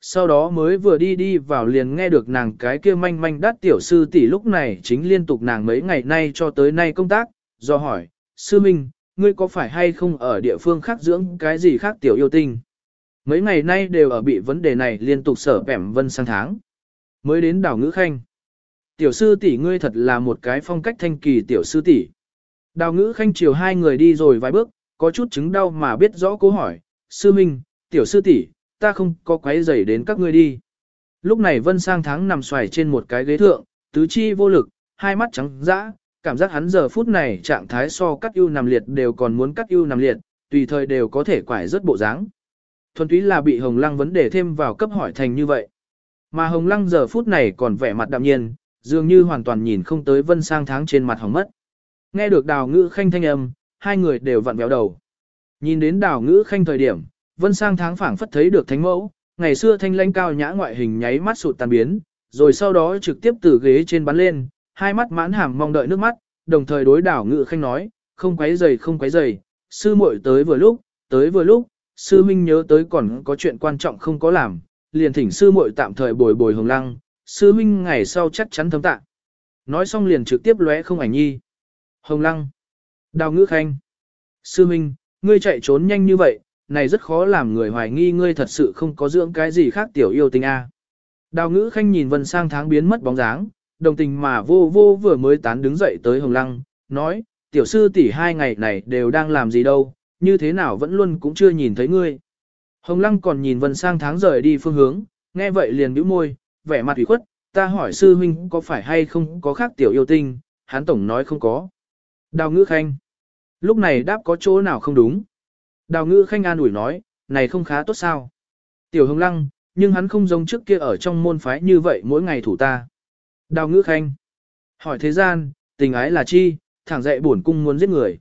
Sau đó mới vừa đi đi vào liền nghe được nàng cái kia manh manh đắt tiểu sư tỷ lúc này chính liên tục nàng mấy ngày nay cho tới nay công tác, do hỏi, sư minh, ngươi có phải hay không ở địa phương khác dưỡng cái gì khác tiểu yêu tinh? Mấy ngày nay đều ở bị vấn đề này liên tục sở bẻm vân sang tháng. Mới đến đảo ngữ khanh. Tiểu sư tỷ ngươi thật là một cái phong cách thanh kỳ tiểu sư tỷ. Đào ngữ khanh chiều hai người đi rồi vài bước, có chút chứng đau mà biết rõ câu hỏi. Sư minh, tiểu sư tỷ, ta không có quấy rầy đến các ngươi đi. Lúc này vân sang Thắng nằm xoài trên một cái ghế thượng, tứ chi vô lực, hai mắt trắng dã, cảm giác hắn giờ phút này trạng thái so cắt ưu nằm liệt đều còn muốn cắt ưu nằm liệt, tùy thời đều có thể quải rất bộ dáng. Thuần túy là bị Hồng Lăng vấn đề thêm vào cấp hỏi thành như vậy. Mà Hồng Lăng giờ phút này còn vẻ mặt đạm nhiên, dường như hoàn toàn nhìn không tới vân sang Thắng trên mặt hỏng mất. Nghe được đào ngữ khanh thanh âm, hai người đều vặn béo đầu. Nhìn đến đào ngữ khanh thời điểm, vân sang tháng phảng phất thấy được thánh mẫu, ngày xưa thanh lãnh cao nhã ngoại hình nháy mắt sụt tan biến, rồi sau đó trực tiếp từ ghế trên bắn lên, hai mắt mãn hàm mong đợi nước mắt, đồng thời đối đảo ngự khanh nói, không quấy giày không quấy giày, sư muội tới vừa lúc, tới vừa lúc, sư minh nhớ tới còn có chuyện quan trọng không có làm, liền thỉnh sư muội tạm thời bồi bồi hồng lăng, sư minh ngày sau chắc chắn thấm tạ. Nói xong liền trực tiếp lóe không ảnh nhi. Hồng lăng, đào ngữ khanh, sư minh, ngươi chạy trốn nhanh như vậy, này rất khó làm người hoài nghi ngươi thật sự không có dưỡng cái gì khác tiểu yêu tình a. Đào ngữ khanh nhìn vân sang tháng biến mất bóng dáng, đồng tình mà vô vô vừa mới tán đứng dậy tới hồng lăng, nói, tiểu sư tỷ hai ngày này đều đang làm gì đâu, như thế nào vẫn luôn cũng chưa nhìn thấy ngươi. Hồng lăng còn nhìn vân sang tháng rời đi phương hướng, nghe vậy liền bĩu môi, vẻ mặt ủy khuất, ta hỏi sư huynh có phải hay không có khác tiểu yêu tinh, hắn tổng nói không có. Đào ngữ khanh. Lúc này đáp có chỗ nào không đúng. Đào ngữ khanh an ủi nói, này không khá tốt sao. Tiểu hồng lăng, nhưng hắn không giống trước kia ở trong môn phái như vậy mỗi ngày thủ ta. Đào ngữ khanh. Hỏi thế gian, tình ái là chi, thẳng dạy bổn cung muốn giết người.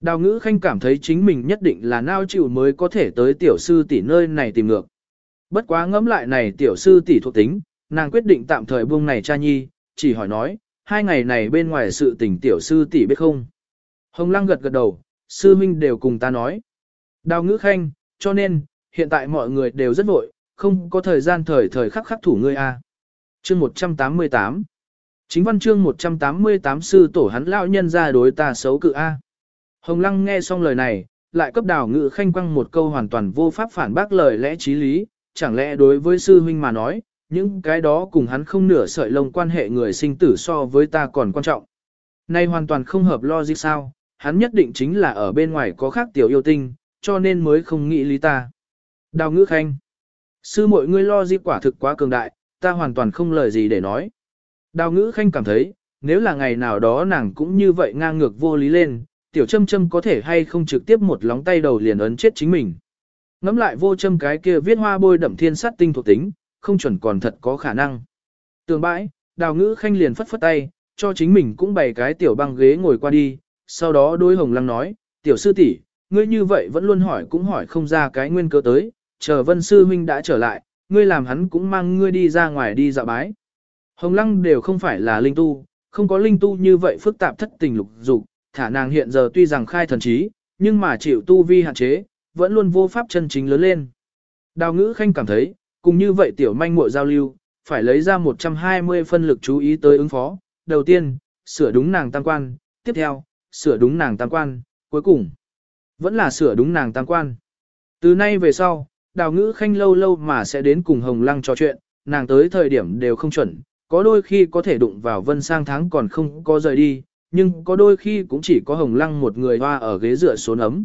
Đào ngữ khanh cảm thấy chính mình nhất định là nao chịu mới có thể tới tiểu sư tỷ nơi này tìm ngược. Bất quá ngẫm lại này tiểu sư tỷ thuộc tính, nàng quyết định tạm thời buông này cha nhi, chỉ hỏi nói, hai ngày này bên ngoài sự tình tiểu sư tỷ biết không. Hồng lăng gật gật đầu, sư minh đều cùng ta nói. Đào ngữ khanh, cho nên, hiện tại mọi người đều rất vội, không có thời gian thời thời khắc khắc thủ ngươi a. Chương 188 Chính văn chương 188 sư tổ hắn lão nhân ra đối ta xấu cự A. Hồng Lăng nghe xong lời này, lại cấp đào ngự khanh quăng một câu hoàn toàn vô pháp phản bác lời lẽ trí lý, chẳng lẽ đối với sư huynh mà nói, những cái đó cùng hắn không nửa sợi lông quan hệ người sinh tử so với ta còn quan trọng. Nay hoàn toàn không hợp logic sao, hắn nhất định chính là ở bên ngoài có khác tiểu yêu tinh, cho nên mới không nghĩ lý ta. Đào ngữ khanh. Sư mọi ngươi logic quả thực quá cường đại, ta hoàn toàn không lời gì để nói. Đào ngữ khanh cảm thấy, nếu là ngày nào đó nàng cũng như vậy ngang ngược vô lý lên, tiểu châm châm có thể hay không trực tiếp một lóng tay đầu liền ấn chết chính mình. Ngắm lại vô châm cái kia viết hoa bôi đậm thiên sát tinh thuộc tính, không chuẩn còn thật có khả năng. Tường bãi, đào ngữ khanh liền phất phất tay, cho chính mình cũng bày cái tiểu băng ghế ngồi qua đi, sau đó đôi hồng lăng nói, tiểu sư tỷ, ngươi như vậy vẫn luôn hỏi cũng hỏi không ra cái nguyên cơ tới, chờ vân sư huynh đã trở lại, ngươi làm hắn cũng mang ngươi đi ra ngoài đi dạo bái. Hồng lăng đều không phải là linh tu, không có linh tu như vậy phức tạp thất tình lục dục, thả nàng hiện giờ tuy rằng khai thần trí, nhưng mà chịu tu vi hạn chế, vẫn luôn vô pháp chân chính lớn lên. Đào ngữ khanh cảm thấy, cùng như vậy tiểu manh muội giao lưu, phải lấy ra 120 phân lực chú ý tới ứng phó. Đầu tiên, sửa đúng nàng tam quan, tiếp theo, sửa đúng nàng tam quan, cuối cùng, vẫn là sửa đúng nàng tam quan. Từ nay về sau, đào ngữ khanh lâu lâu mà sẽ đến cùng Hồng Lăng trò chuyện, nàng tới thời điểm đều không chuẩn, có đôi khi có thể đụng vào vân sang tháng còn không có rời đi, nhưng có đôi khi cũng chỉ có Hồng Lăng một người hoa ở ghế dựa số ấm.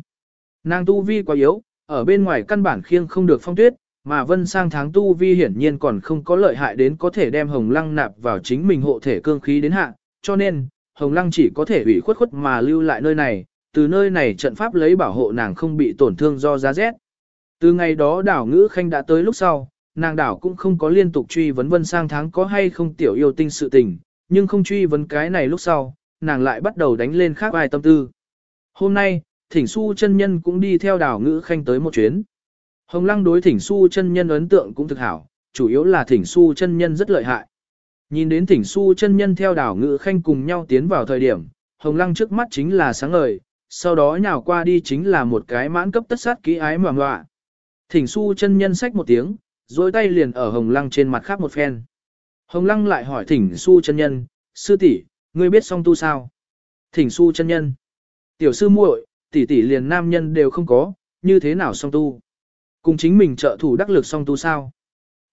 Nàng tu vi quá yếu, ở bên ngoài căn bản khiêng không được phong tuyết, mà vân sang tháng tu vi hiển nhiên còn không có lợi hại đến có thể đem Hồng Lăng nạp vào chính mình hộ thể cương khí đến hạ, cho nên, Hồng Lăng chỉ có thể ủy khuất khuất mà lưu lại nơi này, từ nơi này trận pháp lấy bảo hộ nàng không bị tổn thương do giá rét. Từ ngày đó đảo ngữ khanh đã tới lúc sau, nàng đảo cũng không có liên tục truy vấn vân sang tháng có hay không tiểu yêu tinh sự tình, nhưng không truy vấn cái này lúc sau, nàng lại bắt đầu đánh lên khác ai tâm tư. Hôm nay, thỉnh su chân nhân cũng đi theo đảo ngữ khanh tới một chuyến. Hồng lăng đối thỉnh su chân nhân ấn tượng cũng thực hảo, chủ yếu là thỉnh su chân nhân rất lợi hại. Nhìn đến thỉnh su chân nhân theo đảo ngữ khanh cùng nhau tiến vào thời điểm, hồng lăng trước mắt chính là sáng ngời, sau đó nhào qua đi chính là một cái mãn cấp tất sát kỹ ái mà ngoạ. Thỉnh su chân nhân sách một tiếng, dối tay liền ở hồng lăng trên mặt khác một phen. Hồng lăng lại hỏi thỉnh su chân nhân, sư tỷ, ngươi biết song tu sao? Thỉnh su chân nhân. Tiểu sư muội, tỷ tỷ liền nam nhân đều không có, như thế nào song tu? Cùng chính mình trợ thủ đắc lực song tu sao?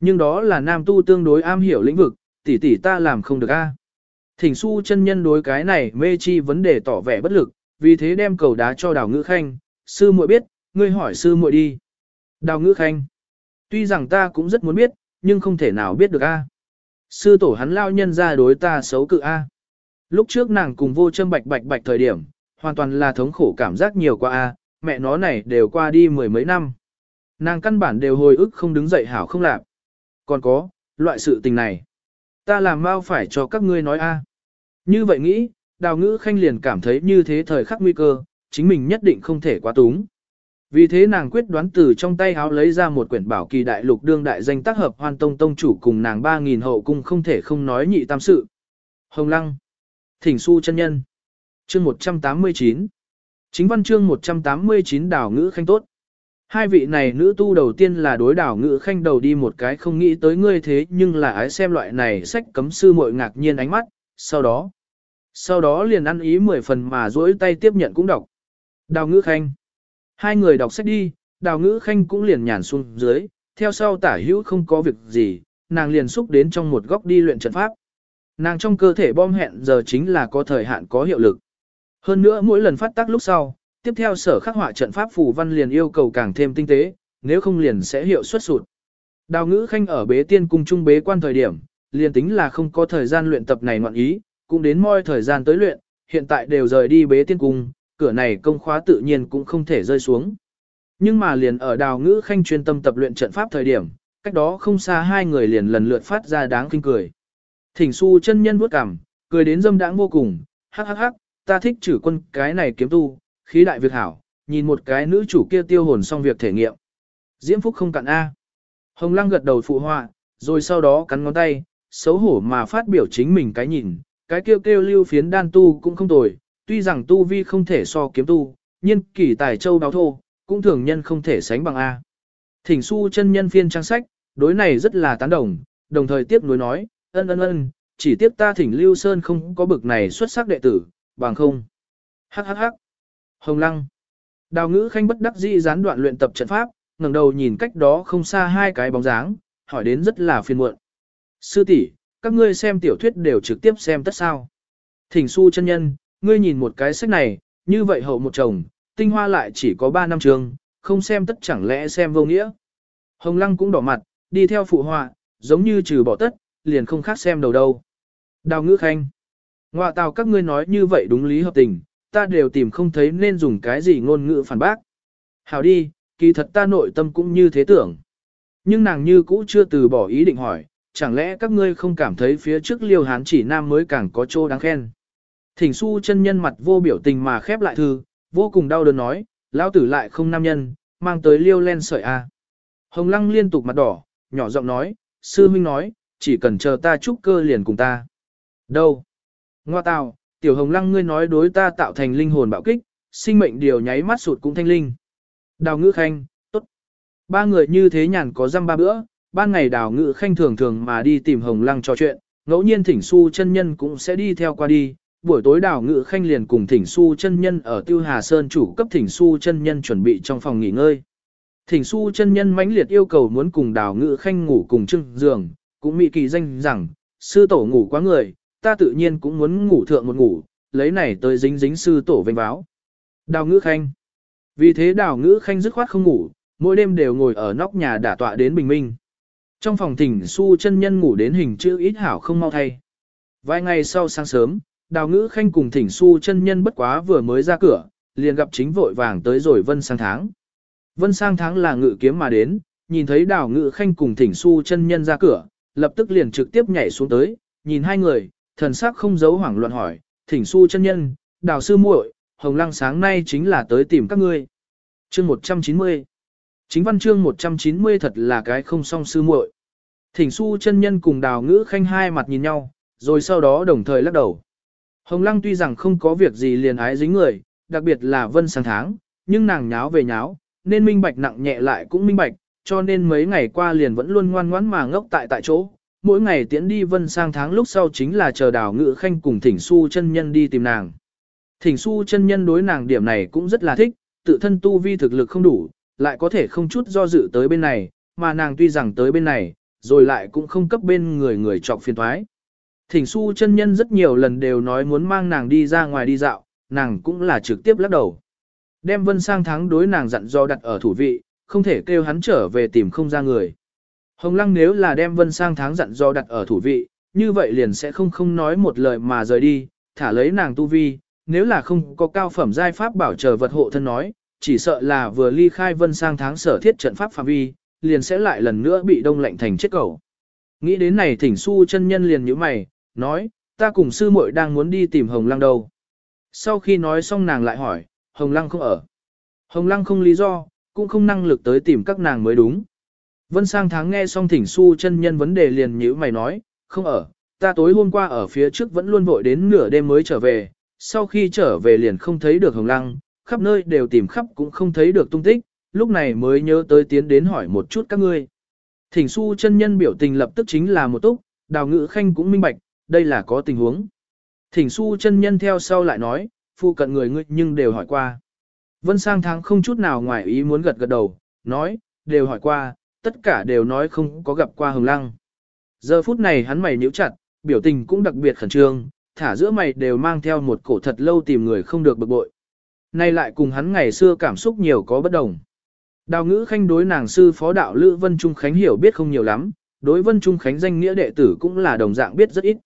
Nhưng đó là nam tu tương đối am hiểu lĩnh vực, tỷ tỷ ta làm không được a. Thỉnh su chân nhân đối cái này mê chi vấn đề tỏ vẻ bất lực, vì thế đem cầu đá cho đào ngữ khanh, sư muội biết, ngươi hỏi sư muội đi. Đào ngữ khanh, tuy rằng ta cũng rất muốn biết, nhưng không thể nào biết được a. Sư tổ hắn lao nhân ra đối ta xấu cự a. Lúc trước nàng cùng vô châm bạch bạch bạch thời điểm, hoàn toàn là thống khổ cảm giác nhiều qua a, mẹ nó này đều qua đi mười mấy năm. Nàng căn bản đều hồi ức không đứng dậy hảo không làm. Còn có, loại sự tình này. Ta làm mau phải cho các ngươi nói a. Như vậy nghĩ, đào ngữ khanh liền cảm thấy như thế thời khắc nguy cơ, chính mình nhất định không thể quá túng. Vì thế nàng quyết đoán từ trong tay háo lấy ra một quyển bảo kỳ đại lục đương đại danh tác hợp hoan tông tông chủ cùng nàng 3.000 hậu cung không thể không nói nhị tam sự. Hồng Lăng Thỉnh Su chân Nhân Chương 189 Chính văn chương 189 đảo ngữ khanh tốt. Hai vị này nữ tu đầu tiên là đối đảo ngữ khanh đầu đi một cái không nghĩ tới ngươi thế nhưng là ái xem loại này sách cấm sư muội ngạc nhiên ánh mắt, sau đó. Sau đó liền ăn ý mười phần mà duỗi tay tiếp nhận cũng đọc. Đào ngữ khanh. Hai người đọc sách đi, đào ngữ khanh cũng liền nhàn xuống dưới, theo sau tả hữu không có việc gì, nàng liền xúc đến trong một góc đi luyện trận pháp. Nàng trong cơ thể bom hẹn giờ chính là có thời hạn có hiệu lực. Hơn nữa mỗi lần phát tác lúc sau, tiếp theo sở khắc họa trận pháp phù văn liền yêu cầu càng thêm tinh tế, nếu không liền sẽ hiệu suất sụt. Đào ngữ khanh ở bế tiên cung trung bế quan thời điểm, liền tính là không có thời gian luyện tập này ngoạn ý, cũng đến moi thời gian tới luyện, hiện tại đều rời đi bế tiên cung, cửa này công khóa tự nhiên cũng không thể rơi xuống. Nhưng mà liền ở đào ngữ khanh chuyên tâm tập luyện trận pháp thời điểm, cách đó không xa hai người liền lần lượt phát ra đáng kinh cười. Thỉnh su chân nhân vuốt cằm, cười đến dâm đãng vô cùng, hắc hắc hắc, ta thích chử quân cái này kiếm tu, khí đại việc hảo, nhìn một cái nữ chủ kia tiêu hồn xong việc thể nghiệm. Diễm phúc không cạn A. Hồng lăng gật đầu phụ họa, rồi sau đó cắn ngón tay, xấu hổ mà phát biểu chính mình cái nhìn, cái kêu kêu lưu phiến đan tu cũng không tồi, tuy rằng tu vi không thể so kiếm tu, nhưng kỳ tài châu báo thô, cũng thường nhân không thể sánh bằng A. Thỉnh su chân nhân phiên trang sách, đối này rất là tán đồng, đồng thời tiếp nối nói, ân ân ân, chỉ tiếp ta thỉnh Lưu Sơn không có bực này xuất sắc đệ tử, bằng không. Hắc hắc hắc. Hồng Lăng. Đào ngữ khanh bất đắc dĩ gián đoạn luyện tập trận pháp, ngẩng đầu nhìn cách đó không xa hai cái bóng dáng, hỏi đến rất là phiền muộn. Sư tỷ, các ngươi xem tiểu thuyết đều trực tiếp xem tất sao. Thỉnh su chân nhân, ngươi nhìn một cái sách này, như vậy hậu một chồng, tinh hoa lại chỉ có 3 năm trường, không xem tất chẳng lẽ xem vô nghĩa. Hồng Lăng cũng đỏ mặt, đi theo phụ họa, giống như trừ bỏ tất, liền không khác xem đầu đâu. Đào ngữ khanh. Ngoạ tào các ngươi nói như vậy đúng lý hợp tình, ta đều tìm không thấy nên dùng cái gì ngôn ngữ phản bác. Hảo đi, kỳ thật ta nội tâm cũng như thế tưởng. Nhưng nàng như cũ chưa từ bỏ ý định hỏi, chẳng lẽ các ngươi không cảm thấy phía trước liêu hán chỉ nam mới càng có chỗ đáng khen. Thỉnh su chân nhân mặt vô biểu tình mà khép lại thư, vô cùng đau đớn nói, lão tử lại không nam nhân, mang tới liêu len sợi a. Hồng lăng liên tục mặt đỏ, nhỏ giọng nói, sư huynh nói, chỉ cần chờ ta trúc cơ liền cùng ta. Đâu? Ngoa tào, tiểu hồng lăng ngươi nói đối ta tạo thành linh hồn bạo kích, sinh mệnh điều nháy mắt sụt cũng thanh linh. Đào ngữ khanh, tốt. Ba người như thế nhàn có răm ba bữa, ban ngày đào ngự khanh thường thường mà đi tìm hồng lăng trò chuyện, ngẫu nhiên thỉnh su chân nhân cũng sẽ đi theo qua đi. Buổi tối đào ngự khanh liền cùng thỉnh su chân nhân ở tiêu hà sơn chủ cấp thỉnh su chân nhân chuẩn bị trong phòng nghỉ ngơi. Thỉnh su chân nhân mãnh liệt yêu cầu muốn cùng đào ngự khanh ngủ cùng chưng giường, cũng mị kỳ danh rằng, sư tổ ngủ quá người, ta tự nhiên cũng muốn ngủ thượng một ngủ, lấy này tới dính dính sư tổ vinh báo. Đào ngữ khanh. Vì thế đào ngữ khanh dứt khoát không ngủ, mỗi đêm đều ngồi ở nóc nhà đả tọa đến bình minh. Trong phòng thỉnh su chân nhân ngủ đến hình chữ ít hảo không mau thay. Vài ngày sau sáng sớm, đào ngữ khanh cùng thỉnh su chân nhân bất quá vừa mới ra cửa, liền gặp chính vội vàng tới rồi vân sang tháng. Vân sang tháng là ngự kiếm mà đến, nhìn thấy đào ngữ khanh cùng thỉnh su chân nhân ra cửa, lập tức liền trực tiếp nhảy xuống tới, nhìn hai người, thần sắc không giấu hoảng loạn hỏi, thỉnh su chân nhân, đào sư muội, hồng lăng sáng nay chính là tới tìm các ngươi. Chương 190 Chính văn chương 190 thật là cái không song sư muội. Thỉnh su chân nhân cùng đào ngữ khanh hai mặt nhìn nhau, rồi sau đó đồng thời lắc đầu. Hồng lăng tuy rằng không có việc gì liền ái dính người, đặc biệt là vân sáng tháng, nhưng nàng nháo về nháo, nên minh bạch nặng nhẹ lại cũng minh bạch, cho nên mấy ngày qua liền vẫn luôn ngoan ngoãn mà ngốc tại tại chỗ. Mỗi ngày tiễn đi vân sang tháng lúc sau chính là chờ đào ngữ khanh cùng thỉnh su chân nhân đi tìm nàng. Thỉnh su chân nhân đối nàng điểm này cũng rất là thích, tự thân tu vi thực lực không đủ, lại có thể không chút do dự tới bên này, mà nàng tuy rằng tới bên này, rồi lại cũng không cấp bên người người trọc phiền thoái. Thỉnh su chân nhân rất nhiều lần đều nói muốn mang nàng đi ra ngoài đi dạo, nàng cũng là trực tiếp lắc đầu. Đem vân sang tháng đối nàng dặn do đặt ở thủ vị, không thể kêu hắn trở về tìm không ra người. Hồng lăng nếu là đem vân sang tháng dặn do đặt ở thủ vị, như vậy liền sẽ không không nói một lời mà rời đi, thả lấy nàng tu vi, nếu là không có cao phẩm giai pháp bảo chờ vật hộ thân nói, chỉ sợ là vừa ly khai vân sang tháng sở thiết trận pháp phạm vi, liền sẽ lại lần nữa bị đông lạnh thành chết cầu. Nghĩ đến này thỉnh su chân nhân liền như mày, nói, ta cùng sư muội đang muốn đi tìm Hồng Lăng đâu. Sau khi nói xong nàng lại hỏi, Hồng Lăng không ở. Hồng Lăng không lý do, cũng không năng lực tới tìm các nàng mới đúng. Vân sang tháng nghe xong thỉnh su chân nhân vấn đề liền như mày nói, không ở, ta tối hôm qua ở phía trước vẫn luôn vội đến nửa đêm mới trở về, sau khi trở về liền không thấy được Hồng Lăng, khắp nơi đều tìm khắp cũng không thấy được tung tích, lúc này mới nhớ tới tiến đến hỏi một chút các ngươi. Thỉnh su chân nhân biểu tình lập tức chính là một túc, đào ngữ khanh cũng minh bạch, đây là có tình huống. Thỉnh su chân nhân theo sau lại nói, phụ cận người ngươi nhưng đều hỏi qua. Vân sang tháng không chút nào ngoài ý muốn gật gật đầu, nói, đều hỏi qua, tất cả đều nói không có gặp qua hồng lăng. Giờ phút này hắn mày nhíu chặt, biểu tình cũng đặc biệt khẩn trương, thả giữa mày đều mang theo một cổ thật lâu tìm người không được bực bội. Nay lại cùng hắn ngày xưa cảm xúc nhiều có bất đồng. Đào ngữ khanh đối nàng sư phó đạo Lữ Vân Trung Khánh hiểu biết không nhiều lắm, đối Vân Trung Khánh danh nghĩa đệ tử cũng là đồng dạng biết rất ít.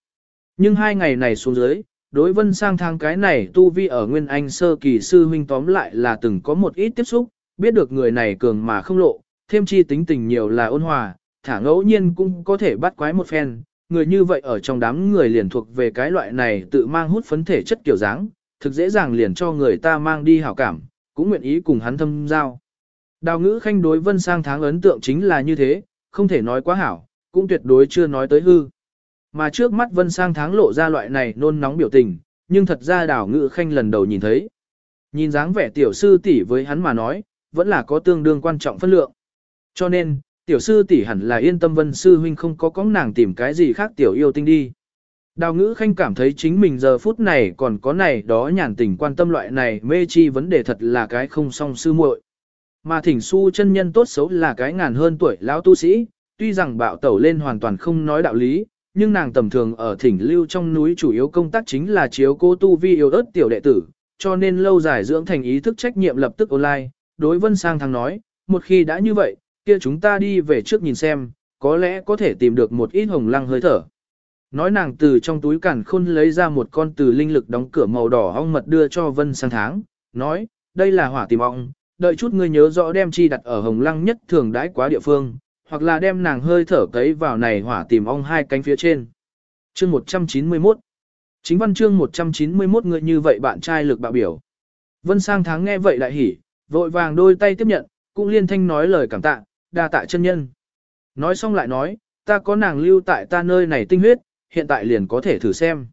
Nhưng hai ngày này xuống dưới, đối Vân sang thang cái này tu vi ở Nguyên Anh sơ kỳ sư huynh tóm lại là từng có một ít tiếp xúc, biết được người này cường mà không lộ, thêm chi tính tình nhiều là ôn hòa, thả ngẫu nhiên cũng có thể bắt quái một phen. Người như vậy ở trong đám người liền thuộc về cái loại này tự mang hút phấn thể chất kiểu dáng, thực dễ dàng liền cho người ta mang đi hảo cảm, cũng nguyện ý cùng hắn thâm giao. Đào ngữ khanh đối vân sang tháng ấn tượng chính là như thế, không thể nói quá hảo, cũng tuyệt đối chưa nói tới hư. Mà trước mắt vân sang tháng lộ ra loại này nôn nóng biểu tình, nhưng thật ra đào ngữ khanh lần đầu nhìn thấy. Nhìn dáng vẻ tiểu sư tỷ với hắn mà nói, vẫn là có tương đương quan trọng phân lượng. Cho nên, tiểu sư tỷ hẳn là yên tâm vân sư huynh không có có nàng tìm cái gì khác tiểu yêu tinh đi. Đào ngữ khanh cảm thấy chính mình giờ phút này còn có này đó nhàn tình quan tâm loại này mê chi vấn đề thật là cái không song sư muội. Mà thỉnh su chân nhân tốt xấu là cái ngàn hơn tuổi lão tu sĩ, tuy rằng bạo tẩu lên hoàn toàn không nói đạo lý, nhưng nàng tầm thường ở thỉnh lưu trong núi chủ yếu công tác chính là chiếu cô tu vi yêu ớt tiểu đệ tử, cho nên lâu dài dưỡng thành ý thức trách nhiệm lập tức online. Đối vân sang thằng nói, một khi đã như vậy, kia chúng ta đi về trước nhìn xem, có lẽ có thể tìm được một ít hồng lăng hơi thở. Nói nàng từ trong túi cản khôn lấy ra một con từ linh lực đóng cửa màu đỏ ong mật đưa cho vân sang tháng, nói, đây là hỏa tìm ong, đợi chút ngươi nhớ rõ đem chi đặt ở hồng lăng nhất thường đãi quá địa phương, hoặc là đem nàng hơi thở cấy vào này hỏa tìm ong hai cánh phía trên. Chương 191 Chính văn chương 191 người như vậy bạn trai lực bạo biểu. Vân sang tháng nghe vậy lại hỉ, vội vàng đôi tay tiếp nhận, cũng liên thanh nói lời cảm tạ, đa tạ chân nhân. Nói xong lại nói, ta có nàng lưu tại ta nơi này tinh huyết, hiện tại liền có thể thử xem.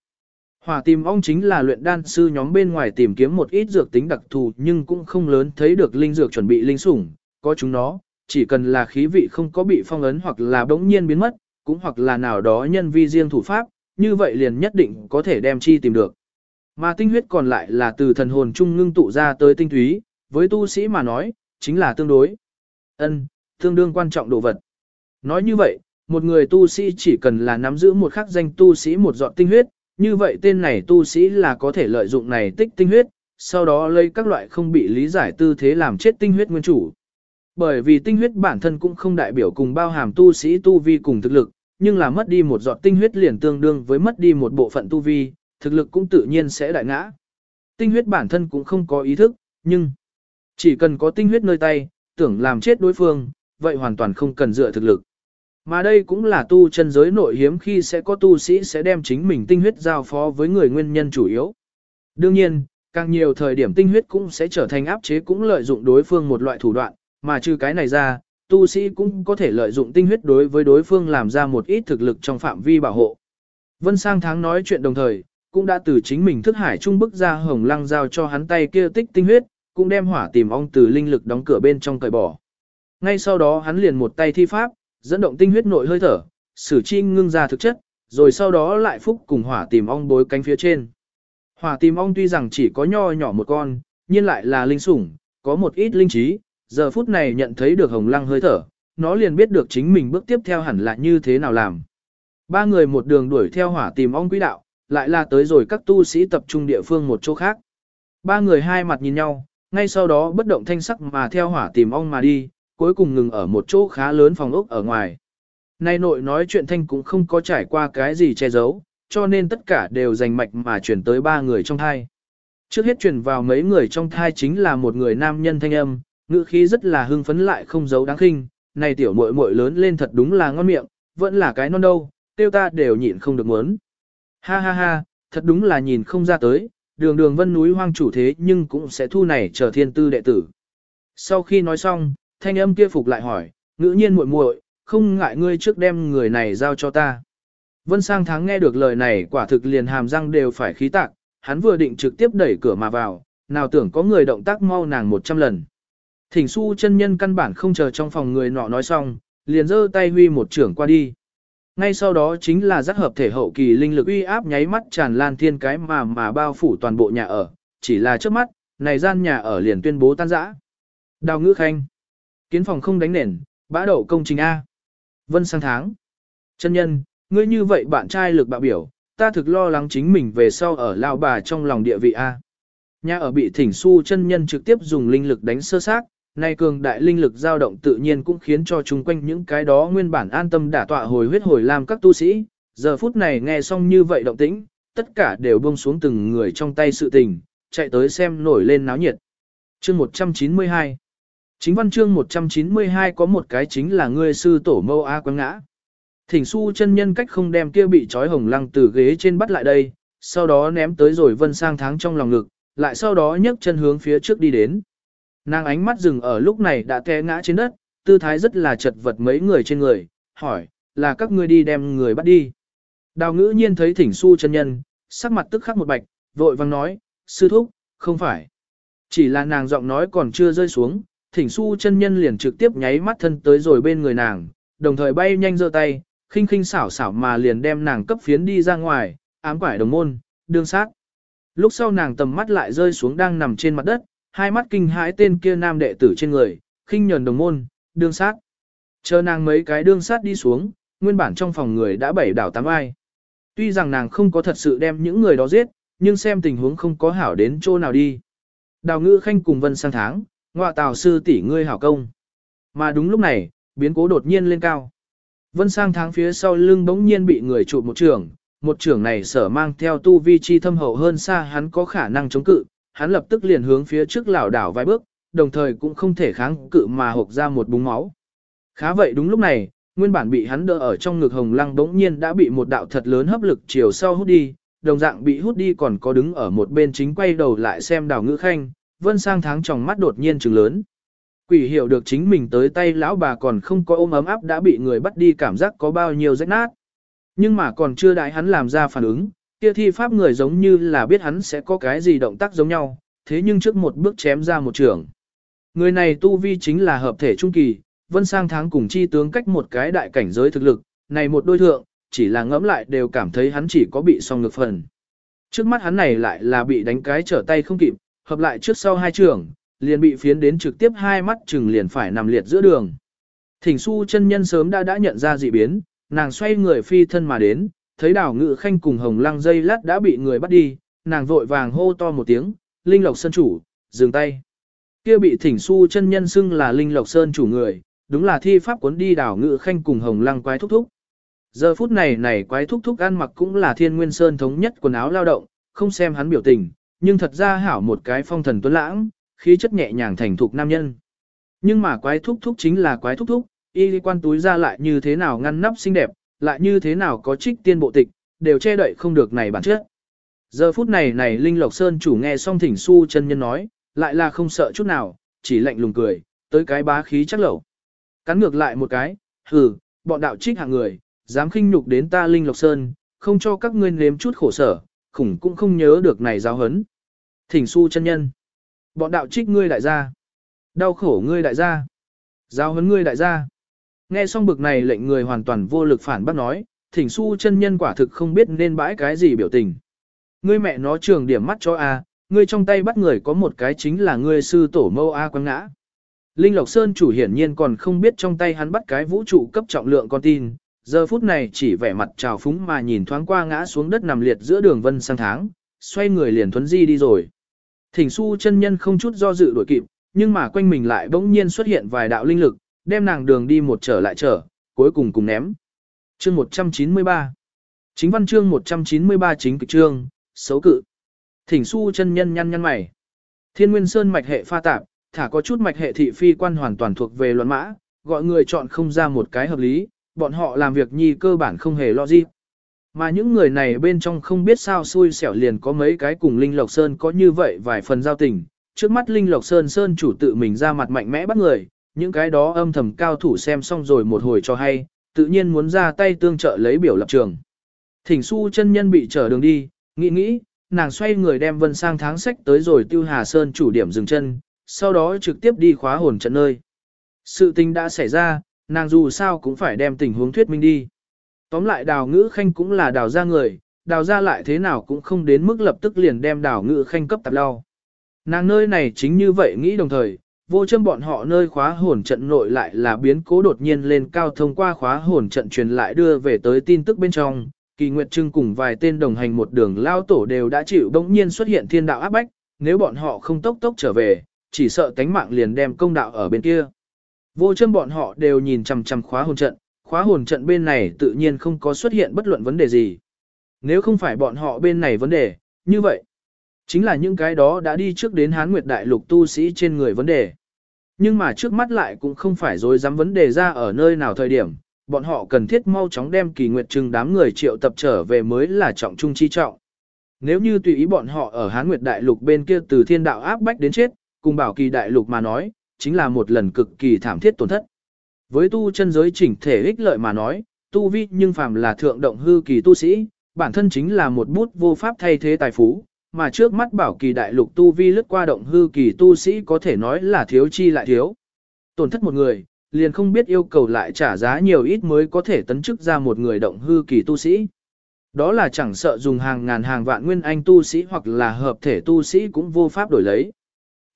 Hỏa tìm ong chính là luyện đan sư nhóm bên ngoài tìm kiếm một ít dược tính đặc thù nhưng cũng không lớn thấy được linh dược chuẩn bị linh sủng, có chúng nó, chỉ cần là khí vị không có bị phong ấn hoặc là bỗng nhiên biến mất, cũng hoặc là nào đó nhân vi riêng thủ pháp, như vậy liền nhất định có thể đem chi tìm được. Mà tinh huyết còn lại là từ thần hồn trung ngưng tụ ra tới tinh túy, với tu sĩ mà nói, chính là tương đối. ân tương đương quan trọng đồ vật. Nói như vậy, một người tu sĩ chỉ cần là nắm giữ một khắc danh tu sĩ một giọt tinh huyết, như vậy tên này tu sĩ là có thể lợi dụng này tích tinh huyết, sau đó lấy các loại không bị lý giải tư thế làm chết tinh huyết nguyên chủ. Bởi vì tinh huyết bản thân cũng không đại biểu cùng bao hàm tu sĩ tu vi cùng thực lực, nhưng là mất đi một giọt tinh huyết liền tương đương với mất đi một bộ phận tu vi, thực lực cũng tự nhiên sẽ đại ngã. Tinh huyết bản thân cũng không có ý thức, nhưng chỉ cần có tinh huyết nơi tay, tưởng làm chết đối phương, vậy hoàn toàn không cần dựa thực lực. Mà đây cũng là tu chân giới nội hiếm khi sẽ có tu sĩ sẽ đem chính mình tinh huyết giao phó với người nguyên nhân chủ yếu. Đương nhiên, càng nhiều thời điểm tinh huyết cũng sẽ trở thành áp chế cũng lợi dụng đối phương một loại thủ đoạn, mà trừ cái này ra, tu sĩ cũng có thể lợi dụng tinh huyết đối với đối phương làm ra một ít thực lực trong phạm vi bảo hộ. Vân Sang Tháng nói chuyện đồng thời, cũng đã từ chính mình thức hải trung bức ra hồng lăng giao cho hắn tay kia tích tinh huyết, cũng đem hỏa tìm ong từ linh lực đóng cửa bên trong cởi bỏ. ngay sau đó hắn liền một tay thi pháp, dẫn động tinh huyết nội hơi thở, sử chi ngưng ra thực chất, rồi sau đó lại phúc cùng hỏa tìm ong bối cánh phía trên. Hỏa tìm ong tuy rằng chỉ có nho nhỏ một con, nhưng lại là linh sủng, có một ít linh trí, giờ phút này nhận thấy được hồng lăng hơi thở, nó liền biết được chính mình bước tiếp theo hẳn là như thế nào làm. Ba người một đường đuổi theo hỏa tìm ong quỹ đạo, lại là tới rồi các tu sĩ tập trung địa phương một chỗ khác. Ba người hai mặt nhìn nhau, ngay sau đó bất động thanh sắc mà theo hỏa tìm ong mà đi, cuối cùng ngừng ở một chỗ khá lớn phòng ốc ở ngoài. Nay nội nói chuyện thanh cũng không có trải qua cái gì che giấu, cho nên tất cả đều dành mạch mà chuyển tới ba người trong thai. Trước hết chuyển vào mấy người trong thai chính là một người nam nhân thanh âm, ngữ khí rất là hưng phấn lại không giấu đáng khinh, này tiểu muội muội lớn lên thật đúng là ngon miệng, vẫn là cái non đâu, tiêu ta đều nhịn không được muốn. Ha ha ha, thật đúng là nhìn không ra tới, đường đường vân núi hoang chủ thế nhưng cũng sẽ thu này trở thiên tư đệ tử. Sau khi nói xong, thanh âm kia phục lại hỏi, ngữ nhiên muội muội, không ngại ngươi trước đem người này giao cho ta. Vân sang Thắng nghe được lời này quả thực liền hàm răng đều phải khí tạc, hắn vừa định trực tiếp đẩy cửa mà vào, nào tưởng có người động tác mau nàng một trăm lần. Thỉnh su chân nhân căn bản không chờ trong phòng người nọ nói xong, liền giơ tay huy một trưởng qua đi. Ngay sau đó chính là giác hợp thể hậu kỳ linh lực uy áp nháy mắt tràn lan thiên cái mà mà bao phủ toàn bộ nhà ở, chỉ là trước mắt, này gian nhà ở liền tuyên bố tan rã. Đào ngữ khanh. Kiến phòng không đánh nền, bã đậu công trình A. Vân sang tháng. Chân nhân, ngươi như vậy bạn trai lực bạo biểu, ta thực lo lắng chính mình về sau ở lao bà trong lòng địa vị A. Nhà ở bị thỉnh su chân nhân trực tiếp dùng linh lực đánh sơ sát, nay cường đại linh lực dao động tự nhiên cũng khiến cho chung quanh những cái đó nguyên bản an tâm đả tọa hồi huyết hồi làm các tu sĩ, giờ phút này nghe xong như vậy động tĩnh, tất cả đều buông xuống từng người trong tay sự tình, chạy tới xem nổi lên náo nhiệt. Chương 192 Chính văn chương 192 có một cái chính là ngươi sư tổ mâu A quăng ngã. Thỉnh su chân nhân cách không đem kia bị trói hồng lăng từ ghế trên bắt lại đây, sau đó ném tới rồi vân sang tháng trong lòng ngực, lại sau đó nhấc chân hướng phía trước đi đến. Nàng ánh mắt dừng ở lúc này đã té ngã trên đất, tư thái rất là chật vật mấy người trên người, hỏi, là các ngươi đi đem người bắt đi. Đào ngữ nhiên thấy thỉnh su chân nhân, sắc mặt tức khắc một bạch, vội vang nói, sư thúc, không phải. Chỉ là nàng giọng nói còn chưa rơi xuống, thỉnh su chân nhân liền trực tiếp nháy mắt thân tới rồi bên người nàng, đồng thời bay nhanh giơ tay, khinh khinh xảo xảo mà liền đem nàng cấp phiến đi ra ngoài, ám quải đồng môn, đương sát. Lúc sau nàng tầm mắt lại rơi xuống đang nằm trên mặt đất, hai mắt kinh hãi tên kia nam đệ tử trên người, khinh nhờn đồng môn, đương sát. Chờ nàng mấy cái đương sát đi xuống, nguyên bản trong phòng người đã bảy đảo tám ai. Tuy rằng nàng không có thật sự đem những người đó giết, nhưng xem tình huống không có hảo đến chỗ nào đi. Đào ngữ khanh cùng vân sang tháng, ngoạ tào sư tỷ ngươi hảo công. Mà đúng lúc này, biến cố đột nhiên lên cao. Vân sang tháng phía sau lưng bỗng nhiên bị người trụ một trường, một trường này sở mang theo tu vi chi thâm hậu hơn xa hắn có khả năng chống cự, hắn lập tức liền hướng phía trước lảo đảo vài bước, đồng thời cũng không thể kháng cự mà hộc ra một búng máu. Khá vậy đúng lúc này, nguyên bản bị hắn đỡ ở trong ngực hồng lăng bỗng nhiên đã bị một đạo thật lớn hấp lực chiều sau hút đi, đồng dạng bị hút đi còn có đứng ở một bên chính quay đầu lại xem đào ngữ khanh, vân sang tháng trong mắt đột nhiên trừng lớn. Quỷ hiểu được chính mình tới tay lão bà còn không có ôm ấm áp đã bị người bắt đi cảm giác có bao nhiêu rách nát. Nhưng mà còn chưa đại hắn làm ra phản ứng, kia thi pháp người giống như là biết hắn sẽ có cái gì động tác giống nhau, thế nhưng trước một bước chém ra một trường. Người này tu vi chính là hợp thể trung kỳ, vân sang tháng cùng chi tướng cách một cái đại cảnh giới thực lực, này một đôi thượng, chỉ là ngẫm lại đều cảm thấy hắn chỉ có bị song ngược phần. Trước mắt hắn này lại là bị đánh cái trở tay không kịp, hợp lại trước sau hai trường, liền bị phiến đến trực tiếp hai mắt chừng liền phải nằm liệt giữa đường. Thỉnh su chân nhân sớm đã đã nhận ra dị biến, nàng xoay người phi thân mà đến, thấy Đảo ngự khanh cùng hồng lăng dây lát đã bị người bắt đi, nàng vội vàng hô to một tiếng, Linh Lộc Sơn chủ, dừng tay. Kia bị thỉnh su chân nhân xưng là Linh Lộc Sơn chủ người, đúng là thi pháp cuốn đi Đảo ngự khanh cùng hồng lăng quái thúc thúc. Giờ phút này này quái thúc thúc ăn mặc cũng là thiên nguyên sơn thống nhất quần áo lao động, không xem hắn biểu tình, nhưng thật ra hảo một cái phong thần tuấn lãng, khí chất nhẹ nhàng thành thục nam nhân. Nhưng mà quái thúc thúc chính là quái thúc thúc, y quan túi ra lại như thế nào ngăn nắp xinh đẹp, lại như thế nào có trích tiên bộ tịch, đều che đậy không được này bản chất. Giờ phút này này Linh Lộc Sơn chủ nghe xong thỉnh su chân nhân nói, lại là không sợ chút nào, chỉ lạnh lùng cười, tới cái bá khí chắc lẩu. Cắn ngược lại một cái, hừ, bọn đạo trích hạng người, dám khinh nhục đến ta Linh Lộc Sơn, không cho các ngươi nếm chút khổ sở, khủng cũng không nhớ được này giáo hấn. Thỉnh su chân nhân. Bọn đạo trích ngươi đại gia. Đau khổ ngươi đại gia. Giao hấn ngươi đại gia. Nghe xong bực này lệnh người hoàn toàn vô lực phản bác nói, thỉnh su chân nhân quả thực không biết nên bãi cái gì biểu tình. Ngươi mẹ nó trường điểm mắt cho A, ngươi trong tay bắt người có một cái chính là ngươi sư tổ mâu A quăng ngã. Linh Lộc Sơn chủ hiển nhiên còn không biết trong tay hắn bắt cái vũ trụ cấp trọng lượng con tin, giờ phút này chỉ vẻ mặt trào phúng mà nhìn thoáng qua ngã xuống đất nằm liệt giữa đường vân sang tháng, xoay người liền thuấn di đi rồi. Thỉnh su chân nhân không chút do dự đổi kịp, nhưng mà quanh mình lại bỗng nhiên xuất hiện vài đạo linh lực, đem nàng đường đi một trở lại trở, cuối cùng cùng ném. Chương 193 Chính văn chương 193 chính kịch chương, xấu cự. Thỉnh su chân nhân nhăn nhăn mày. Thiên Nguyên Sơn mạch hệ pha tạp, thả có chút mạch hệ thị phi quan hoàn toàn thuộc về luận mã, gọi người chọn không ra một cái hợp lý, bọn họ làm việc nhi cơ bản không hề lo gì. Mà những người này bên trong không biết sao xui xẻo liền có mấy cái cùng Linh Lộc Sơn có như vậy vài phần giao tình. Trước mắt Linh Lộc Sơn Sơn chủ tự mình ra mặt mạnh mẽ bắt người, những cái đó âm thầm cao thủ xem xong rồi một hồi cho hay, tự nhiên muốn ra tay tương trợ lấy biểu lập trường. Thỉnh su chân nhân bị trở đường đi, nghĩ nghĩ, nàng xoay người đem vân sang tháng sách tới rồi tiêu hà sơn chủ điểm dừng chân, sau đó trực tiếp đi khóa hồn trận nơi. Sự tình đã xảy ra, nàng dù sao cũng phải đem tình huống thuyết minh đi. Tóm lại đào ngữ khanh cũng là đào ra người, đào ra lại thế nào cũng không đến mức lập tức liền đem đào ngữ khanh cấp tạp lao. Nàng nơi này chính như vậy nghĩ đồng thời, vô châm bọn họ nơi khóa hồn trận nội lại là biến cố đột nhiên lên cao thông qua khóa hồn trận truyền lại đưa về tới tin tức bên trong. Kỳ Nguyệt Trưng cùng vài tên đồng hành một đường lao tổ đều đã chịu bỗng nhiên xuất hiện thiên đạo áp bách, nếu bọn họ không tốc tốc trở về, chỉ sợ tánh mạng liền đem công đạo ở bên kia. Vô châm bọn họ đều nhìn chằm chằm khóa hồn trận, khóa hồn trận bên này tự nhiên không có xuất hiện bất luận vấn đề gì. Nếu không phải bọn họ bên này vấn đề, như vậy, chính là những cái đó đã đi trước đến Hán Nguyệt Đại Lục tu sĩ trên người vấn đề. Nhưng mà trước mắt lại cũng không phải dối dám vấn đề ra ở nơi nào thời điểm, bọn họ cần thiết mau chóng đem kỳ nguyệt trừng đám người triệu tập trở về mới là trọng trung chi trọng. Nếu như tùy ý bọn họ ở Hán Nguyệt Đại Lục bên kia từ thiên đạo áp bách đến chết, cùng bảo kỳ đại lục mà nói, chính là một lần cực kỳ thảm thiết tổn thất. Với tu chân giới chỉnh thể ích lợi mà nói, tu vi nhưng phàm là thượng động hư kỳ tu sĩ, bản thân chính là một bút vô pháp thay thế tài phú, mà trước mắt bảo kỳ đại lục tu vi lướt qua động hư kỳ tu sĩ có thể nói là thiếu chi lại thiếu. Tổn thất một người, liền không biết yêu cầu lại trả giá nhiều ít mới có thể tấn chức ra một người động hư kỳ tu sĩ. Đó là chẳng sợ dùng hàng ngàn hàng vạn nguyên anh tu sĩ hoặc là hợp thể tu sĩ cũng vô pháp đổi lấy.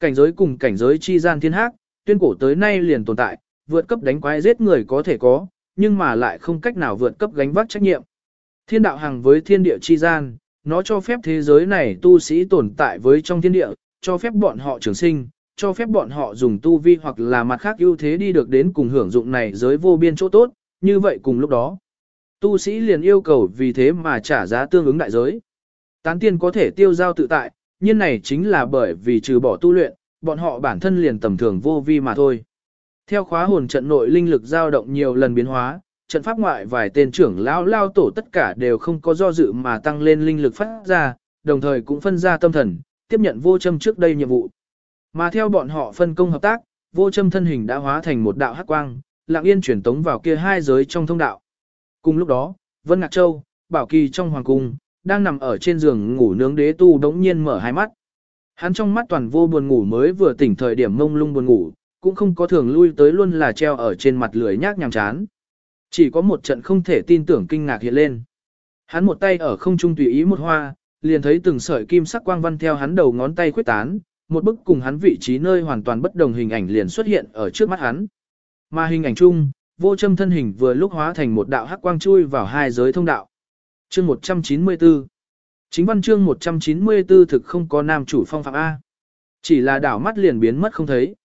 Cảnh giới cùng cảnh giới chi gian thiên hắc, tuyên cổ tới nay liền tồn tại, vượt cấp đánh quái giết người có thể có, nhưng mà lại không cách nào vượt cấp gánh vác trách nhiệm. Thiên đạo hàng với thiên địa chi gian, nó cho phép thế giới này tu sĩ tồn tại với trong thiên địa, cho phép bọn họ trường sinh, cho phép bọn họ dùng tu vi hoặc là mặt khác ưu thế đi được đến cùng hưởng dụng này giới vô biên chỗ tốt, như vậy cùng lúc đó. Tu sĩ liền yêu cầu vì thế mà trả giá tương ứng đại giới. Tán tiên có thể tiêu giao tự tại, nhưng này chính là bởi vì trừ bỏ tu luyện, bọn họ bản thân liền tầm thường vô vi mà thôi. Theo khóa hồn trận nội linh lực dao động nhiều lần biến hóa, trận pháp ngoại vài tên trưởng lão lao tổ tất cả đều không có do dự mà tăng lên linh lực phát ra, đồng thời cũng phân ra tâm thần, tiếp nhận vô châm trước đây nhiệm vụ. Mà theo bọn họ phân công hợp tác, vô châm thân hình đã hóa thành một đạo hắc quang, lặng yên chuyển tống vào kia hai giới trong thông đạo. Cùng lúc đó, Vân Ngạc Châu, Bảo Kỳ trong hoàng cung, đang nằm ở trên giường ngủ nướng đế tu đống nhiên mở hai mắt. Hắn trong mắt toàn vô buồn ngủ mới vừa tỉnh thời điểm mông lung buồn ngủ, cũng không có thường lui tới luôn là treo ở trên mặt lưỡi nhác nhàm chán. Chỉ có một trận không thể tin tưởng kinh ngạc hiện lên. Hắn một tay ở không trung tùy ý một hoa, liền thấy từng sợi kim sắc quang văn theo hắn đầu ngón tay khuyết tán, một bức cùng hắn vị trí nơi hoàn toàn bất đồng hình ảnh liền xuất hiện ở trước mắt hắn. Mà hình ảnh chung, vô châm thân hình vừa lúc hóa thành một đạo hắc quang chui vào hai giới thông đạo. Chương 194 Chính văn chương 194 thực không có nam chủ phong phạm A. Chỉ là đảo mắt liền biến mất không thấy.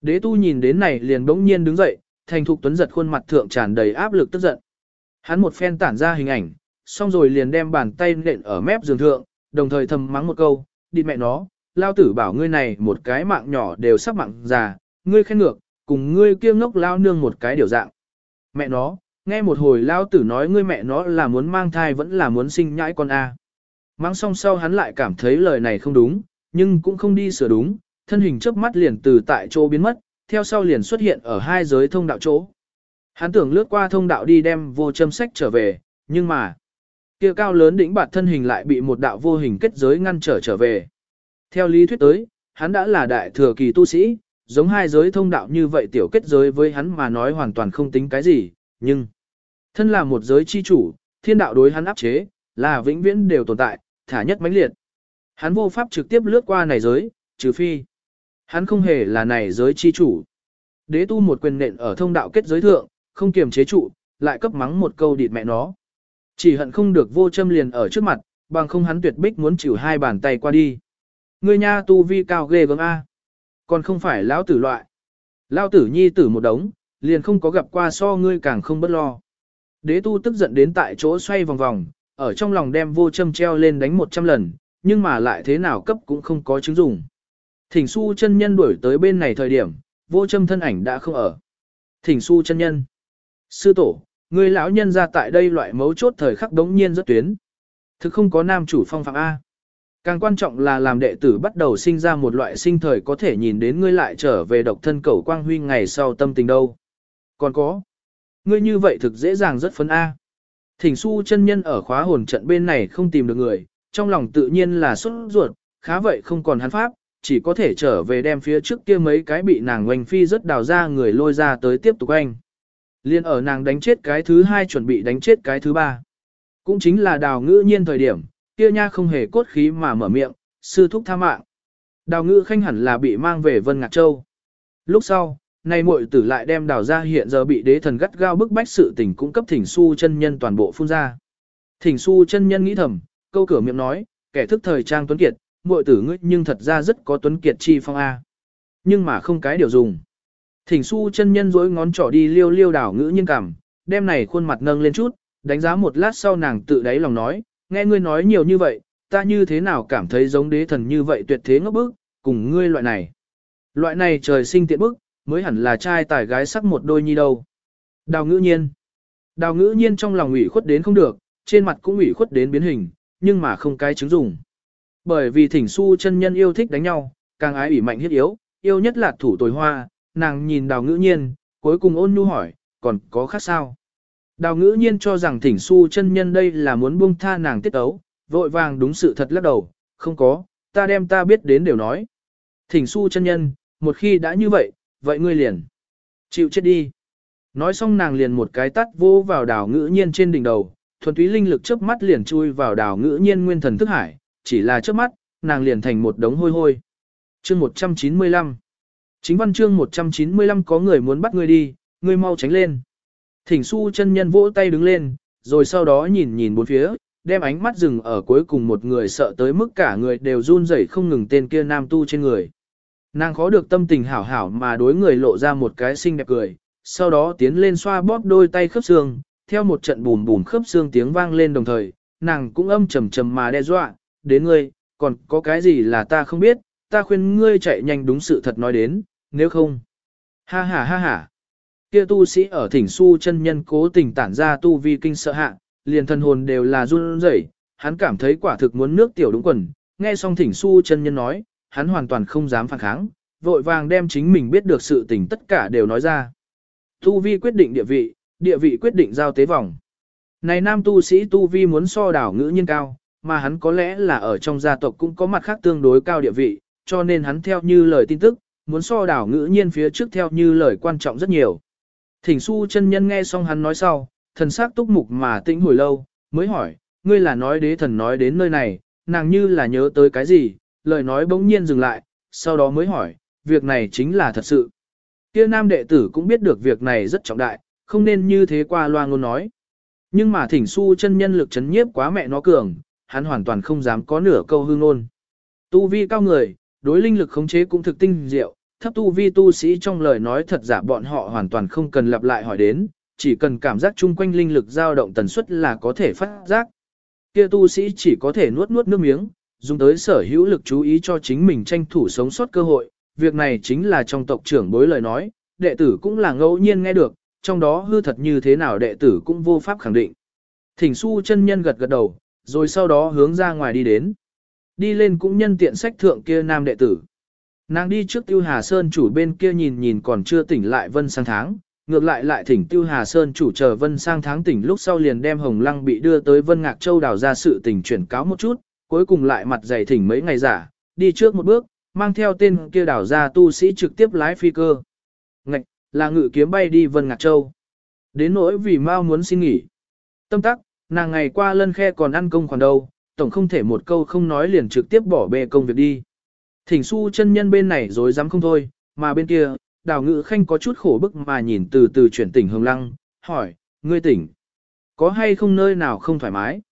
Đế tu nhìn đến này liền bỗng nhiên đứng dậy, thành thục tuấn giật khuôn mặt thượng tràn đầy áp lực tức giận. Hắn một phen tản ra hình ảnh, xong rồi liền đem bàn tay nện ở mép giường thượng, đồng thời thầm mắng một câu, đi mẹ nó, lao tử bảo ngươi này một cái mạng nhỏ đều sắp mạng già, ngươi khen ngược, cùng ngươi kia ngốc lao nương một cái điều dạng. Mẹ nó, nghe một hồi lao tử nói ngươi mẹ nó là muốn mang thai vẫn là muốn sinh nhãi con A. mang xong sau hắn lại cảm thấy lời này không đúng, nhưng cũng không đi sửa đúng, thân hình trước mắt liền từ tại chỗ biến mất, theo sau liền xuất hiện ở hai giới thông đạo chỗ. Hắn tưởng lướt qua thông đạo đi đem vô châm sách trở về, nhưng mà, kia cao lớn đỉnh bạt thân hình lại bị một đạo vô hình kết giới ngăn trở trở về. Theo lý thuyết tới, hắn đã là đại thừa kỳ tu sĩ, giống hai giới thông đạo như vậy tiểu kết giới với hắn mà nói hoàn toàn không tính cái gì, nhưng thân là một giới chi chủ, thiên đạo đối hắn áp chế, là vĩnh viễn đều tồn tại, thả nhất mãnh liệt. Hắn vô pháp trực tiếp lướt qua này giới, trừ phi. Hắn không hề là này giới chi chủ. Đế tu một quyền nện ở thông đạo kết giới thượng, không kiềm chế trụ, lại cấp mắng một câu địt mẹ nó. Chỉ hận không được vô châm liền ở trước mặt, bằng không hắn tuyệt bích muốn chịu hai bàn tay qua đi. Ngươi nha tu vi cao ghê gớm A. Còn không phải lão tử loại. Lão tử nhi tử một đống, liền không có gặp qua so ngươi càng không bất lo. Đế tu tức giận đến tại chỗ xoay vòng vòng, ở trong lòng đem vô châm treo lên đánh một trăm lần, nhưng mà lại thế nào cấp cũng không có chứng dùng. Thỉnh su chân nhân đuổi tới bên này thời điểm, vô châm thân ảnh đã không ở. Thỉnh su chân nhân. Sư tổ, người lão nhân ra tại đây loại mấu chốt thời khắc đống nhiên rất tuyến. Thực không có nam chủ phong phạm A. Càng quan trọng là làm đệ tử bắt đầu sinh ra một loại sinh thời có thể nhìn đến ngươi lại trở về độc thân cầu quang huy ngày sau tâm tình đâu. Còn có. Ngươi như vậy thực dễ dàng rất phấn A. Thỉnh su chân nhân ở khóa hồn trận bên này không tìm được người, trong lòng tự nhiên là xuất ruột, khá vậy không còn hắn pháp, chỉ có thể trở về đem phía trước kia mấy cái bị nàng oanh phi rất đào ra người lôi ra tới tiếp tục anh. Liên ở nàng đánh chết cái thứ hai chuẩn bị đánh chết cái thứ ba. Cũng chính là đào ngữ nhiên thời điểm, kia nha không hề cốt khí mà mở miệng, sư thúc tha mạng. Đào ngữ khanh hẳn là bị mang về Vân Ngạc Châu. Lúc sau, nay muội tử lại đem đào ra hiện giờ bị đế thần gắt gao bức bách sự tình cung cấp thỉnh su chân nhân toàn bộ phun ra. Thỉnh su chân nhân nghĩ thầm, câu cửa miệng nói, kẻ thức thời trang tuấn kiệt, muội tử ngươi nhưng thật ra rất có tuấn kiệt chi phong A. Nhưng mà không cái điều dùng. Thỉnh su chân nhân dối ngón trỏ đi liêu liêu đảo ngữ nhưng cảm, đem này khuôn mặt nâng lên chút, đánh giá một lát sau nàng tự đáy lòng nói, nghe ngươi nói nhiều như vậy, ta như thế nào cảm thấy giống đế thần như vậy tuyệt thế ngốc bức, cùng ngươi loại này. Loại này trời sinh tiện bức, mới hẳn là trai tài gái sắc một đôi nhi đâu. Đào ngữ nhiên. Đào ngữ nhiên trong lòng ủy khuất đến không được, trên mặt cũng ủy khuất đến biến hình, nhưng mà không cái chứng dùng. Bởi vì thỉnh su chân nhân yêu thích đánh nhau, càng ái ủy mạnh hiết yếu, yêu nhất là thủ tồi hoa, nàng nhìn đào ngữ nhiên, cuối cùng ôn nhu hỏi, còn có khác sao? Đào ngữ nhiên cho rằng thỉnh su chân nhân đây là muốn buông tha nàng tiết ấu, vội vàng đúng sự thật lắc đầu, không có, ta đem ta biết đến đều nói. Thỉnh su chân nhân, một khi đã như vậy, vậy ngươi liền. Chịu chết đi. Nói xong nàng liền một cái tắt vô vào đảo ngữ nhiên trên đỉnh đầu, thuần túy linh lực chớp mắt liền chui vào đảo ngữ nhiên nguyên thần thức hải, chỉ là chớp mắt, nàng liền thành một đống hôi hôi. Chương 195 Chính văn chương 195 có người muốn bắt ngươi đi, ngươi mau tránh lên. Thỉnh su chân nhân vỗ tay đứng lên, rồi sau đó nhìn nhìn bốn phía, đem ánh mắt dừng ở cuối cùng một người sợ tới mức cả người đều run rẩy không ngừng tên kia nam tu trên người. Nàng khó được tâm tình hảo hảo mà đối người lộ ra một cái xinh đẹp cười, sau đó tiến lên xoa bóp đôi tay khớp xương, theo một trận bùm bùm khớp xương tiếng vang lên đồng thời, nàng cũng âm trầm trầm mà đe dọa, đến ngươi, còn có cái gì là ta không biết, ta khuyên ngươi chạy nhanh đúng sự thật nói đến, nếu không. Ha ha ha ha. Kia tu sĩ ở thỉnh su chân nhân cố tình tản ra tu vi kinh sợ hạ, liền thân hồn đều là run rẩy, hắn cảm thấy quả thực muốn nước tiểu đúng quần, nghe xong thỉnh su chân nhân nói, hắn hoàn toàn không dám phản kháng, vội vàng đem chính mình biết được sự tình tất cả đều nói ra. Tu vi quyết định địa vị, địa vị quyết định giao tế vòng. Này nam tu sĩ tu vi muốn so đảo ngữ nhiên cao, mà hắn có lẽ là ở trong gia tộc cũng có mặt khác tương đối cao địa vị, cho nên hắn theo như lời tin tức, muốn so đảo ngữ nhiên phía trước theo như lời quan trọng rất nhiều. Thỉnh su chân nhân nghe xong hắn nói sau, thần sắc túc mục mà tĩnh hồi lâu, mới hỏi, ngươi là nói đế thần nói đến nơi này, nàng như là nhớ tới cái gì, lời nói bỗng nhiên dừng lại, sau đó mới hỏi, việc này chính là thật sự. Kia nam đệ tử cũng biết được việc này rất trọng đại, không nên như thế qua loa ngôn nói. Nhưng mà thỉnh su chân nhân lực chấn nhiếp quá mẹ nó cường, hắn hoàn toàn không dám có nửa câu hương ngôn. Tu vi cao người, đối linh lực khống chế cũng thực tinh diệu, thấp tu vi tu sĩ trong lời nói thật giả bọn họ hoàn toàn không cần lặp lại hỏi đến, chỉ cần cảm giác chung quanh linh lực dao động tần suất là có thể phát giác. Kia tu sĩ chỉ có thể nuốt nuốt nước miếng, dùng tới sở hữu lực chú ý cho chính mình tranh thủ sống sót cơ hội, việc này chính là trong tộc trưởng bối lời nói, đệ tử cũng là ngẫu nhiên nghe được, trong đó hư thật như thế nào đệ tử cũng vô pháp khẳng định. Thỉnh su chân nhân gật gật đầu, rồi sau đó hướng ra ngoài đi đến. Đi lên cũng nhân tiện sách thượng kia nam đệ tử. Nàng đi trước Tiêu Hà Sơn chủ bên kia nhìn nhìn còn chưa tỉnh lại Vân sang tháng, ngược lại lại thỉnh Tiêu Hà Sơn chủ chờ Vân sang tháng tỉnh lúc sau liền đem Hồng Lăng bị đưa tới Vân Ngạc Châu đào ra sự tình chuyển cáo một chút, cuối cùng lại mặt dày thỉnh mấy ngày giả, đi trước một bước, mang theo tên kia đảo ra tu sĩ trực tiếp lái phi cơ. Ngạch, là ngự kiếm bay đi Vân Ngạc Châu. Đến nỗi vì mau muốn xin nghỉ. Tâm tắc, nàng ngày qua lân khe còn ăn công khoản đâu, tổng không thể một câu không nói liền trực tiếp bỏ bê công việc đi. Thỉnh su chân nhân bên này rồi dám không thôi, mà bên kia, đào ngự khanh có chút khổ bức mà nhìn từ từ chuyển tỉnh Hồng Lăng, hỏi, ngươi tỉnh, có hay không nơi nào không thoải mái?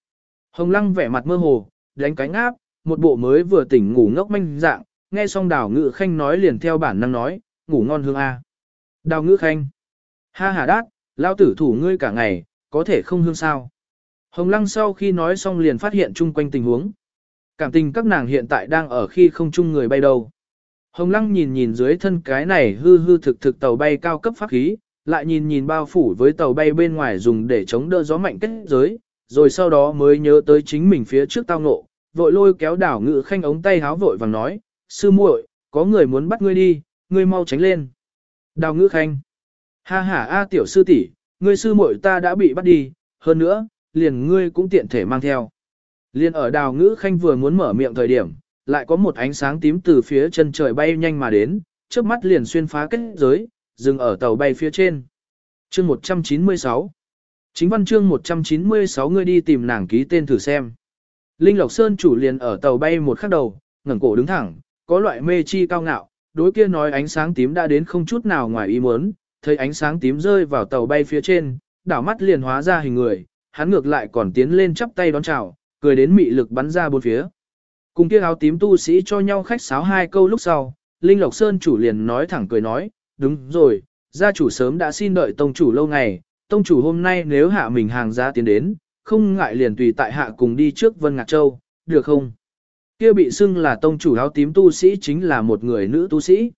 Hồng Lăng vẻ mặt mơ hồ, đánh cánh áp, một bộ mới vừa tỉnh ngủ ngốc manh dạng, nghe xong đào ngự khanh nói liền theo bản năng nói, ngủ ngon hương A. Đào ngự khanh, ha hà đát, lao tử thủ ngươi cả ngày, có thể không hương sao? Hồng Lăng sau khi nói xong liền phát hiện chung quanh tình huống. Cảm tình các nàng hiện tại đang ở khi không chung người bay đâu. Hồng Lăng nhìn nhìn dưới thân cái này hư hư thực thực tàu bay cao cấp pháp khí, lại nhìn nhìn bao phủ với tàu bay bên ngoài dùng để chống đỡ gió mạnh kết giới, rồi sau đó mới nhớ tới chính mình phía trước tao ngộ, vội lôi kéo đảo ngự khanh ống tay háo vội vàng nói, sư muội, có người muốn bắt ngươi đi, ngươi mau tránh lên. Đào ngự khanh, ha ha a tiểu sư tỷ, ngươi sư muội ta đã bị bắt đi, hơn nữa, liền ngươi cũng tiện thể mang theo. liền ở đào ngữ khanh vừa muốn mở miệng thời điểm, lại có một ánh sáng tím từ phía chân trời bay nhanh mà đến, trước mắt liền xuyên phá kết giới, dừng ở tàu bay phía trên. Chương 196 Chính văn chương 196 ngươi đi tìm nàng ký tên thử xem. Linh Lộc Sơn chủ liền ở tàu bay một khắc đầu, ngẩng cổ đứng thẳng, có loại mê chi cao ngạo, đối kia nói ánh sáng tím đã đến không chút nào ngoài ý muốn, thấy ánh sáng tím rơi vào tàu bay phía trên, đảo mắt liền hóa ra hình người, hắn ngược lại còn tiến lên chắp tay đón chào, cười đến mị lực bắn ra bốn phía. Cùng kia áo tím tu sĩ cho nhau khách sáo hai câu lúc sau, Linh Lộc Sơn chủ liền nói thẳng cười nói, đúng rồi, gia chủ sớm đã xin đợi tông chủ lâu ngày, tông chủ hôm nay nếu hạ mình hàng giá tiến đến, không ngại liền tùy tại hạ cùng đi trước Vân Ngạc Châu, được không? Kia bị xưng là tông chủ áo tím tu sĩ chính là một người nữ tu sĩ.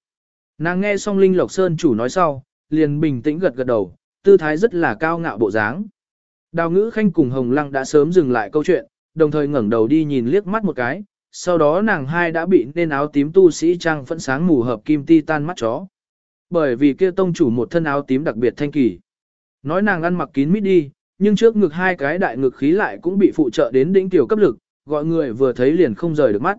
Nàng nghe xong Linh Lộc Sơn chủ nói sau, liền bình tĩnh gật gật đầu, tư thái rất là cao ngạo bộ dáng. Đào ngữ khanh cùng Hồng Lăng đã sớm dừng lại câu chuyện, đồng thời ngẩng đầu đi nhìn liếc mắt một cái, sau đó nàng hai đã bị nên áo tím tu sĩ trang phẫn sáng mù hợp kim ti tan mắt chó. Bởi vì kia tông chủ một thân áo tím đặc biệt thanh kỳ. Nói nàng ăn mặc kín mít đi, nhưng trước ngực hai cái đại ngực khí lại cũng bị phụ trợ đến đỉnh tiểu cấp lực, gọi người vừa thấy liền không rời được mắt.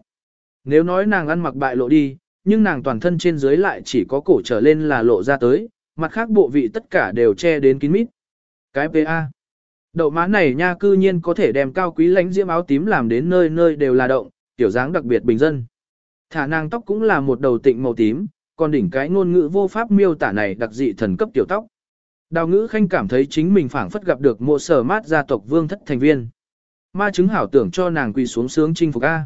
Nếu nói nàng ăn mặc bại lộ đi, nhưng nàng toàn thân trên dưới lại chỉ có cổ trở lên là lộ ra tới, mặt khác bộ vị tất cả đều che đến kín mít. Cái PA. Đậu má này nha cư nhiên có thể đem cao quý lãnh diễm áo tím làm đến nơi nơi đều là động, tiểu dáng đặc biệt bình dân. Thả nàng tóc cũng là một đầu tịnh màu tím, còn đỉnh cái ngôn ngữ vô pháp miêu tả này đặc dị thần cấp tiểu tóc. Đào ngữ khanh cảm thấy chính mình phảng phất gặp được mộ sở mát gia tộc vương thất thành viên. Ma chứng hảo tưởng cho nàng quỳ xuống sướng chinh phục A.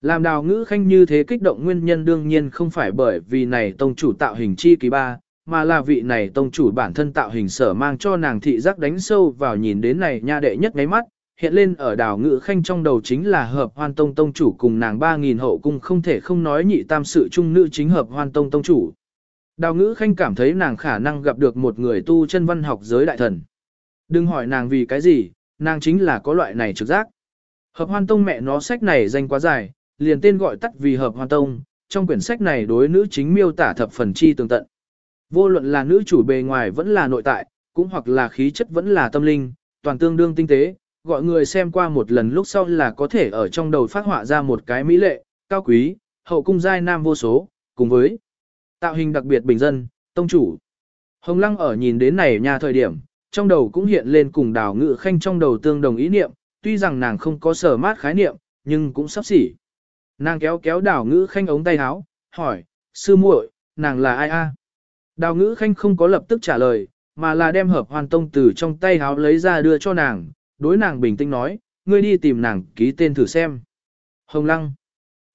Làm đào ngữ khanh như thế kích động nguyên nhân đương nhiên không phải bởi vì này tông chủ tạo hình chi kỳ ba, mà là vị này tông chủ bản thân tạo hình sở mang cho nàng thị giác đánh sâu vào nhìn đến này nha đệ nhất ngáy mắt, hiện lên ở Đào Ngữ khanh trong đầu chính là hợp hoan tông tông chủ cùng nàng 3.000 hậu cung không thể không nói nhị tam sự trung nữ chính hợp hoan tông tông chủ. Đào ngữ khanh cảm thấy nàng khả năng gặp được một người tu chân văn học giới đại thần. Đừng hỏi nàng vì cái gì, nàng chính là có loại này trực giác. Hợp hoan tông mẹ nó sách này danh quá dài, liền tên gọi tắt vì hợp hoan tông, trong quyển sách này đối nữ chính miêu tả thập phần chi tường tận. Vô luận là nữ chủ bề ngoài vẫn là nội tại, cũng hoặc là khí chất vẫn là tâm linh, toàn tương đương tinh tế, gọi người xem qua một lần lúc sau là có thể ở trong đầu phát họa ra một cái mỹ lệ, cao quý, hậu cung giai nam vô số, cùng với tạo hình đặc biệt bình dân, tông chủ. Hồng Lăng ở nhìn đến này nhà thời điểm, trong đầu cũng hiện lên cùng đào ngự khanh trong đầu tương đồng ý niệm, tuy rằng nàng không có sở mát khái niệm, nhưng cũng sắp xỉ. Nàng kéo kéo đào ngữ khanh ống tay áo, hỏi, sư muội, nàng là ai a? Đào ngữ khanh không có lập tức trả lời, mà là đem hợp hoàn tông từ trong tay áo lấy ra đưa cho nàng, đối nàng bình tĩnh nói, ngươi đi tìm nàng ký tên thử xem. Hồng Lăng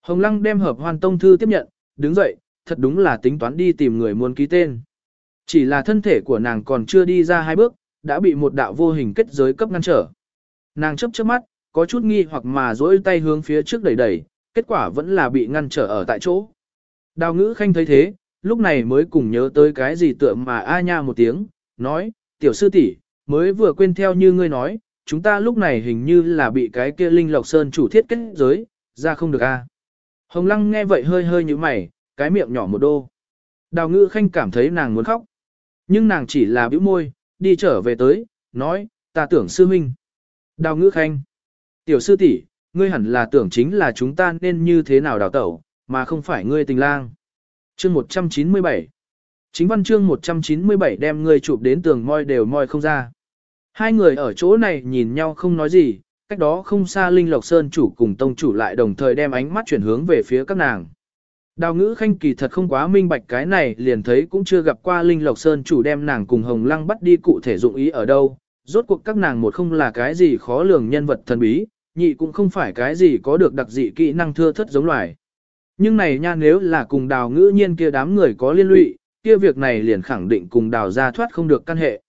Hồng Lăng đem hợp hoàn tông thư tiếp nhận, đứng dậy, thật đúng là tính toán đi tìm người muốn ký tên. Chỉ là thân thể của nàng còn chưa đi ra hai bước, đã bị một đạo vô hình kết giới cấp ngăn trở. Nàng chấp chớp mắt, có chút nghi hoặc mà dỗi tay hướng phía trước đẩy đẩy, kết quả vẫn là bị ngăn trở ở tại chỗ. Đào ngữ khanh thấy thế, lúc này mới cùng nhớ tới cái gì tựa mà a nha một tiếng, nói, tiểu sư tỷ mới vừa quên theo như ngươi nói, chúng ta lúc này hình như là bị cái kia linh lộc sơn chủ thiết kết giới, ra không được a. Hồng lăng nghe vậy hơi hơi như mày, cái miệng nhỏ một đô. Đào ngữ khanh cảm thấy nàng muốn khóc. Nhưng nàng chỉ là bĩu môi, đi trở về tới, nói, ta tưởng sư huynh Đào ngữ khanh. Tiểu sư tỷ ngươi hẳn là tưởng chính là chúng ta nên như thế nào đào tẩu, mà không phải ngươi tình lang. Chương 197 Chính văn chương 197 đem ngươi chụp đến tường moi đều moi không ra. Hai người ở chỗ này nhìn nhau không nói gì, cách đó không xa Linh Lộc Sơn chủ cùng tông chủ lại đồng thời đem ánh mắt chuyển hướng về phía các nàng. Đào ngữ khanh kỳ thật không quá minh bạch cái này liền thấy cũng chưa gặp qua Linh Lộc Sơn chủ đem nàng cùng Hồng Lăng bắt đi cụ thể dụng ý ở đâu. Rốt cuộc các nàng một không là cái gì khó lường nhân vật thần bí, nhị cũng không phải cái gì có được đặc dị kỹ năng thưa thất giống loài. Nhưng này nha nếu là cùng đào ngữ nhiên kia đám người có liên lụy, kia việc này liền khẳng định cùng đào ra thoát không được căn hệ.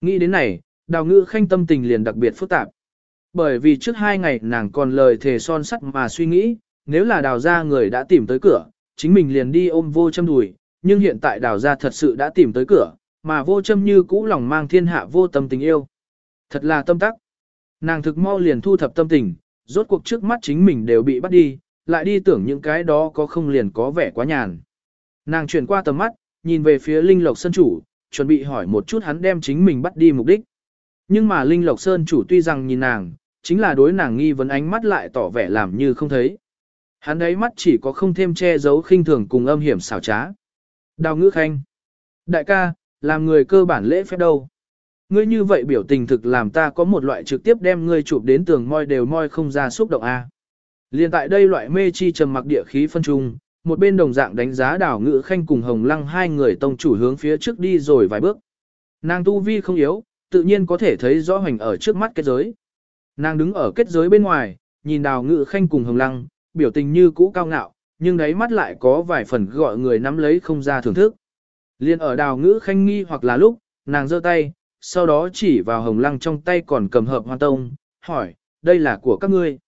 Nghĩ đến này, đào ngữ khanh tâm tình liền đặc biệt phức tạp. Bởi vì trước hai ngày nàng còn lời thề son sắt mà suy nghĩ, nếu là đào ra người đã tìm tới cửa, chính mình liền đi ôm vô châm đùi, nhưng hiện tại đào ra thật sự đã tìm tới cửa, mà vô châm như cũ lòng mang thiên hạ vô tâm tình yêu. Thật là tâm tắc. Nàng thực mau liền thu thập tâm tình, rốt cuộc trước mắt chính mình đều bị bắt đi, lại đi tưởng những cái đó có không liền có vẻ quá nhàn. Nàng chuyển qua tầm mắt, nhìn về phía Linh Lộc Sơn chủ, chuẩn bị hỏi một chút hắn đem chính mình bắt đi mục đích. Nhưng mà Linh Lộc Sơn chủ tuy rằng nhìn nàng, chính là đối nàng nghi vấn ánh mắt lại tỏ vẻ làm như không thấy. Hắn ấy mắt chỉ có không thêm che giấu khinh thường cùng âm hiểm xảo trá. Đào ngữ khanh. Đại ca, làm người cơ bản lễ phép đâu. Ngươi như vậy biểu tình thực làm ta có một loại trực tiếp đem ngươi chụp đến tường moi đều moi không ra xúc động a. Liên tại đây loại mê chi trầm mặc địa khí phân trung, một bên đồng dạng đánh giá đảo ngữ khanh cùng hồng lăng hai người tông chủ hướng phía trước đi rồi vài bước. Nàng tu vi không yếu, tự nhiên có thể thấy rõ hoành ở trước mắt kết giới. Nàng đứng ở kết giới bên ngoài, nhìn đào ngữ khanh cùng hồng lăng, biểu tình như cũ cao ngạo, nhưng đáy mắt lại có vài phần gọi người nắm lấy không ra thưởng thức. Liên ở đào ngữ khanh nghi hoặc là lúc, nàng giơ tay, sau đó chỉ vào hồng lăng trong tay còn cầm hợp hoa tông, hỏi, đây là của các ngươi.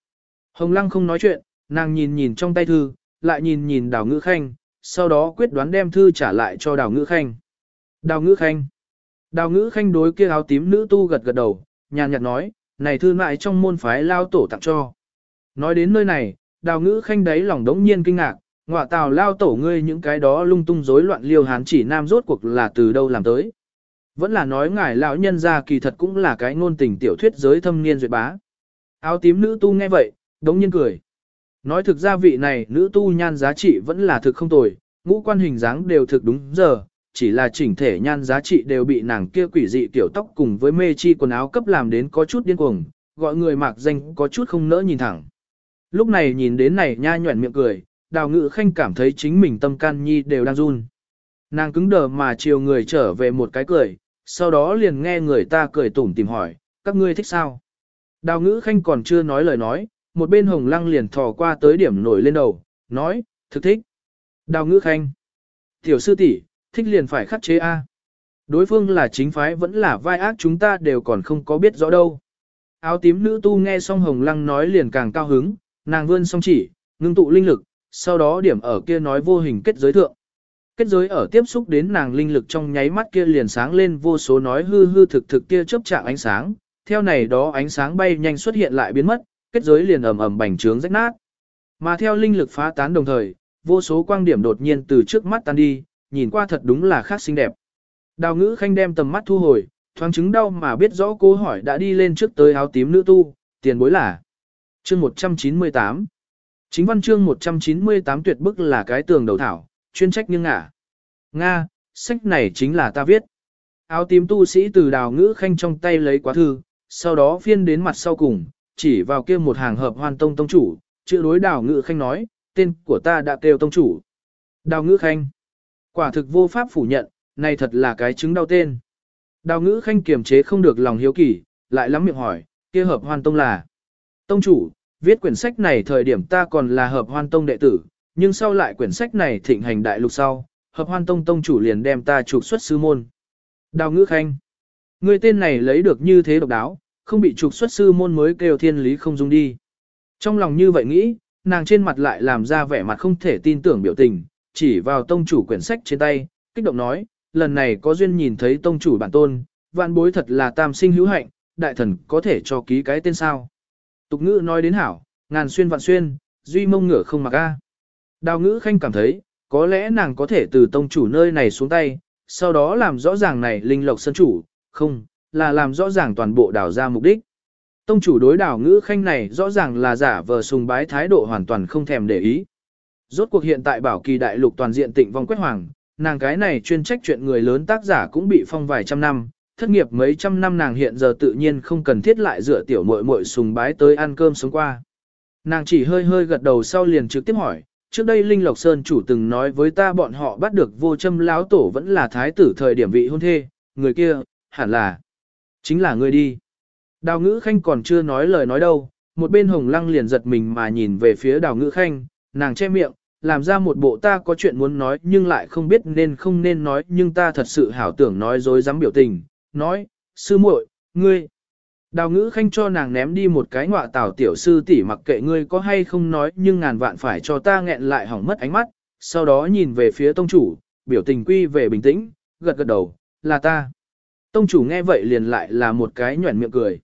Hồng lăng không nói chuyện, nàng nhìn nhìn trong tay thư, lại nhìn nhìn đào ngữ khanh, sau đó quyết đoán đem thư trả lại cho đào ngữ khanh. Đào ngữ khanh. Đào ngữ khanh đối kia áo tím nữ tu gật gật đầu, nhàn nhạt nói, này thư mại trong môn phái lao tổ tặng cho. Nói đến nơi này, đào ngữ khanh đấy lòng đống nhiên kinh ngạc, ngọa tào lao tổ ngươi những cái đó lung tung rối loạn liêu hán chỉ nam rốt cuộc là từ đâu làm tới. Vẫn là nói ngài lão nhân ra kỳ thật cũng là cái ngôn tình tiểu thuyết giới thâm niên duyệt bá. Áo tím nữ tu nghe vậy, đống nhiên cười. Nói thực ra vị này nữ tu nhan giá trị vẫn là thực không tồi, ngũ quan hình dáng đều thực đúng giờ, chỉ là chỉnh thể nhan giá trị đều bị nàng kia quỷ dị tiểu tóc cùng với mê chi quần áo cấp làm đến có chút điên cuồng, gọi người mạc danh có chút không nỡ nhìn thẳng. Lúc này nhìn đến này nha nhuẩn miệng cười, đào ngự khanh cảm thấy chính mình tâm can nhi đều đang run. Nàng cứng đờ mà chiều người trở về một cái cười, sau đó liền nghe người ta cười tủm tìm hỏi, các ngươi thích sao? Đào ngữ khanh còn chưa nói lời nói, một bên hồng lăng liền thò qua tới điểm nổi lên đầu, nói, thực thích. Đào ngữ khanh. Tiểu sư tỷ thích liền phải khắc chế A. Đối phương là chính phái vẫn là vai ác chúng ta đều còn không có biết rõ đâu. Áo tím nữ tu nghe xong hồng lăng nói liền càng cao hứng, nàng vươn song chỉ, ngưng tụ linh lực, sau đó điểm ở kia nói vô hình kết giới thượng. Kết giới ở tiếp xúc đến nàng linh lực trong nháy mắt kia liền sáng lên vô số nói hư hư thực thực kia chớp trạng ánh sáng, theo này đó ánh sáng bay nhanh xuất hiện lại biến mất, kết giới liền ầm ầm bành trướng rách nát. Mà theo linh lực phá tán đồng thời, vô số quang điểm đột nhiên từ trước mắt tan đi, nhìn qua thật đúng là khác xinh đẹp. Đào ngữ khanh đem tầm mắt thu hồi, thoáng chứng đau mà biết rõ cô hỏi đã đi lên trước tới áo tím nữ tu, tiền bối là. Chương 198 Chính văn chương 198 tuyệt bức là cái tường đầu thảo, chuyên trách nhưng ngả. Nga, sách này chính là ta viết. Áo tím tu sĩ từ đào ngữ khanh trong tay lấy quá thư, sau đó phiên đến mặt sau cùng, chỉ vào kia một hàng hợp hoàn tông tông chủ, chữ đối đào ngữ khanh nói, tên của ta đã kêu tông chủ. Đào ngữ khanh. Quả thực vô pháp phủ nhận, này thật là cái chứng đau tên. Đào ngữ khanh kiềm chế không được lòng hiếu kỳ, lại lắm miệng hỏi, kia hợp hoàn tông là. Tông chủ, viết quyển sách này thời điểm ta còn là hợp hoan tông đệ tử, nhưng sau lại quyển sách này thịnh hành đại lục sau, hợp hoan tông tông chủ liền đem ta trục xuất sư môn. Đào ngữ khanh. Người tên này lấy được như thế độc đáo, không bị trục xuất sư môn mới kêu thiên lý không dung đi. Trong lòng như vậy nghĩ, nàng trên mặt lại làm ra vẻ mặt không thể tin tưởng biểu tình, chỉ vào tông chủ quyển sách trên tay, kích động nói, lần này có duyên nhìn thấy tông chủ bản tôn, vạn bối thật là tam sinh hữu hạnh, đại thần có thể cho ký cái tên sao. Tục ngữ nói đến hảo, ngàn xuyên vạn xuyên, duy mông ngửa không mặc a. Đào ngữ khanh cảm thấy, có lẽ nàng có thể từ tông chủ nơi này xuống tay, sau đó làm rõ ràng này linh lộc sân chủ, không, là làm rõ ràng toàn bộ đào ra mục đích. Tông chủ đối đảo ngữ khanh này rõ ràng là giả vờ sùng bái thái độ hoàn toàn không thèm để ý. Rốt cuộc hiện tại bảo kỳ đại lục toàn diện tịnh vong quét hoàng, nàng cái này chuyên trách chuyện người lớn tác giả cũng bị phong vài trăm năm, thất nghiệp mấy trăm năm nàng hiện giờ tự nhiên không cần thiết lại dựa tiểu muội muội sùng bái tới ăn cơm sống qua. Nàng chỉ hơi hơi gật đầu sau liền trực tiếp hỏi, trước đây Linh Lộc Sơn chủ từng nói với ta bọn họ bắt được vô châm lão tổ vẫn là thái tử thời điểm vị hôn thê, người kia, hẳn là, chính là người đi. Đào ngữ khanh còn chưa nói lời nói đâu, một bên hồng lăng liền giật mình mà nhìn về phía đào ngữ khanh, nàng che miệng, làm ra một bộ ta có chuyện muốn nói nhưng lại không biết nên không nên nói nhưng ta thật sự hảo tưởng nói dối dám biểu tình, nói, sư muội, ngươi. Đào ngữ khanh cho nàng ném đi một cái ngọa tảo tiểu sư tỷ mặc kệ ngươi có hay không nói nhưng ngàn vạn phải cho ta nghẹn lại hỏng mất ánh mắt, sau đó nhìn về phía tông chủ, biểu tình quy về bình tĩnh, gật gật đầu, là ta. Tông chủ nghe vậy liền lại là một cái nhuẩn miệng cười.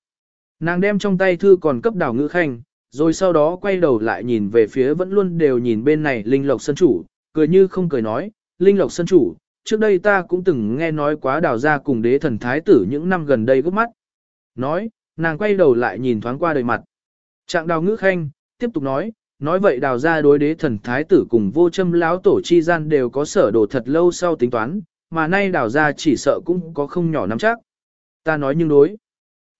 Nàng đem trong tay thư còn cấp đào ngữ khanh, rồi sau đó quay đầu lại nhìn về phía vẫn luôn đều nhìn bên này Linh Lộc Sân Chủ, cười như không cười nói, Linh Lộc Sân Chủ, trước đây ta cũng từng nghe nói quá đào ra cùng đế thần thái tử những năm gần đây gấp mắt. Nói, nàng quay đầu lại nhìn thoáng qua đời mặt. Trạng đào ngữ khanh, tiếp tục nói, nói vậy đào ra đối đế thần thái tử cùng vô châm lão tổ chi gian đều có sở đồ thật lâu sau tính toán, mà nay đào ra chỉ sợ cũng có không nhỏ nắm chắc. Ta nói nhưng đối.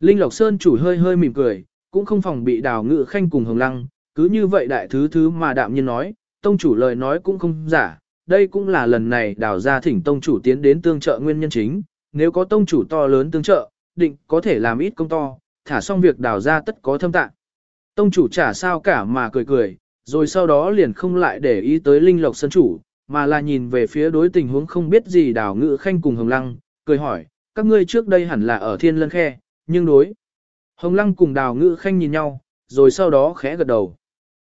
Linh Lộc Sơn chủ hơi hơi mỉm cười, cũng không phòng bị đào ngữ khanh cùng hồng lăng, cứ như vậy đại thứ thứ mà đạm nhiên nói, tông chủ lời nói cũng không giả, đây cũng là lần này đào ra thỉnh tông chủ tiến đến tương trợ nguyên nhân chính, nếu có tông chủ to lớn tương trợ, định có thể làm ít công to, thả xong việc đào ra tất có thâm tạng. Tông chủ chả sao cả mà cười cười, rồi sau đó liền không lại để ý tới linh lộc sân chủ, mà là nhìn về phía đối tình huống không biết gì đào ngự khanh cùng hồng lăng, cười hỏi, các ngươi trước đây hẳn là ở thiên lân khe, nhưng đối. Hồng lăng cùng đào ngự khanh nhìn nhau, rồi sau đó khẽ gật đầu.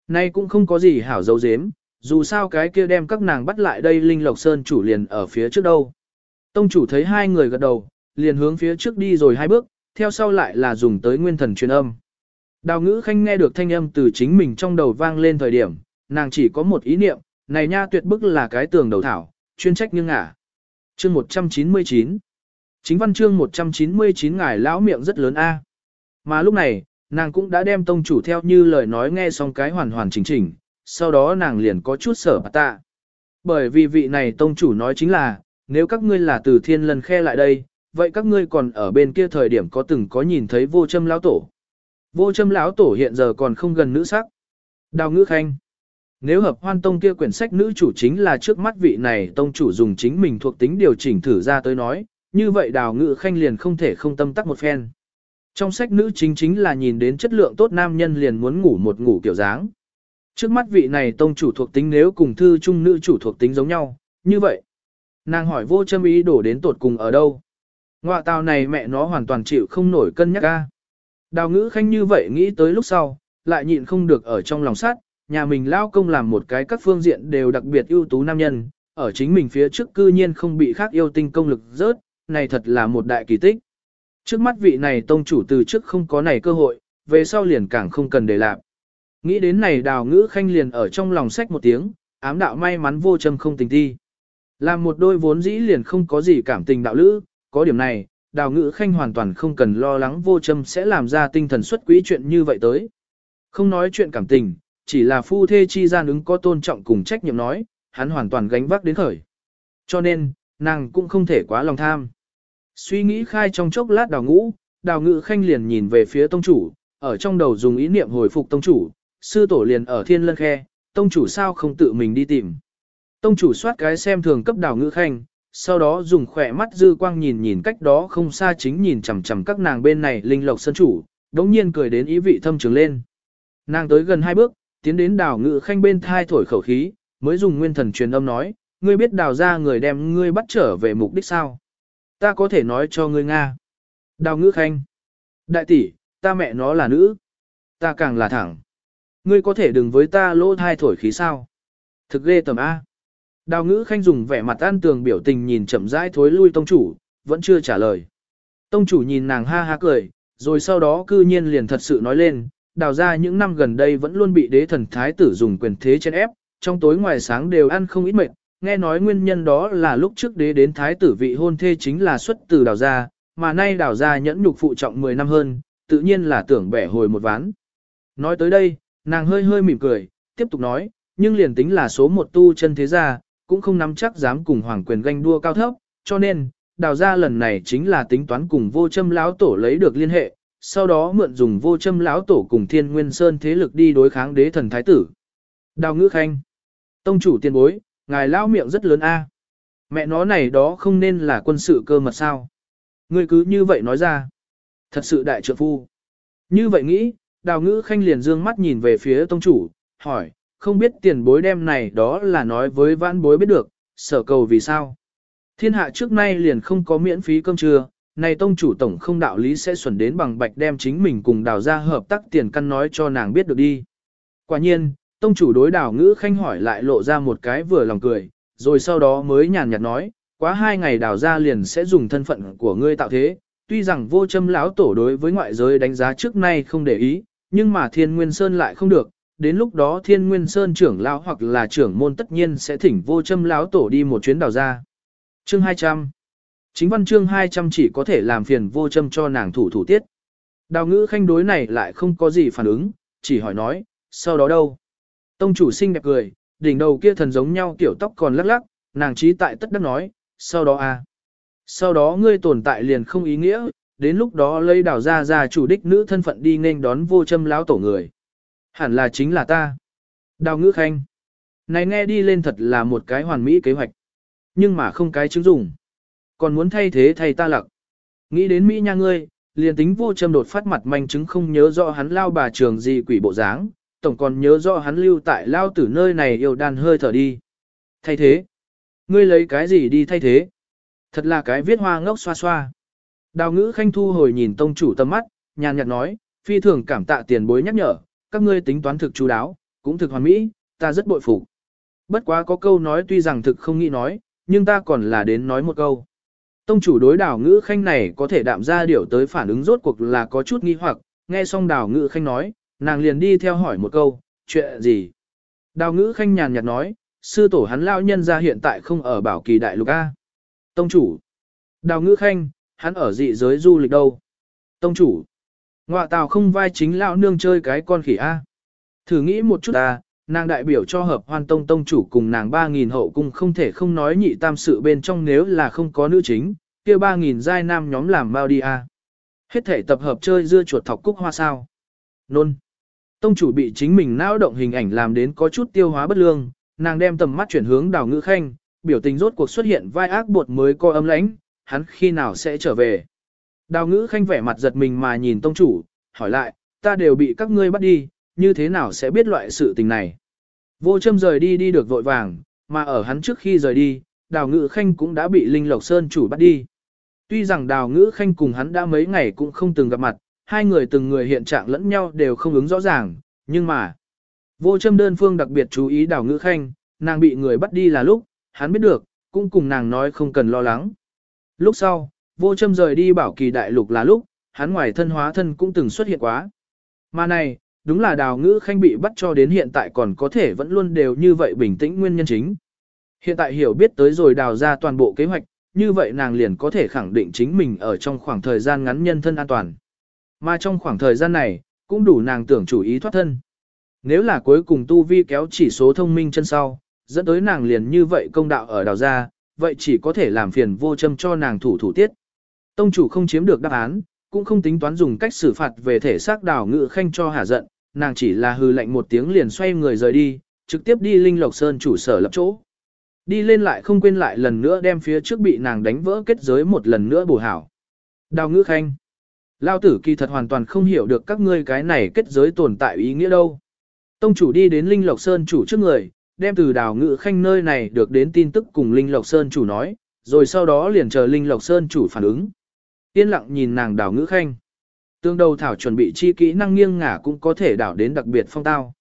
Nay cũng không có gì hảo dấu dếm, dù sao cái kia đem các nàng bắt lại đây Linh Lộc Sơn chủ liền ở phía trước đâu. Tông chủ thấy hai người gật đầu, liền hướng phía trước đi rồi hai bước, theo sau lại là dùng tới nguyên thần truyền âm. Đào ngữ khanh nghe được thanh âm từ chính mình trong đầu vang lên thời điểm, nàng chỉ có một ý niệm, này nha tuyệt bức là cái tường đầu thảo, chuyên trách nhưng ngả. Chương 199 Chính văn chương 199 ngài lão miệng rất lớn A. Mà lúc này, nàng cũng đã đem tông chủ theo như lời nói nghe xong cái hoàn hoàn chỉnh chỉnh, sau đó nàng liền có chút sở bà tạ. Bởi vì vị này tông chủ nói chính là, nếu các ngươi là từ thiên lần khe lại đây, vậy các ngươi còn ở bên kia thời điểm có từng có nhìn thấy vô châm lão tổ. Vô châm lão tổ hiện giờ còn không gần nữ sắc. Đào ngữ khanh. Nếu hợp hoan tông kia quyển sách nữ chủ chính là trước mắt vị này tông chủ dùng chính mình thuộc tính điều chỉnh thử ra tới nói, như vậy đào ngữ khanh liền không thể không tâm tắc một phen. Trong sách nữ chính chính là nhìn đến chất lượng tốt nam nhân liền muốn ngủ một ngủ kiểu dáng. Trước mắt vị này tông chủ thuộc tính nếu cùng thư trung nữ chủ thuộc tính giống nhau, như vậy. Nàng hỏi vô châm ý đổ đến tột cùng ở đâu. Ngoạ tào này mẹ nó hoàn toàn chịu không nổi cân nhắc ca. Đào ngữ khanh như vậy nghĩ tới lúc sau, lại nhịn không được ở trong lòng sát, nhà mình lao công làm một cái các phương diện đều đặc biệt ưu tú nam nhân, ở chính mình phía trước cư nhiên không bị khác yêu tinh công lực rớt, này thật là một đại kỳ tích. Trước mắt vị này tông chủ từ trước không có này cơ hội, về sau liền càng không cần để làm. Nghĩ đến này đào ngữ khanh liền ở trong lòng sách một tiếng, ám đạo may mắn vô châm không tình thi. Làm một đôi vốn dĩ liền không có gì cảm tình đạo lữ, có điểm này, đào ngữ khanh hoàn toàn không cần lo lắng vô châm sẽ làm ra tinh thần xuất quỹ chuyện như vậy tới. Không nói chuyện cảm tình, chỉ là phu thê chi gian ứng có tôn trọng cùng trách nhiệm nói, hắn hoàn toàn gánh vác đến khởi. Cho nên, nàng cũng không thể quá lòng tham. Suy nghĩ khai trong chốc lát đào ngũ, đào ngữ khanh liền nhìn về phía tông chủ, ở trong đầu dùng ý niệm hồi phục tông chủ, sư tổ liền ở thiên lân khe, tông chủ sao không tự mình đi tìm. Tông chủ soát cái xem thường cấp đào ngữ khanh, sau đó dùng khỏe mắt dư quang nhìn nhìn cách đó không xa chính nhìn chằm chằm các nàng bên này linh lộc sân chủ, đống nhiên cười đến ý vị thâm trường lên. Nàng tới gần hai bước, tiến đến đào ngữ khanh bên thai thổi khẩu khí, mới dùng nguyên thần truyền âm nói, ngươi biết đào ra người đem ngươi bắt trở về mục đích sao? Ta có thể nói cho ngươi Nga. Đào ngữ khanh. Đại tỷ, ta mẹ nó là nữ. Ta càng là thẳng. Ngươi có thể đừng với ta lỗ thai thổi khí sao. Thực ghê tầm A. Đào ngữ khanh dùng vẻ mặt an tường biểu tình nhìn chậm rãi thối lui tông chủ, vẫn chưa trả lời. Tông chủ nhìn nàng ha ha cười, rồi sau đó cư nhiên liền thật sự nói lên, đào ra những năm gần đây vẫn luôn bị đế thần thái tử dùng quyền thế chen ép, trong tối ngoài sáng đều ăn không ít mệt, nghe nói nguyên nhân đó là lúc trước đế đến thái tử vị hôn thê chính là xuất từ đào gia, mà nay đào gia nhẫn nhục phụ trọng 10 năm hơn, tự nhiên là tưởng bẻ hồi một ván. Nói tới đây, nàng hơi hơi mỉm cười, tiếp tục nói, nhưng liền tính là số một tu chân thế gia, cũng không nắm chắc dám cùng hoàng quyền ganh đua cao thấp, cho nên, đào ra lần này chính là tính toán cùng vô châm lão tổ lấy được liên hệ, sau đó mượn dùng vô châm lão tổ cùng thiên nguyên sơn thế lực đi đối kháng đế thần thái tử. Đào ngữ khanh, tông chủ tiên bối, ngài lao miệng rất lớn a. Mẹ nó này đó không nên là quân sự cơ mật sao. Ngươi cứ như vậy nói ra. Thật sự đại trượng phu. Như vậy nghĩ, đào ngữ khanh liền dương mắt nhìn về phía tông chủ, hỏi, không biết tiền bối đem này đó là nói với vãn bối biết được, sở cầu vì sao. Thiên hạ trước nay liền không có miễn phí cơm trưa, này tông chủ tổng không đạo lý sẽ xuẩn đến bằng bạch đem chính mình cùng đào ra hợp tác tiền căn nói cho nàng biết được đi. Quả nhiên, tông chủ đối đào ngữ khanh hỏi lại lộ ra một cái vừa lòng cười, rồi sau đó mới nhàn nhạt nói, quá hai ngày đào ra liền sẽ dùng thân phận của ngươi tạo thế, tuy rằng vô châm lão tổ đối với ngoại giới đánh giá trước nay không để ý, nhưng mà thiên nguyên sơn lại không được, đến lúc đó thiên nguyên sơn trưởng lão hoặc là trưởng môn tất nhiên sẽ thỉnh vô châm lão tổ đi một chuyến đào ra. Chương 200 Chính văn chương 200 chỉ có thể làm phiền vô châm cho nàng thủ thủ tiết. Đào ngữ khanh đối này lại không có gì phản ứng, chỉ hỏi nói, sau đó đâu? Tông chủ sinh đẹp cười, đỉnh đầu kia thần giống nhau kiểu tóc còn lắc lắc, nàng trí tại tất đắc nói, sau đó à? Sau đó ngươi tồn tại liền không ý nghĩa, đến lúc đó lấy đào ra ra chủ đích nữ thân phận đi nên đón vô châm lão tổ người. Hẳn là chính là ta. Đào ngữ khanh. Này nghe đi lên thật là một cái hoàn mỹ kế hoạch. Nhưng mà không cái chứng dùng. Còn muốn thay thế thay ta lặc. Nghĩ đến Mỹ nha ngươi, liền tính vô châm đột phát mặt manh chứng không nhớ rõ hắn lao bà trường gì quỷ bộ dáng, tổng còn nhớ rõ hắn lưu tại lao tử nơi này yêu đàn hơi thở đi. Thay thế? Ngươi lấy cái gì đi thay thế? Thật là cái viết hoa ngốc xoa xoa. Đào ngữ khanh thu hồi nhìn tông chủ tâm mắt, nhàn nhạt nói, phi thường cảm tạ tiền bối nhắc nhở, các ngươi tính toán thực chú đáo, cũng thực hoàn mỹ, ta rất bội phục. Bất quá có câu nói tuy rằng thực không nghĩ nói, nhưng ta còn là đến nói một câu. Tông chủ đối đào ngữ khanh này có thể đạm ra điều tới phản ứng rốt cuộc là có chút nghi hoặc, nghe xong đào ngữ khanh nói, nàng liền đi theo hỏi một câu, chuyện gì? Đào ngữ khanh nhàn nhạt nói, sư tổ hắn lao nhân ra hiện tại không ở bảo kỳ đại lục A. Tông chủ. Đào ngữ khanh, hắn ở dị giới du lịch đâu? Tông chủ. Ngoạ tào không vai chính lão nương chơi cái con khỉ A. Thử nghĩ một chút ta, nàng đại biểu cho hợp hoan tông tông chủ cùng nàng 3.000 hậu cung không thể không nói nhị tam sự bên trong nếu là không có nữ chính, kia 3.000 giai nam nhóm làm bao đi A. Hết thể tập hợp chơi dưa chuột thọc cúc hoa sao. Nôn. Tông chủ bị chính mình não động hình ảnh làm đến có chút tiêu hóa bất lương, nàng đem tầm mắt chuyển hướng đào ngữ khanh, biểu tình rốt cuộc xuất hiện vai ác bột mới coi âm lãnh, hắn khi nào sẽ trở về. Đào ngữ khanh vẻ mặt giật mình mà nhìn tông chủ, hỏi lại, ta đều bị các ngươi bắt đi, như thế nào sẽ biết loại sự tình này. Vô châm rời đi đi được vội vàng, mà ở hắn trước khi rời đi, đào ngữ khanh cũng đã bị Linh Lộc Sơn chủ bắt đi. Tuy rằng đào ngữ khanh cùng hắn đã mấy ngày cũng không từng gặp mặt, hai người từng người hiện trạng lẫn nhau đều không ứng rõ ràng, nhưng mà, vô châm đơn phương đặc biệt chú ý đào ngữ khanh, nàng bị người bắt đi là lúc, hắn biết được, cũng cùng nàng nói không cần lo lắng. Lúc sau, vô châm rời đi bảo kỳ đại lục là lúc, hắn ngoài thân hóa thân cũng từng xuất hiện quá. Mà này, đúng là đào ngữ khanh bị bắt cho đến hiện tại còn có thể vẫn luôn đều như vậy bình tĩnh nguyên nhân chính. Hiện tại hiểu biết tới rồi đào ra toàn bộ kế hoạch, như vậy nàng liền có thể khẳng định chính mình ở trong khoảng thời gian ngắn nhân thân an toàn. Mà trong khoảng thời gian này, cũng đủ nàng tưởng chủ ý thoát thân. Nếu là cuối cùng tu vi kéo chỉ số thông minh chân sau, dẫn tới nàng liền như vậy công đạo ở đào ra, vậy chỉ có thể làm phiền vô châm cho nàng thủ thủ tiết. Tông chủ không chiếm được đáp án, cũng không tính toán dùng cách xử phạt về thể xác đào ngự khanh cho hả giận, nàng chỉ là hư lệnh một tiếng liền xoay người rời đi, trực tiếp đi Linh Lộc Sơn chủ sở lập chỗ. Đi lên lại không quên lại lần nữa đem phía trước bị nàng đánh vỡ kết giới một lần nữa bổ hảo. Đào ngữ khanh. Lao tử kỳ thật hoàn toàn không hiểu được các ngươi cái này kết giới tồn tại ý nghĩa đâu. Tông chủ đi đến Linh Lộc Sơn chủ trước người, đem từ đào ngữ khanh nơi này được đến tin tức cùng Linh Lộc Sơn chủ nói, rồi sau đó liền chờ Linh Lộc Sơn chủ phản ứng. Yên lặng nhìn nàng đào ngữ khanh. Tương đầu thảo chuẩn bị chi kỹ năng nghiêng ngả cũng có thể đảo đến đặc biệt phong tao.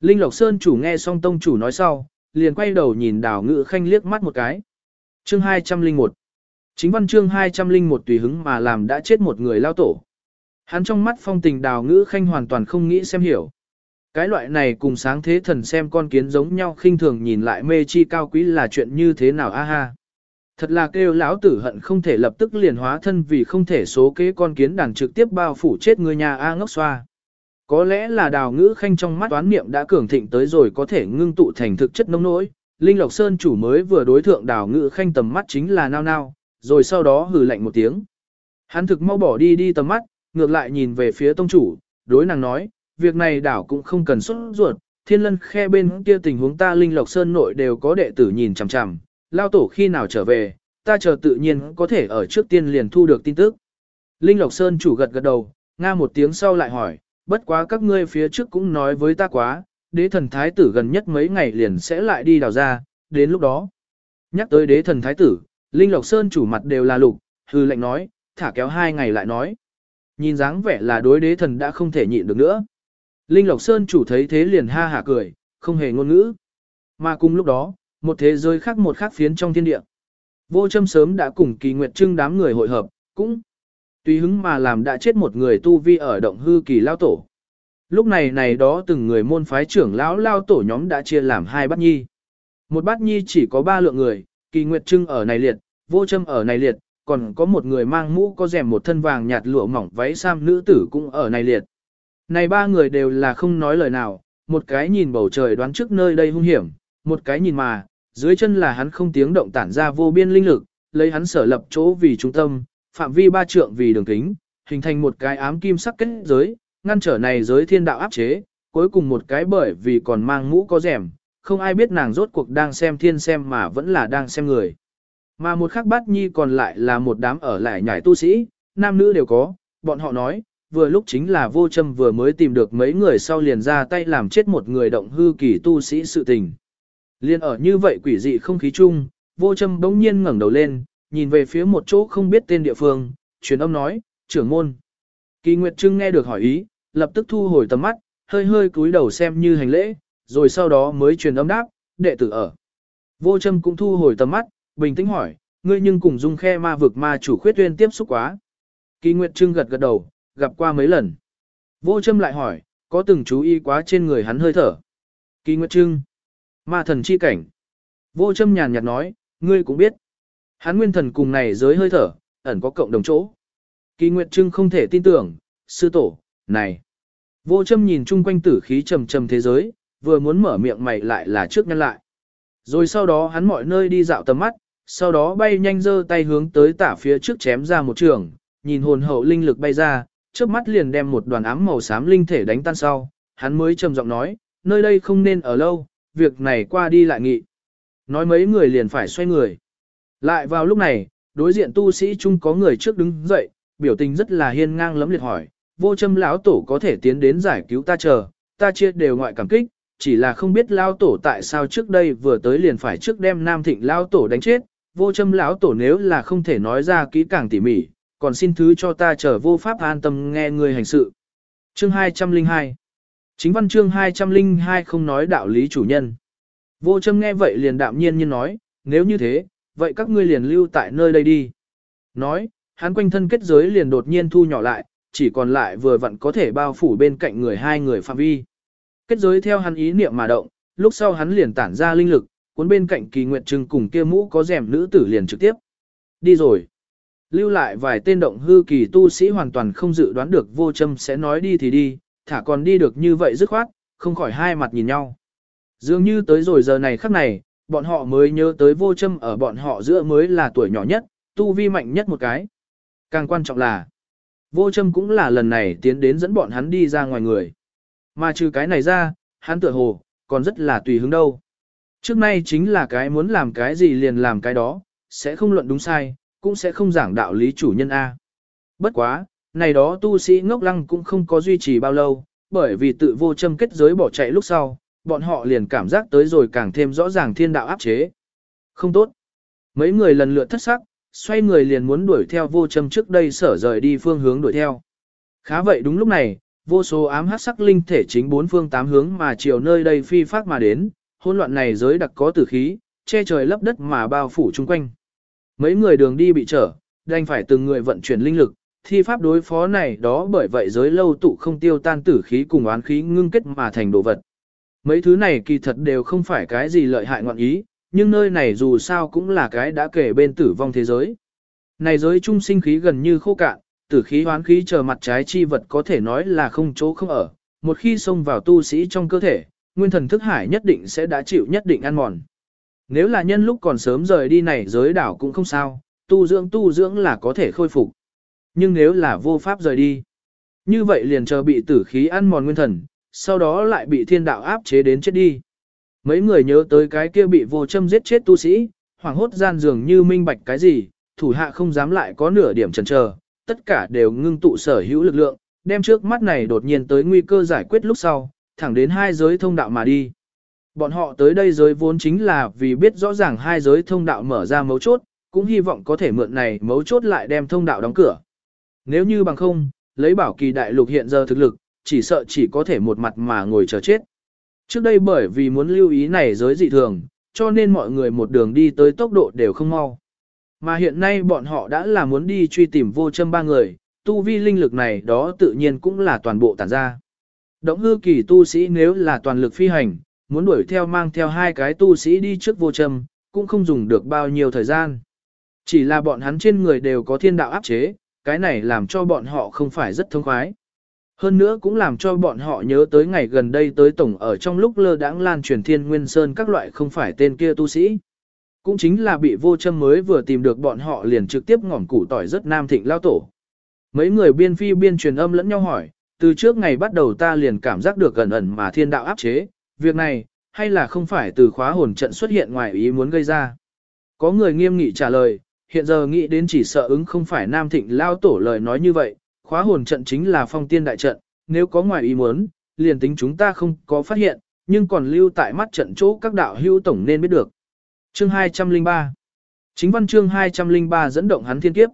Linh Lộc Sơn chủ nghe xong tông chủ nói sau, liền quay đầu nhìn đào ngữ khanh liếc mắt một cái. Chương 201 Chính văn chương 201 tùy hứng mà làm đã chết một người lao tổ. Hắn trong mắt phong tình đào ngữ khanh hoàn toàn không nghĩ xem hiểu. Cái loại này cùng sáng thế thần xem con kiến giống nhau khinh thường nhìn lại mê chi cao quý là chuyện như thế nào a ha. Thật là kêu lão tử hận không thể lập tức liền hóa thân vì không thể số kế con kiến đàn trực tiếp bao phủ chết người nhà A ngốc xoa. Có lẽ là đào ngữ khanh trong mắt toán niệm đã cường thịnh tới rồi có thể ngưng tụ thành thực chất nông nỗi. Linh Lộc Sơn chủ mới vừa đối thượng đào ngữ khanh tầm mắt chính là nao nao, rồi sau đó hừ lạnh một tiếng. Hắn thực mau bỏ đi đi tầm mắt, ngược lại nhìn về phía tông chủ, đối nàng nói, việc này đảo cũng không cần xuất ruột, thiên lân khe bên kia tình huống ta Linh Lộc Sơn nội đều có đệ tử nhìn chằm chằm, lao tổ khi nào trở về, ta chờ tự nhiên có thể ở trước tiên liền thu được tin tức. Linh Lộc Sơn chủ gật gật đầu, nga một tiếng sau lại hỏi, bất quá các ngươi phía trước cũng nói với ta quá, đế thần thái tử gần nhất mấy ngày liền sẽ lại đi đào ra, đến lúc đó. Nhắc tới đế thần thái tử, Linh Lộc Sơn chủ mặt đều là lục, hư lệnh nói, thả kéo hai ngày lại nói. Nhìn dáng vẻ là đối đế thần đã không thể nhịn được nữa. Linh Lộc Sơn chủ thấy thế liền ha hả cười, không hề ngôn ngữ. Mà cùng lúc đó, một thế giới khác một khác phiến trong thiên địa. Vô châm sớm đã cùng kỳ nguyệt trưng đám người hội hợp, cũng tùy hứng mà làm đã chết một người tu vi ở động hư kỳ lao tổ. Lúc này này đó từng người môn phái trưởng lão lao tổ nhóm đã chia làm hai bát nhi. Một bát nhi chỉ có ba lượng người, kỳ nguyệt trưng ở này liệt, vô châm ở này liệt, còn có một người mang mũ có rèm một thân vàng nhạt lụa mỏng váy sam nữ tử cũng ở này liệt. Này ba người đều là không nói lời nào, một cái nhìn bầu trời đoán trước nơi đây hung hiểm, một cái nhìn mà, dưới chân là hắn không tiếng động tản ra vô biên linh lực, lấy hắn sở lập chỗ vì trung tâm, phạm vi ba trượng vì đường kính, hình thành một cái ám kim sắc kết giới, ngăn trở này giới thiên đạo áp chế, cuối cùng một cái bởi vì còn mang mũ có rèm, không ai biết nàng rốt cuộc đang xem thiên xem mà vẫn là đang xem người. Mà một khắc bát nhi còn lại là một đám ở lại nhảy tu sĩ, nam nữ đều có, bọn họ nói, vừa lúc chính là vô châm vừa mới tìm được mấy người sau liền ra tay làm chết một người động hư kỳ tu sĩ sự tình. Liên ở như vậy quỷ dị không khí chung, vô châm bỗng nhiên ngẩng đầu lên, nhìn về phía một chỗ không biết tên địa phương, truyền âm nói, trưởng môn. Kỳ Nguyệt Trưng nghe được hỏi ý, lập tức thu hồi tầm mắt, hơi hơi cúi đầu xem như hành lễ, rồi sau đó mới truyền âm đáp, đệ tử ở. Vô châm cũng thu hồi tầm mắt, bình tĩnh hỏi, ngươi nhưng cùng dung khe ma vực ma chủ khuyết tuyên tiếp xúc quá. Kỳ Nguyệt Trưng gật gật đầu, gặp qua mấy lần. Vô châm lại hỏi, có từng chú ý quá trên người hắn hơi thở. Kỳ Nguyệt Trưng, ma thần chi cảnh. Vô châm nhàn nhạt nói, ngươi cũng biết. Hắn nguyên thần cùng này giới hơi thở, ẩn có cộng đồng chỗ. Kỳ Nguyệt Trưng không thể tin tưởng, sư tổ, này. Vô châm nhìn chung quanh tử khí trầm trầm thế giới, vừa muốn mở miệng mày lại là trước nhân lại. Rồi sau đó hắn mọi nơi đi dạo tầm mắt, sau đó bay nhanh giơ tay hướng tới tả phía trước chém ra một trường, nhìn hồn hậu linh lực bay ra, trước mắt liền đem một đoàn ám màu xám linh thể đánh tan sau, hắn mới trầm giọng nói, nơi đây không nên ở lâu, việc này qua đi lại nghị. Nói mấy người liền phải xoay người. Lại vào lúc này, đối diện tu sĩ chung có người trước đứng dậy, biểu tình rất là hiên ngang lấm liệt hỏi, vô châm lão tổ có thể tiến đến giải cứu ta chờ, ta chia đều ngoại cảm kích, chỉ là không biết lão tổ tại sao trước đây vừa tới liền phải trước đem nam thịnh lão tổ đánh chết, vô châm lão tổ nếu là không thể nói ra kỹ càng tỉ mỉ, còn xin thứ cho ta trở vô pháp an tâm nghe người hành sự. Chương 202 Chính văn chương 202 không nói đạo lý chủ nhân. Vô châm nghe vậy liền đạm nhiên nhiên nói, nếu như thế, vậy các ngươi liền lưu tại nơi đây đi. Nói, hắn quanh thân kết giới liền đột nhiên thu nhỏ lại, chỉ còn lại vừa vặn có thể bao phủ bên cạnh người hai người phạm vi. Kết giới theo hắn ý niệm mà động, lúc sau hắn liền tản ra linh lực, cuốn bên cạnh kỳ nguyện trưng cùng kia mũ có rèm nữ tử liền trực tiếp. Đi rồi. Lưu lại vài tên động hư kỳ tu sĩ hoàn toàn không dự đoán được vô châm sẽ nói đi thì đi, thả còn đi được như vậy dứt khoát, không khỏi hai mặt nhìn nhau. Dường như tới rồi giờ này khắc này, bọn họ mới nhớ tới vô châm ở bọn họ giữa mới là tuổi nhỏ nhất, tu vi mạnh nhất một cái. Càng quan trọng là, vô châm cũng là lần này tiến đến dẫn bọn hắn đi ra ngoài người. Mà trừ cái này ra, hắn tựa hồ, còn rất là tùy hứng đâu. Trước nay chính là cái muốn làm cái gì liền làm cái đó, sẽ không luận đúng sai, cũng sẽ không giảng đạo lý chủ nhân A. Bất quá, này đó tu sĩ ngốc lăng cũng không có duy trì bao lâu, bởi vì tự vô châm kết giới bỏ chạy lúc sau, bọn họ liền cảm giác tới rồi càng thêm rõ ràng thiên đạo áp chế. Không tốt. Mấy người lần lượt thất sắc, xoay người liền muốn đuổi theo vô châm trước đây sở rời đi phương hướng đuổi theo. Khá vậy đúng lúc này, vô số ám hắc sắc linh thể chính bốn phương tám hướng mà chiều nơi đây phi phát mà đến, hỗn loạn này giới đặc có tử khí, che trời lấp đất mà bao phủ chung quanh. Mấy người đường đi bị trở, đành phải từng người vận chuyển linh lực, thi pháp đối phó này đó bởi vậy giới lâu tụ không tiêu tan tử khí cùng oán khí ngưng kết mà thành đồ vật. Mấy thứ này kỳ thật đều không phải cái gì lợi hại ngoạn ý, nhưng nơi này dù sao cũng là cái đã kể bên tử vong thế giới. Này giới trung sinh khí gần như khô cạn, tử khí hoán khí chờ mặt trái chi vật có thể nói là không chỗ không ở, một khi xông vào tu sĩ trong cơ thể, nguyên thần thức hải nhất định sẽ đã chịu nhất định ăn mòn. Nếu là nhân lúc còn sớm rời đi này giới đảo cũng không sao, tu dưỡng tu dưỡng là có thể khôi phục. Nhưng nếu là vô pháp rời đi, như vậy liền chờ bị tử khí ăn mòn nguyên thần, sau đó lại bị thiên đạo áp chế đến chết đi. Mấy người nhớ tới cái kia bị vô châm giết chết tu sĩ, hoàng hốt gian dường như minh bạch cái gì, thủ hạ không dám lại có nửa điểm chần chờ, tất cả đều ngưng tụ sở hữu lực lượng, đem trước mắt này đột nhiên tới nguy cơ giải quyết lúc sau, thẳng đến hai giới thông đạo mà đi. Bọn họ tới đây giới vốn chính là vì biết rõ ràng hai giới thông đạo mở ra mấu chốt, cũng hy vọng có thể mượn này mấu chốt lại đem thông đạo đóng cửa. Nếu như bằng không, lấy bảo kỳ đại lục hiện giờ thực lực, chỉ sợ chỉ có thể một mặt mà ngồi chờ chết. Trước đây bởi vì muốn lưu ý này giới dị thường, cho nên mọi người một đường đi tới tốc độ đều không mau. Mà hiện nay bọn họ đã là muốn đi truy tìm vô châm ba người, tu vi linh lực này đó tự nhiên cũng là toàn bộ tản ra. Động hư kỳ tu sĩ nếu là toàn lực phi hành, muốn đuổi theo mang theo hai cái tu sĩ đi trước vô trầm, cũng không dùng được bao nhiêu thời gian. Chỉ là bọn hắn trên người đều có thiên đạo áp chế, cái này làm cho bọn họ không phải rất thông khoái. Hơn nữa cũng làm cho bọn họ nhớ tới ngày gần đây tới tổng ở trong lúc lơ đãng lan truyền thiên nguyên sơn các loại không phải tên kia tu sĩ. Cũng chính là bị vô châm mới vừa tìm được bọn họ liền trực tiếp ngỏm củ tỏi rất nam thịnh lao tổ. Mấy người biên phi biên truyền âm lẫn nhau hỏi, từ trước ngày bắt đầu ta liền cảm giác được gần ẩn mà thiên đạo áp chế, việc này, hay là không phải từ khóa hồn trận xuất hiện ngoài ý muốn gây ra. Có người nghiêm nghị trả lời, hiện giờ nghĩ đến chỉ sợ ứng không phải nam thịnh lao tổ lời nói như vậy, khóa hồn trận chính là phong tiên đại trận, nếu có ngoài ý muốn, liền tính chúng ta không có phát hiện, nhưng còn lưu tại mắt trận chỗ các đạo hữu tổng nên biết được. Chương 203 Chính văn chương 203 dẫn động hắn thiên kiếp.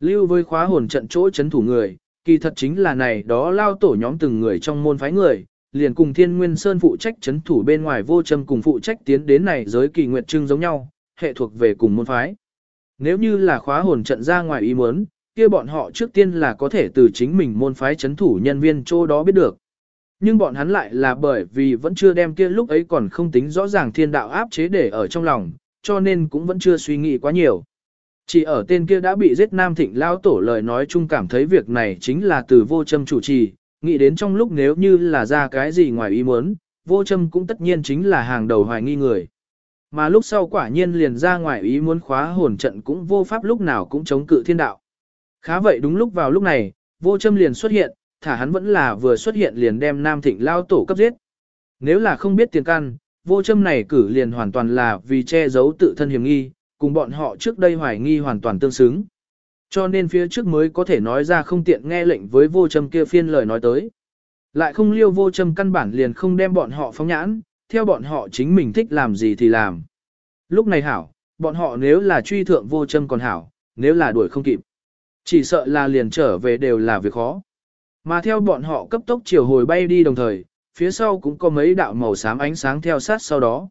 Lưu với khóa hồn trận chỗ chấn thủ người, kỳ thật chính là này đó lao tổ nhóm từng người trong môn phái người, liền cùng Thiên Nguyên Sơn phụ trách chấn thủ bên ngoài vô châm cùng phụ trách tiến đến này giới kỳ nguyệt trưng giống nhau, hệ thuộc về cùng môn phái. Nếu như là khóa hồn trận ra ngoài ý muốn, kia bọn họ trước tiên là có thể từ chính mình môn phái chấn thủ nhân viên chỗ đó biết được. Nhưng bọn hắn lại là bởi vì vẫn chưa đem kia lúc ấy còn không tính rõ ràng thiên đạo áp chế để ở trong lòng, cho nên cũng vẫn chưa suy nghĩ quá nhiều. Chỉ ở tên kia đã bị giết Nam Thịnh Lao Tổ lời nói chung cảm thấy việc này chính là từ vô châm chủ trì, nghĩ đến trong lúc nếu như là ra cái gì ngoài ý muốn, vô châm cũng tất nhiên chính là hàng đầu hoài nghi người. Mà lúc sau quả nhiên liền ra ngoài ý muốn khóa hồn trận cũng vô pháp lúc nào cũng chống cự thiên đạo. Khá vậy đúng lúc vào lúc này, vô châm liền xuất hiện, thả hắn vẫn là vừa xuất hiện liền đem Nam Thịnh lao tổ cấp giết. Nếu là không biết tiền căn, vô châm này cử liền hoàn toàn là vì che giấu tự thân hiểm nghi, cùng bọn họ trước đây hoài nghi hoàn toàn tương xứng. Cho nên phía trước mới có thể nói ra không tiện nghe lệnh với vô châm kia phiên lời nói tới. Lại không liêu vô châm căn bản liền không đem bọn họ phóng nhãn, theo bọn họ chính mình thích làm gì thì làm. Lúc này hảo, bọn họ nếu là truy thượng vô châm còn hảo, nếu là đuổi không kịp. Chỉ sợ là liền trở về đều là việc khó. Mà theo bọn họ cấp tốc chiều hồi bay đi đồng thời, phía sau cũng có mấy đạo màu xám ánh sáng theo sát sau đó.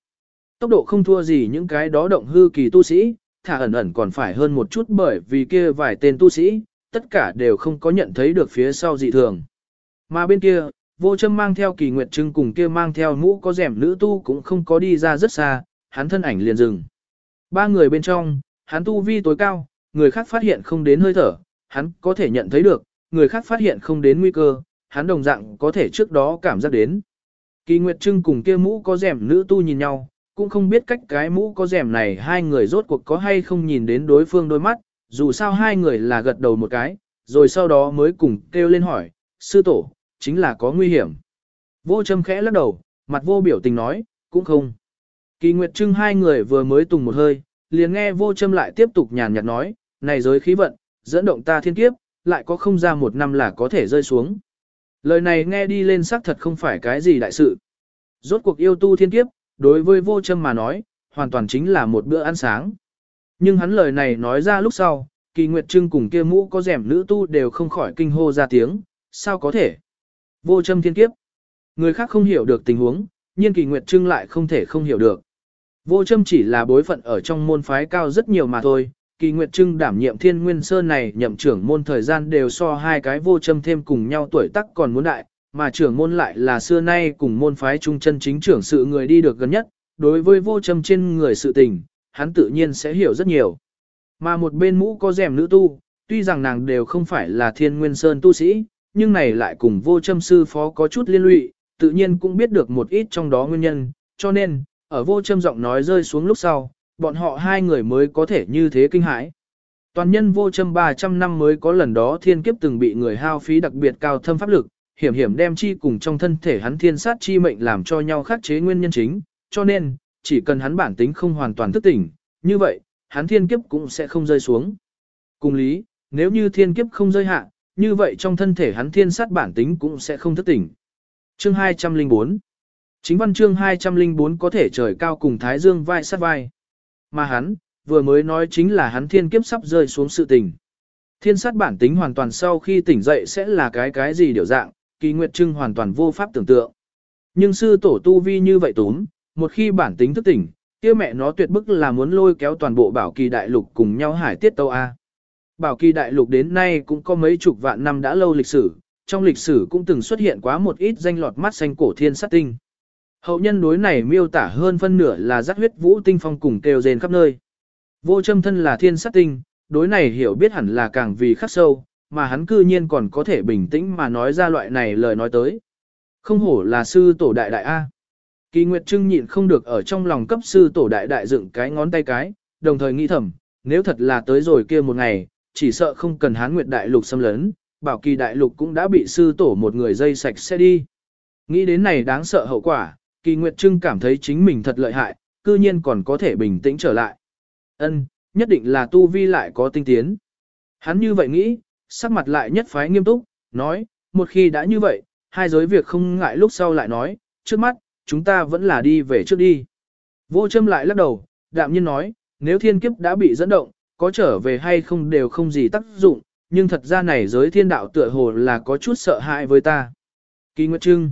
Tốc độ không thua gì những cái đó động hư kỳ tu sĩ, thả ẩn ẩn còn phải hơn một chút bởi vì kia vài tên tu sĩ, tất cả đều không có nhận thấy được phía sau dị thường. Mà bên kia, vô châm mang theo kỳ nguyệt trưng cùng kia mang theo mũ có rẻm nữ tu cũng không có đi ra rất xa, hắn thân ảnh liền dừng. Ba người bên trong, hắn tu vi tối cao, người khác phát hiện không đến hơi thở, hắn có thể nhận thấy được, người khác phát hiện không đến nguy cơ, hắn đồng dạng có thể trước đó cảm giác đến. Kỳ Nguyệt Trưng cùng kia mũ có rẻm nữ tu nhìn nhau, cũng không biết cách cái mũ có rèm này hai người rốt cuộc có hay không nhìn đến đối phương đôi mắt, dù sao hai người là gật đầu một cái, rồi sau đó mới cùng kêu lên hỏi, sư tổ, chính là có nguy hiểm. Vô châm khẽ lắc đầu, mặt vô biểu tình nói, cũng không. Kỳ Nguyệt Trưng hai người vừa mới tùng một hơi, liền nghe vô châm lại tiếp tục nhàn nhạt nói, này giới khí vận, dẫn động ta thiên kiếp, lại có không ra một năm là có thể rơi xuống. Lời này nghe đi lên xác thật không phải cái gì đại sự. Rốt cuộc yêu tu thiên kiếp, đối với vô châm mà nói, hoàn toàn chính là một bữa ăn sáng. Nhưng hắn lời này nói ra lúc sau, kỳ nguyệt trưng cùng kia mũ có rẻm nữ tu đều không khỏi kinh hô ra tiếng, sao có thể? Vô châm thiên kiếp. Người khác không hiểu được tình huống, nhưng kỳ nguyệt trưng lại không thể không hiểu được. Vô châm chỉ là bối phận ở trong môn phái cao rất nhiều mà thôi, kỳ nguyệt trưng đảm nhiệm thiên nguyên sơn này nhậm trưởng môn thời gian đều so hai cái vô châm thêm cùng nhau tuổi tác còn muốn đại, mà trưởng môn lại là xưa nay cùng môn phái trung chân chính trưởng sự người đi được gần nhất, đối với vô châm trên người sự tình, hắn tự nhiên sẽ hiểu rất nhiều. Mà một bên mũ có rèm nữ tu, tuy rằng nàng đều không phải là thiên nguyên sơn tu sĩ, nhưng này lại cùng vô châm sư phó có chút liên lụy, tự nhiên cũng biết được một ít trong đó nguyên nhân, cho nên, ở vô châm giọng nói rơi xuống lúc sau, bọn họ hai người mới có thể như thế kinh hãi. Toàn nhân vô châm 300 năm mới có lần đó thiên kiếp từng bị người hao phí đặc biệt cao thâm pháp lực, hiểm hiểm đem chi cùng trong thân thể hắn thiên sát chi mệnh làm cho nhau khắc chế nguyên nhân chính, cho nên, chỉ cần hắn bản tính không hoàn toàn thức tỉnh, như vậy, hắn thiên kiếp cũng sẽ không rơi xuống. Cùng lý, nếu như thiên kiếp không rơi hạ, như vậy trong thân thể hắn thiên sát bản tính cũng sẽ không thức tỉnh. Chương 204 Chính văn chương 204 có thể trời cao cùng Thái Dương vai sát vai. Mà hắn, vừa mới nói chính là hắn thiên kiếp sắp rơi xuống sự tình. Thiên sát bản tính hoàn toàn sau khi tỉnh dậy sẽ là cái cái gì điều dạng, kỳ nguyệt trưng hoàn toàn vô pháp tưởng tượng. Nhưng sư tổ tu vi như vậy túm, một khi bản tính thức tỉnh, kia mẹ nó tuyệt bức là muốn lôi kéo toàn bộ bảo kỳ đại lục cùng nhau hải tiết tâu A. Bảo kỳ đại lục đến nay cũng có mấy chục vạn năm đã lâu lịch sử, trong lịch sử cũng từng xuất hiện quá một ít danh lọt mắt xanh cổ thiên sát tinh. Hậu nhân đối này miêu tả hơn phân nửa là giác huyết vũ tinh phong cùng kêu rền khắp nơi. Vô châm thân là thiên sát tinh, đối này hiểu biết hẳn là càng vì khắc sâu, mà hắn cư nhiên còn có thể bình tĩnh mà nói ra loại này lời nói tới. Không hổ là sư tổ đại đại A. Kỳ Nguyệt Trưng nhịn không được ở trong lòng cấp sư tổ đại đại dựng cái ngón tay cái, đồng thời nghĩ thầm, nếu thật là tới rồi kia một ngày, chỉ sợ không cần hán Nguyệt đại lục xâm lấn, bảo kỳ đại lục cũng đã bị sư tổ một người dây sạch sẽ đi. Nghĩ đến này đáng sợ hậu quả, Kỳ Nguyệt Trưng cảm thấy chính mình thật lợi hại, cư nhiên còn có thể bình tĩnh trở lại. Ân, nhất định là tu vi lại có tinh tiến. Hắn như vậy nghĩ, sắc mặt lại nhất phái nghiêm túc, nói, một khi đã như vậy, hai giới việc không ngại lúc sau lại nói, trước mắt, chúng ta vẫn là đi về trước đi. Vô châm lại lắc đầu, đạm nhiên nói, nếu thiên kiếp đã bị dẫn động, có trở về hay không đều không gì tác dụng, nhưng thật ra này giới thiên đạo tựa hồ là có chút sợ hãi với ta. Kỳ Nguyệt Trưng,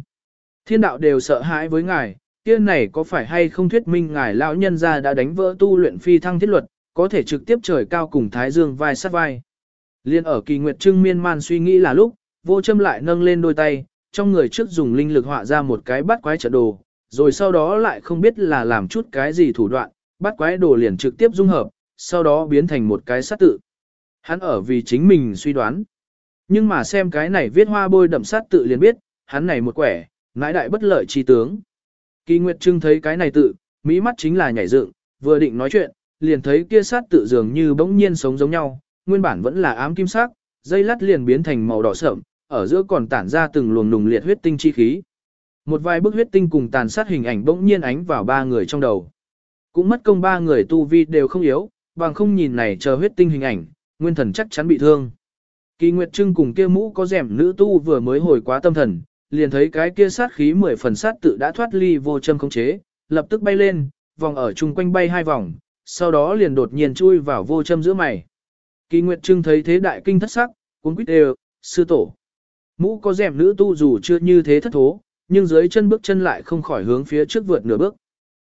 thiên đạo đều sợ hãi với ngài, kia này có phải hay không thuyết minh ngài lão nhân gia đã đánh vỡ tu luyện phi thăng thiết luật, có thể trực tiếp trời cao cùng Thái Dương vai sát vai. Liên ở kỳ nguyệt trưng miên man suy nghĩ là lúc, vô châm lại nâng lên đôi tay, trong người trước dùng linh lực họa ra một cái bắt quái trận đồ, rồi sau đó lại không biết là làm chút cái gì thủ đoạn, bắt quái đồ liền trực tiếp dung hợp, sau đó biến thành một cái sát tự. Hắn ở vì chính mình suy đoán. Nhưng mà xem cái này viết hoa bôi đậm sát tự liền biết, hắn này một quẻ, ngãi đại bất lợi chi tướng. Kỳ Nguyệt Trưng thấy cái này tự, mỹ mắt chính là nhảy dựng, vừa định nói chuyện, liền thấy kia sát tự dường như bỗng nhiên sống giống nhau, nguyên bản vẫn là ám kim sắc, dây lát liền biến thành màu đỏ sậm, ở giữa còn tản ra từng luồng nùng liệt huyết tinh chi khí. Một vài bức huyết tinh cùng tàn sát hình ảnh bỗng nhiên ánh vào ba người trong đầu. Cũng mất công ba người tu vi đều không yếu, bằng không nhìn này chờ huyết tinh hình ảnh, nguyên thần chắc chắn bị thương. Kỳ Nguyệt Trưng cùng kia mũ có rèm nữ tu vừa mới hồi quá tâm thần, liền thấy cái kia sát khí mười phần sát tự đã thoát ly vô châm không chế, lập tức bay lên, vòng ở chung quanh bay hai vòng, sau đó liền đột nhiên chui vào vô châm giữa mày. Kỳ Nguyệt Trưng thấy thế đại kinh thất sắc, cuốn quýt đều, sư tổ. Mũ có rèm nữ tu dù chưa như thế thất thố, nhưng dưới chân bước chân lại không khỏi hướng phía trước vượt nửa bước.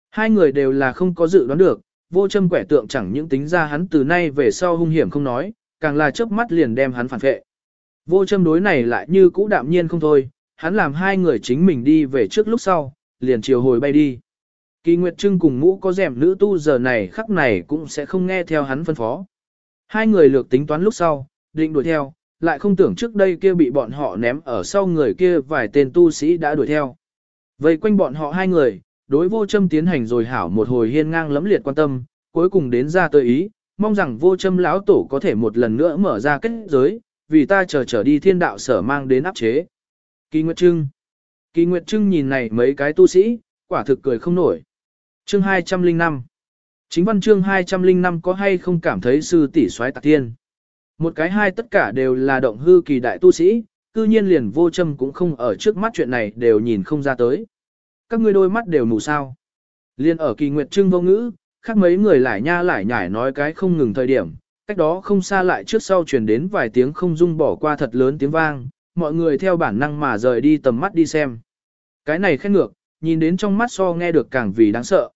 Hai người đều là không có dự đoán được, vô châm quẻ tượng chẳng những tính ra hắn từ nay về sau hung hiểm không nói, càng là chớp mắt liền đem hắn phản vệ. Vô châm đối này lại như cũ đạm nhiên không thôi, hắn làm hai người chính mình đi về trước lúc sau, liền chiều hồi bay đi. Kỳ Nguyệt Trưng cùng mũ có rèm nữ tu giờ này khắc này cũng sẽ không nghe theo hắn phân phó. Hai người lược tính toán lúc sau, định đuổi theo, lại không tưởng trước đây kia bị bọn họ ném ở sau người kia vài tên tu sĩ đã đuổi theo. Vây quanh bọn họ hai người, đối vô châm tiến hành rồi hảo một hồi hiên ngang lấm liệt quan tâm, cuối cùng đến ra tới ý, mong rằng vô châm lão tổ có thể một lần nữa mở ra kết giới, vì ta chờ trở đi thiên đạo sở mang đến áp chế. Kỳ Nguyệt Trưng Kỳ Nguyệt Trưng nhìn này mấy cái tu sĩ, quả thực cười không nổi. Chương 205 Chính văn chương 205 có hay không cảm thấy sư tỷ soái tạc tiên. Một cái hai tất cả đều là động hư kỳ đại tu sĩ, cư nhiên liền vô châm cũng không ở trước mắt chuyện này đều nhìn không ra tới. Các ngươi đôi mắt đều mù sao. Liên ở kỳ nguyệt trưng vô ngữ, khác mấy người lại nha lại nhải nói cái không ngừng thời điểm, cách đó không xa lại trước sau truyền đến vài tiếng không dung bỏ qua thật lớn tiếng vang, mọi người theo bản năng mà rời đi tầm mắt đi xem. Cái này khét ngược, nhìn đến trong mắt so nghe được càng vì đáng sợ.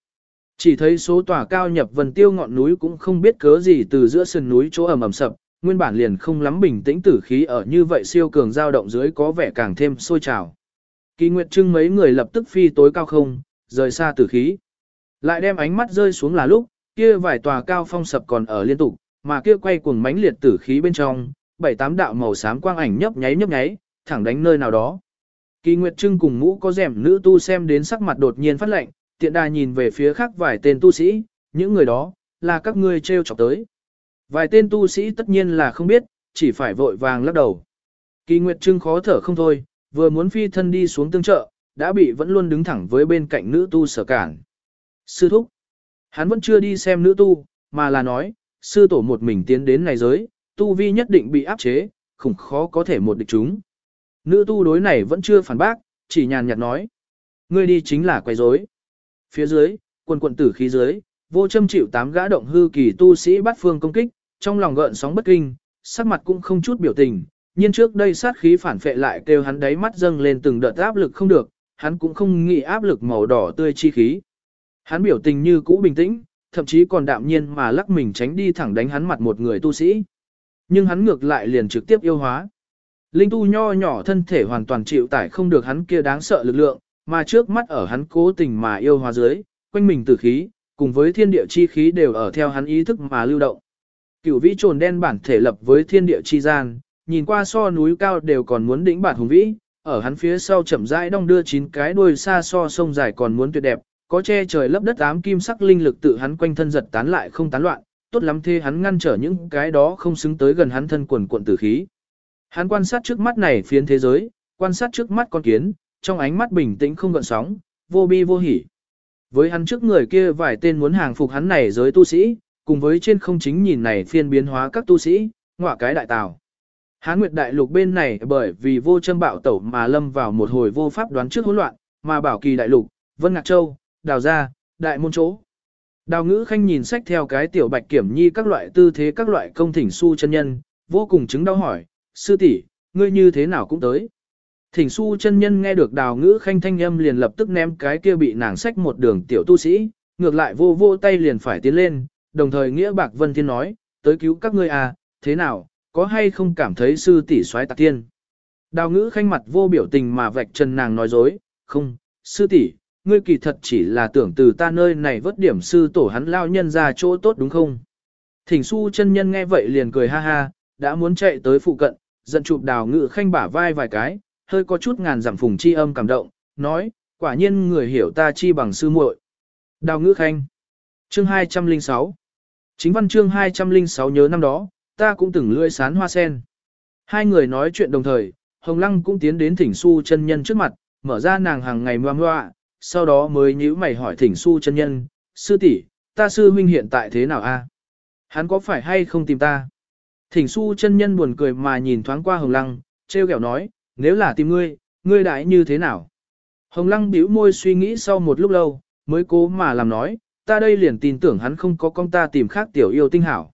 Chỉ thấy số tòa cao nhập vần tiêu ngọn núi cũng không biết cớ gì từ giữa sườn núi chỗ ẩm ẩm sập, nguyên bản liền không lắm bình tĩnh tử khí ở như vậy siêu cường dao động dưới có vẻ càng thêm sôi trào. Kỳ Nguyệt Trưng mấy người lập tức phi tối cao không, rời xa tử khí. Lại đem ánh mắt rơi xuống là lúc, kia vài tòa cao phong sập còn ở liên tục, mà kia quay cuồng mãnh liệt tử khí bên trong, bảy tám đạo màu xám quang ảnh nhấp nháy nhấp nháy, thẳng đánh nơi nào đó. Kỳ Nguyệt Trưng cùng mũ có rèm nữ tu xem đến sắc mặt đột nhiên phát lạnh, tiện đà nhìn về phía khác vài tên tu sĩ, những người đó, là các ngươi treo chọc tới. Vài tên tu sĩ tất nhiên là không biết, chỉ phải vội vàng lắc đầu. Kỳ Nguyệt Trưng khó thở không thôi, vừa muốn phi thân đi xuống tương trợ, đã bị vẫn luôn đứng thẳng với bên cạnh nữ tu sở cản. Sư thúc, hắn vẫn chưa đi xem nữ tu, mà là nói, sư tổ một mình tiến đến này giới, tu vi nhất định bị áp chế, khủng khó có thể một địch chúng. Nữ tu đối này vẫn chưa phản bác, chỉ nhàn nhạt nói. Ngươi đi chính là quay rối. Phía dưới, quần quận tử khí dưới, vô châm chịu tám gã động hư kỳ tu sĩ bắt phương công kích, trong lòng gợn sóng bất kinh, sắc mặt cũng không chút biểu tình. Nhưng trước đây sát khí phản phệ lại kêu hắn đáy mắt dâng lên từng đợt áp lực không được, hắn cũng không nghĩ áp lực màu đỏ tươi chi khí. Hắn biểu tình như cũ bình tĩnh, thậm chí còn đạm nhiên mà lắc mình tránh đi thẳng đánh hắn mặt một người tu sĩ. Nhưng hắn ngược lại liền trực tiếp yêu hóa. Linh tu nho nhỏ thân thể hoàn toàn chịu tải không được hắn kia đáng sợ lực lượng, mà trước mắt ở hắn cố tình mà yêu hóa dưới, quanh mình tử khí, cùng với thiên địa chi khí đều ở theo hắn ý thức mà lưu động. Cửu vĩ trồn đen bản thể lập với thiên địa chi gian, nhìn qua so núi cao đều còn muốn đỉnh bản hùng vĩ, ở hắn phía sau chậm rãi đong đưa chín cái đuôi xa so sông dài còn muốn tuyệt đẹp, có che trời lấp đất ám kim sắc linh lực tự hắn quanh thân giật tán lại không tán loạn, tốt lắm thế hắn ngăn trở những cái đó không xứng tới gần hắn thân quần cuộn tử khí. Hắn quan sát trước mắt này phiến thế giới, quan sát trước mắt con kiến, trong ánh mắt bình tĩnh không gợn sóng, vô bi vô hỉ. Với hắn trước người kia vài tên muốn hàng phục hắn này giới tu sĩ, cùng với trên không chính nhìn này phiên biến hóa các tu sĩ, ngọa cái đại tào. Hán Nguyệt Đại Lục bên này bởi vì vô châm bạo tẩu mà lâm vào một hồi vô pháp đoán trước hỗn loạn, mà bảo kỳ đại lục, Vân Ngạc Châu, Đào Gia, Đại Môn Chỗ. Đào ngữ khanh nhìn sách theo cái tiểu bạch kiểm nhi các loại tư thế các loại công thỉnh su chân nhân, vô cùng chứng đau hỏi, sư tỷ, ngươi như thế nào cũng tới. Thỉnh su chân nhân nghe được đào ngữ khanh thanh âm liền lập tức ném cái kia bị nàng sách một đường tiểu tu sĩ, ngược lại vô vô tay liền phải tiến lên, đồng thời nghĩa bạc vân thiên nói, tới cứu các ngươi à, thế nào, có hay không cảm thấy sư tỷ xoáy tạc tiên. Đào ngữ khanh mặt vô biểu tình mà vạch trần nàng nói dối, không, sư tỷ, ngươi kỳ thật chỉ là tưởng từ ta nơi này vớt điểm sư tổ hắn lao nhân ra chỗ tốt đúng không? Thỉnh su chân nhân nghe vậy liền cười ha ha, đã muốn chạy tới phụ cận, giận chụp đào ngữ khanh bả vai vài cái, hơi có chút ngàn giảm phùng chi âm cảm động, nói, quả nhiên người hiểu ta chi bằng sư muội. Đào ngữ khanh. Chương 206 Chính văn chương 206 nhớ năm đó, ta cũng từng lưỡi sán hoa sen. Hai người nói chuyện đồng thời, Hồng Lăng cũng tiến đến thỉnh su chân nhân trước mặt, mở ra nàng hàng ngày ngoa ngoạ, sau đó mới nhíu mày hỏi thỉnh su chân nhân, sư tỷ, ta sư huynh hiện tại thế nào a? Hắn có phải hay không tìm ta? Thỉnh su chân nhân buồn cười mà nhìn thoáng qua Hồng Lăng, treo kẹo nói, nếu là tìm ngươi, ngươi đại như thế nào? Hồng Lăng bĩu môi suy nghĩ sau một lúc lâu, mới cố mà làm nói, ta đây liền tin tưởng hắn không có con ta tìm khác tiểu yêu tinh hảo.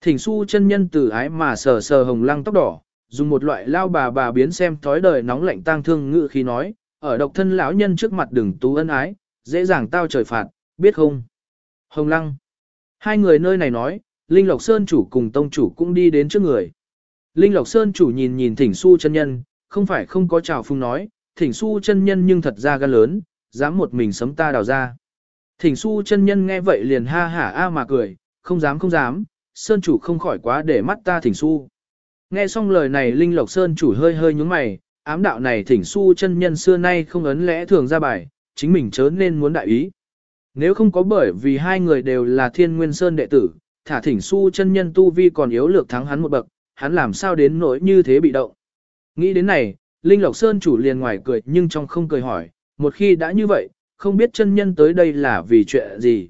Thỉnh su chân nhân từ ái mà sờ sờ Hồng Lăng tóc đỏ, dùng một loại lao bà bà biến xem thói đời nóng lạnh tang thương ngự khi nói, ở độc thân lão nhân trước mặt đừng tú ân ái, dễ dàng tao trời phạt, biết không? Hồng Lăng. Hai người nơi này nói, Linh Lộc Sơn chủ cùng tông chủ cũng đi đến trước người. Linh Lộc Sơn chủ nhìn nhìn thỉnh su chân nhân, không phải không có chào phung nói, thỉnh su chân nhân nhưng thật ra gan lớn, dám một mình sấm ta đào ra. Thỉnh su chân nhân nghe vậy liền ha hả a mà cười, không dám không dám, Sơn chủ không khỏi quá để mắt ta thỉnh su. Nghe xong lời này Linh Lộc Sơn chủ hơi hơi nhúng mày, ám đạo này thỉnh su chân nhân xưa nay không ấn lẽ thường ra bài, chính mình chớ nên muốn đại ý. Nếu không có bởi vì hai người đều là thiên nguyên sơn đệ tử, thả thỉnh su chân nhân tu vi còn yếu lược thắng hắn một bậc, hắn làm sao đến nỗi như thế bị động. Nghĩ đến này, Linh Lộc Sơn chủ liền ngoài cười nhưng trong không cười hỏi, một khi đã như vậy, không biết chân nhân tới đây là vì chuyện gì.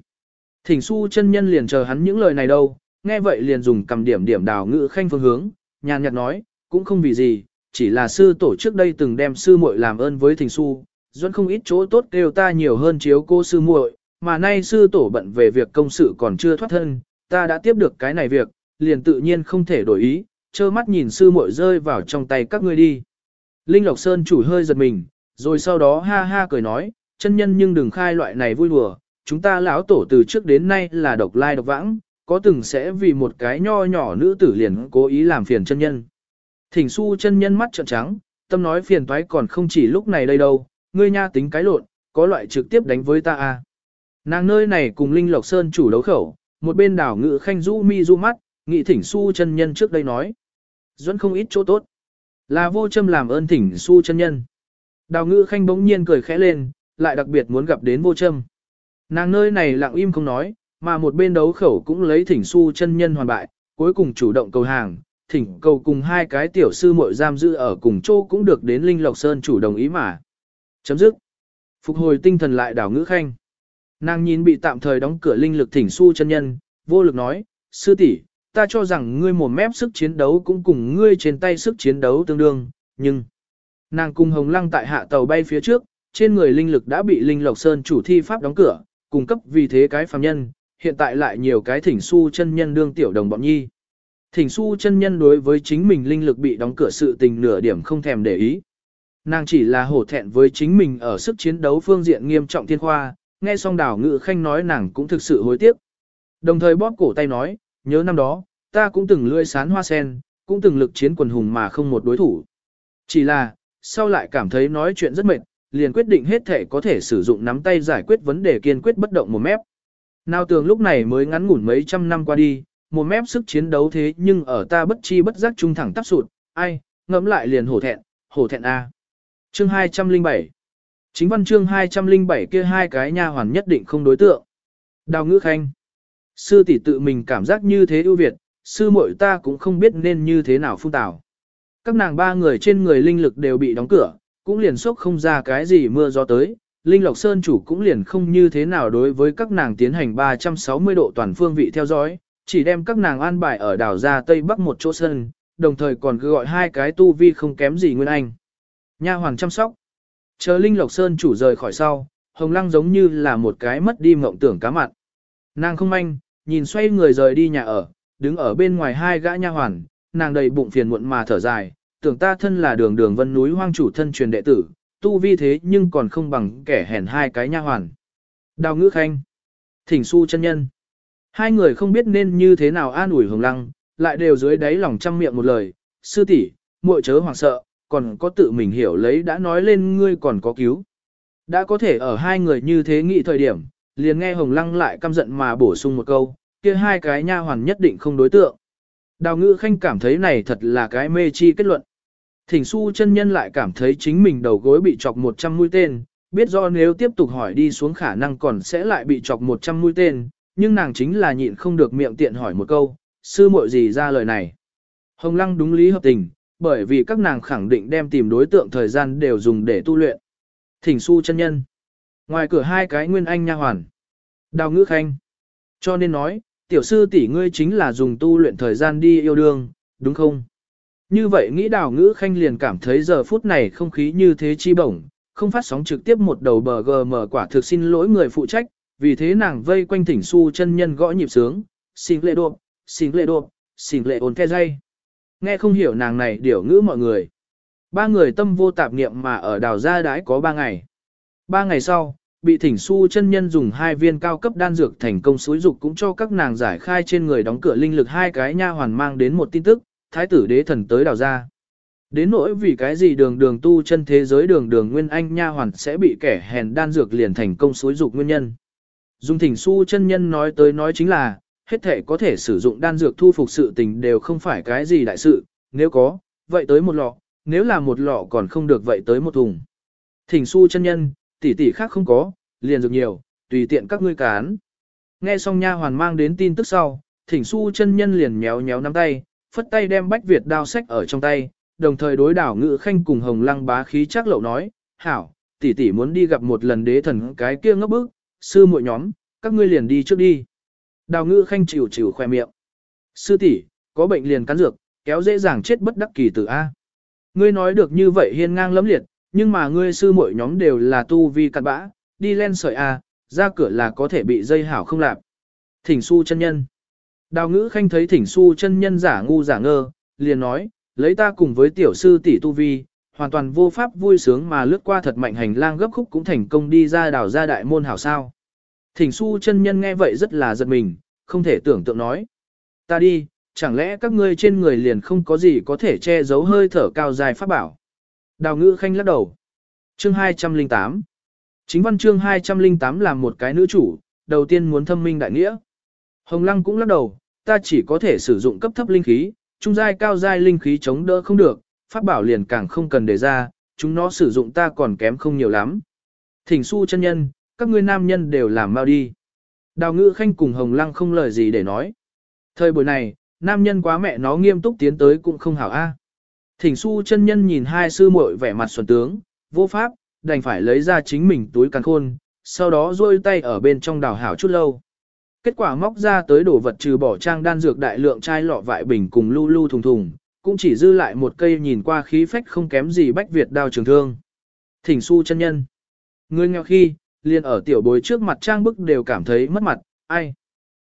Thỉnh su chân nhân liền chờ hắn những lời này đâu, nghe vậy liền dùng cầm điểm điểm đào ngữ khanh phương hướng, nhàn nhạt nói, cũng không vì gì, chỉ là sư tổ trước đây từng đem sư muội làm ơn với thỉnh su, dẫn không ít chỗ tốt kêu ta nhiều hơn chiếu cô sư muội, mà nay sư tổ bận về việc công sự còn chưa thoát thân, ta đã tiếp được cái này việc, liền tự nhiên không thể đổi ý, trơ mắt nhìn sư muội rơi vào trong tay các ngươi đi. Linh Lộc Sơn chủ hơi giật mình, rồi sau đó ha ha cười nói, chân nhân nhưng đừng khai loại này vui đùa, chúng ta lão tổ từ trước đến nay là độc lai độc vãng, có từng sẽ vì một cái nho nhỏ nữ tử liền cố ý làm phiền chân nhân. Thỉnh su chân nhân mắt trợn trắng, tâm nói phiền toái còn không chỉ lúc này đây đâu, ngươi nha tính cái lộn, có loại trực tiếp đánh với ta à. Nàng nơi này cùng Linh Lộc Sơn chủ đấu khẩu, một bên đảo ngự khanh rũ mi du mắt, nghị thỉnh su chân nhân trước đây nói. duẫn không ít chỗ tốt. Là vô châm làm ơn thỉnh su chân nhân. Đào ngữ khanh bỗng nhiên cười khẽ lên, lại đặc biệt muốn gặp đến vô châm. Nàng nơi này lặng im không nói, mà một bên đấu khẩu cũng lấy thỉnh su chân nhân hoàn bại, cuối cùng chủ động cầu hàng, thỉnh cầu cùng hai cái tiểu sư muội giam giữ ở cùng chỗ cũng được đến Linh Lộc Sơn chủ đồng ý mà. Chấm dứt. Phục hồi tinh thần lại đảo ngữ khanh. Nàng nhìn bị tạm thời đóng cửa linh lực thỉnh su chân nhân, vô lực nói, sư tỷ, ta cho rằng ngươi một mép sức chiến đấu cũng cùng ngươi trên tay sức chiến đấu tương đương, nhưng... Nàng cùng Hồng Lăng tại hạ tàu bay phía trước, trên người linh lực đã bị Linh Lộc Sơn chủ thi pháp đóng cửa, cung cấp vì thế cái phàm nhân, hiện tại lại nhiều cái thỉnh su chân nhân đương tiểu đồng bọn nhi. Thỉnh su chân nhân đối với chính mình linh lực bị đóng cửa sự tình nửa điểm không thèm để ý. Nàng chỉ là hổ thẹn với chính mình ở sức chiến đấu phương diện nghiêm trọng thiên khoa, nghe xong đảo ngự khanh nói nàng cũng thực sự hối tiếc. Đồng thời bóp cổ tay nói, nhớ năm đó, ta cũng từng lươi sán hoa sen, cũng từng lực chiến quần hùng mà không một đối thủ. Chỉ là, sau lại cảm thấy nói chuyện rất mệt, liền quyết định hết thể có thể sử dụng nắm tay giải quyết vấn đề kiên quyết bất động một mép. Nào tường lúc này mới ngắn ngủn mấy trăm năm qua đi, một mép sức chiến đấu thế nhưng ở ta bất chi bất giác trung thẳng tắp sụt, ai, ngẫm lại liền hổ thẹn, hổ thẹn A. Chương 207 Chính văn chương 207 kia hai cái nha hoàn nhất định không đối tượng. Đào ngữ khanh Sư tỷ tự mình cảm giác như thế ưu việt, sư muội ta cũng không biết nên như thế nào phun tào. Các nàng ba người trên người linh lực đều bị đóng cửa, cũng liền sốc không ra cái gì mưa gió tới. Linh Lộc Sơn chủ cũng liền không như thế nào đối với các nàng tiến hành 360 độ toàn phương vị theo dõi, chỉ đem các nàng an bài ở đảo ra Tây Bắc một chỗ sân, đồng thời còn gọi hai cái tu vi không kém gì Nguyên Anh. Nha hoàng chăm sóc. Chờ Linh Lộc Sơn chủ rời khỏi sau, Hồng Lăng giống như là một cái mất đi mộng tưởng cá mặn. Nàng không manh, nhìn xoay người rời đi nhà ở, đứng ở bên ngoài hai gã nha hoàn, nàng đầy bụng phiền muộn mà thở dài, tưởng ta thân là đường đường vân núi hoang chủ thân truyền đệ tử, tu vi thế nhưng còn không bằng kẻ hèn hai cái nha hoàn. Đào ngữ khanh, thỉnh su chân nhân. Hai người không biết nên như thế nào an ủi hồng lăng, lại đều dưới đáy lòng trăm miệng một lời, sư tỷ, muội chớ hoảng sợ, còn có tự mình hiểu lấy đã nói lên ngươi còn có cứu. Đã có thể ở hai người như thế nghĩ thời điểm, liền nghe hồng lăng lại căm giận mà bổ sung một câu, kia hai cái nha hoàn nhất định không đối tượng. Đào ngữ khanh cảm thấy này thật là cái mê chi kết luận. Thỉnh su chân nhân lại cảm thấy chính mình đầu gối bị chọc 100 mũi tên, biết do nếu tiếp tục hỏi đi xuống khả năng còn sẽ lại bị chọc 100 mũi tên, nhưng nàng chính là nhịn không được miệng tiện hỏi một câu, sư muội gì ra lời này. Hồng lăng đúng lý hợp tình, bởi vì các nàng khẳng định đem tìm đối tượng thời gian đều dùng để tu luyện. Thỉnh su chân nhân. Ngoài cửa hai cái nguyên anh nha hoàn. Đào ngữ khanh. Cho nên nói, tiểu sư tỷ ngươi chính là dùng tu luyện thời gian đi yêu đương, đúng không? Như vậy nghĩ đào ngữ khanh liền cảm thấy giờ phút này không khí như thế chi bổng, không phát sóng trực tiếp một đầu bờ gm quả thực xin lỗi người phụ trách, vì thế nàng vây quanh thỉnh su chân nhân gõ nhịp sướng, xin lệ độp, xin lệ độp, xin lệ ồn ke dây. Nghe không hiểu nàng này điểu ngữ mọi người. Ba người tâm vô tạp niệm mà ở đào gia đái có ba ngày. Ba ngày sau, bị thỉnh su chân nhân dùng hai viên cao cấp đan dược thành công suối dục cũng cho các nàng giải khai trên người đóng cửa linh lực hai cái nha hoàn mang đến một tin tức, thái tử đế thần tới đào ra. Đến nỗi vì cái gì đường đường tu chân thế giới đường đường nguyên anh nha hoàn sẽ bị kẻ hèn đan dược liền thành công suối dục nguyên nhân. Dùng thỉnh su chân nhân nói tới nói chính là, hết thể có thể sử dụng đan dược thu phục sự tình đều không phải cái gì đại sự, nếu có, vậy tới một lọ, nếu là một lọ còn không được vậy tới một thùng. Thỉnh su chân nhân, tỷ tỷ khác không có, liền dược nhiều, tùy tiện các ngươi cán. Nghe xong nha hoàn mang đến tin tức sau, thỉnh su chân nhân liền nhéo nhéo nắm tay, phất tay đem bách Việt đao sách ở trong tay, đồng thời đối đảo ngự khanh cùng hồng lăng bá khí chắc lậu nói, hảo, tỷ tỷ muốn đi gặp một lần đế thần cái kia ngốc bức, sư muội nhóm, các ngươi liền đi trước đi. Đào ngự khanh chịu chịu khoe miệng. Sư tỷ, có bệnh liền cắn dược, kéo dễ dàng chết bất đắc kỳ tử A. Ngươi nói được như vậy hiên ngang lẫm liệt, nhưng mà ngươi sư muội nhóm đều là tu vi cặn bã, đi len sợi A, ra cửa là có thể bị dây hảo không lạp. Thỉnh su chân nhân. Đào ngữ khanh thấy thỉnh su chân nhân giả ngu giả ngơ, liền nói, lấy ta cùng với tiểu sư tỷ tu vi, hoàn toàn vô pháp vui sướng mà lướt qua thật mạnh hành lang gấp khúc cũng thành công đi ra đào ra đại môn hảo sao. Thỉnh su chân nhân nghe vậy rất là giật mình, không thể tưởng tượng nói. Ta đi, chẳng lẽ các ngươi trên người liền không có gì có thể che giấu hơi thở cao dài pháp bảo. Đào ngữ khanh lắc đầu. Chương 208 Chính văn chương 208 là một cái nữ chủ, đầu tiên muốn thâm minh đại nghĩa. Hồng Lăng cũng lắc đầu, ta chỉ có thể sử dụng cấp thấp linh khí, trung giai cao giai linh khí chống đỡ không được, pháp bảo liền càng không cần để ra, chúng nó sử dụng ta còn kém không nhiều lắm. Thỉnh su chân nhân, các ngươi nam nhân đều làm mau đi. Đào ngữ khanh cùng hồng lăng không lời gì để nói. Thời buổi này, nam nhân quá mẹ nó nghiêm túc tiến tới cũng không hảo a. Thỉnh su chân nhân nhìn hai sư muội vẻ mặt xuẩn tướng, vô pháp, đành phải lấy ra chính mình túi càng khôn, sau đó duỗi tay ở bên trong đào hảo chút lâu. Kết quả móc ra tới đổ vật trừ bỏ trang đan dược đại lượng chai lọ vại bình cùng lu lu thùng thùng, cũng chỉ dư lại một cây nhìn qua khí phách không kém gì bách Việt đao trường thương. Thỉnh su chân nhân. Người nghèo khi, liền ở tiểu bối trước mặt trang bức đều cảm thấy mất mặt, ai.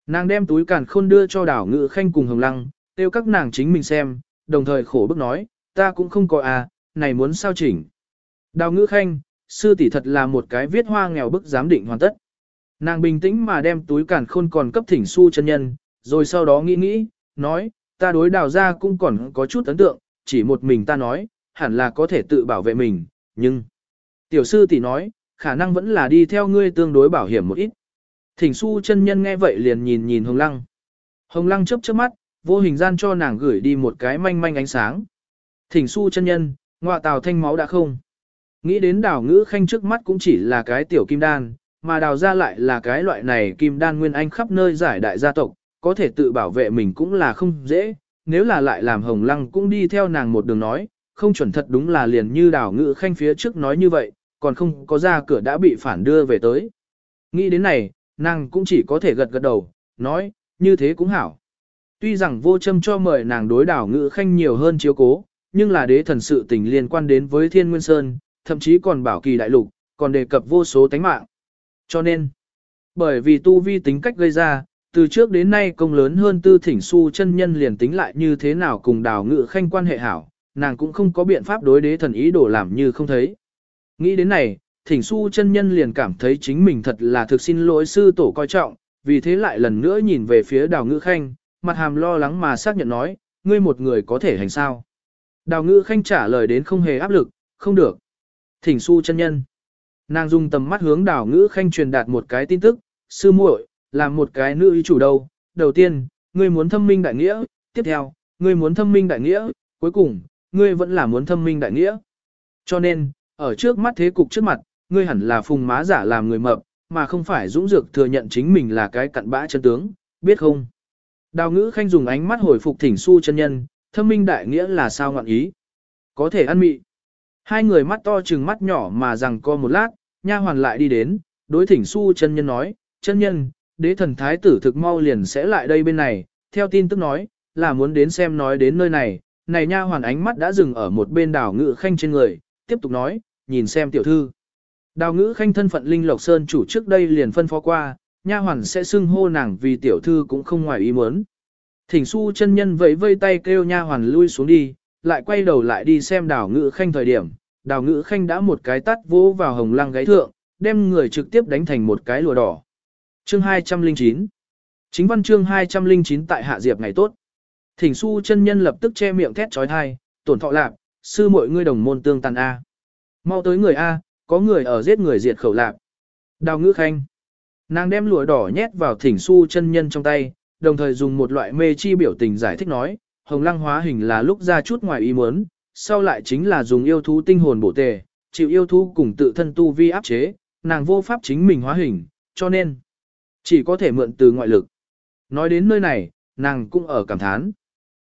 Nàng đem túi càn khôn đưa cho đảo ngự khanh cùng hồng lăng, tiêu các nàng chính mình xem, đồng thời khổ bức nói, ta cũng không có à, này muốn sao chỉnh. Đào ngữ khanh, sư tỷ thật là một cái viết hoa nghèo bức giám định hoàn tất. Nàng bình tĩnh mà đem túi càn khôn còn cấp thỉnh su chân nhân, rồi sau đó nghĩ nghĩ, nói, ta đối đào ra cũng còn có chút ấn tượng, chỉ một mình ta nói, hẳn là có thể tự bảo vệ mình, nhưng... Tiểu sư tỷ nói, khả năng vẫn là đi theo ngươi tương đối bảo hiểm một ít. Thỉnh su chân nhân nghe vậy liền nhìn nhìn hồng lăng. Hồng lăng chớp chớp mắt, vô hình gian cho nàng gửi đi một cái manh manh ánh sáng. Thỉnh su chân nhân, ngọa tào thanh máu đã không. Nghĩ đến đào ngữ khanh trước mắt cũng chỉ là cái tiểu kim đan, mà đào ra lại là cái loại này kim đan nguyên anh khắp nơi giải đại gia tộc, có thể tự bảo vệ mình cũng là không dễ, nếu là lại làm hồng lăng cũng đi theo nàng một đường nói, không chuẩn thật đúng là liền như đào ngữ khanh phía trước nói như vậy, còn không có ra cửa đã bị phản đưa về tới. Nghĩ đến này, nàng cũng chỉ có thể gật gật đầu, nói, như thế cũng hảo. Tuy rằng vô châm cho mời nàng đối đảo ngữ khanh nhiều hơn chiếu cố, nhưng là đế thần sự tình liên quan đến với thiên nguyên sơn, thậm chí còn bảo kỳ đại lục, còn đề cập vô số tánh mạng. Cho nên, bởi vì tu vi tính cách gây ra, từ trước đến nay công lớn hơn tư thỉnh su chân nhân liền tính lại như thế nào cùng đào ngự khanh quan hệ hảo, nàng cũng không có biện pháp đối đế thần ý đồ làm như không thấy. Nghĩ đến này, thỉnh su chân nhân liền cảm thấy chính mình thật là thực xin lỗi sư tổ coi trọng, vì thế lại lần nữa nhìn về phía đào ngự khanh, mặt hàm lo lắng mà xác nhận nói, ngươi một người có thể hành sao. Đào ngữ khanh trả lời đến không hề áp lực, không được. Thỉnh su chân nhân. Nàng dùng tầm mắt hướng đào ngữ khanh truyền đạt một cái tin tức, sư muội, làm một cái nữ ý chủ đầu. Đầu tiên, ngươi muốn thâm minh đại nghĩa, tiếp theo, ngươi muốn thâm minh đại nghĩa, cuối cùng, ngươi vẫn là muốn thâm minh đại nghĩa. Cho nên, ở trước mắt thế cục trước mặt, ngươi hẳn là phùng má giả làm người mập, mà không phải dũng dược thừa nhận chính mình là cái cặn bã chân tướng, biết không? Đào ngữ khanh dùng ánh mắt hồi phục thỉnh su chân nhân, thâm minh đại nghĩa là sao ngọn ý? Có thể ăn mị. Hai người mắt to chừng mắt nhỏ mà rằng co một lát, nha hoàn lại đi đến, đối thỉnh su chân nhân nói, chân nhân, đế thần thái tử thực mau liền sẽ lại đây bên này, theo tin tức nói, là muốn đến xem nói đến nơi này, này nha hoàn ánh mắt đã dừng ở một bên đảo ngự khanh trên người, tiếp tục nói, nhìn xem tiểu thư. Đào ngữ khanh thân phận Linh Lộc Sơn chủ trước đây liền phân phó qua, nha hoàn sẽ xưng hô nàng vì tiểu thư cũng không ngoài ý muốn. Thỉnh su chân nhân vẫy vây tay kêu nha hoàn lui xuống đi, lại quay đầu lại đi xem đào ngự khanh thời điểm. Đào ngự khanh đã một cái tắt vỗ vào hồng lăng gáy thượng, đem người trực tiếp đánh thành một cái lùa đỏ. Chương 209 Chính văn chương 209 tại Hạ Diệp ngày tốt. Thỉnh su chân nhân lập tức che miệng thét trói thai, tổn thọ lạc, sư mọi ngươi đồng môn tương tàn A. Mau tới người A, có người ở giết người diệt khẩu lạc. Đào ngữ khanh. Nàng đem lụa đỏ nhét vào thỉnh su chân nhân trong tay, đồng thời dùng một loại mê chi biểu tình giải thích nói, hồng lăng hóa hình là lúc ra chút ngoài ý muốn, sau lại chính là dùng yêu thú tinh hồn bổ tề, chịu yêu thú cùng tự thân tu vi áp chế, nàng vô pháp chính mình hóa hình, cho nên chỉ có thể mượn từ ngoại lực. Nói đến nơi này, nàng cũng ở cảm thán.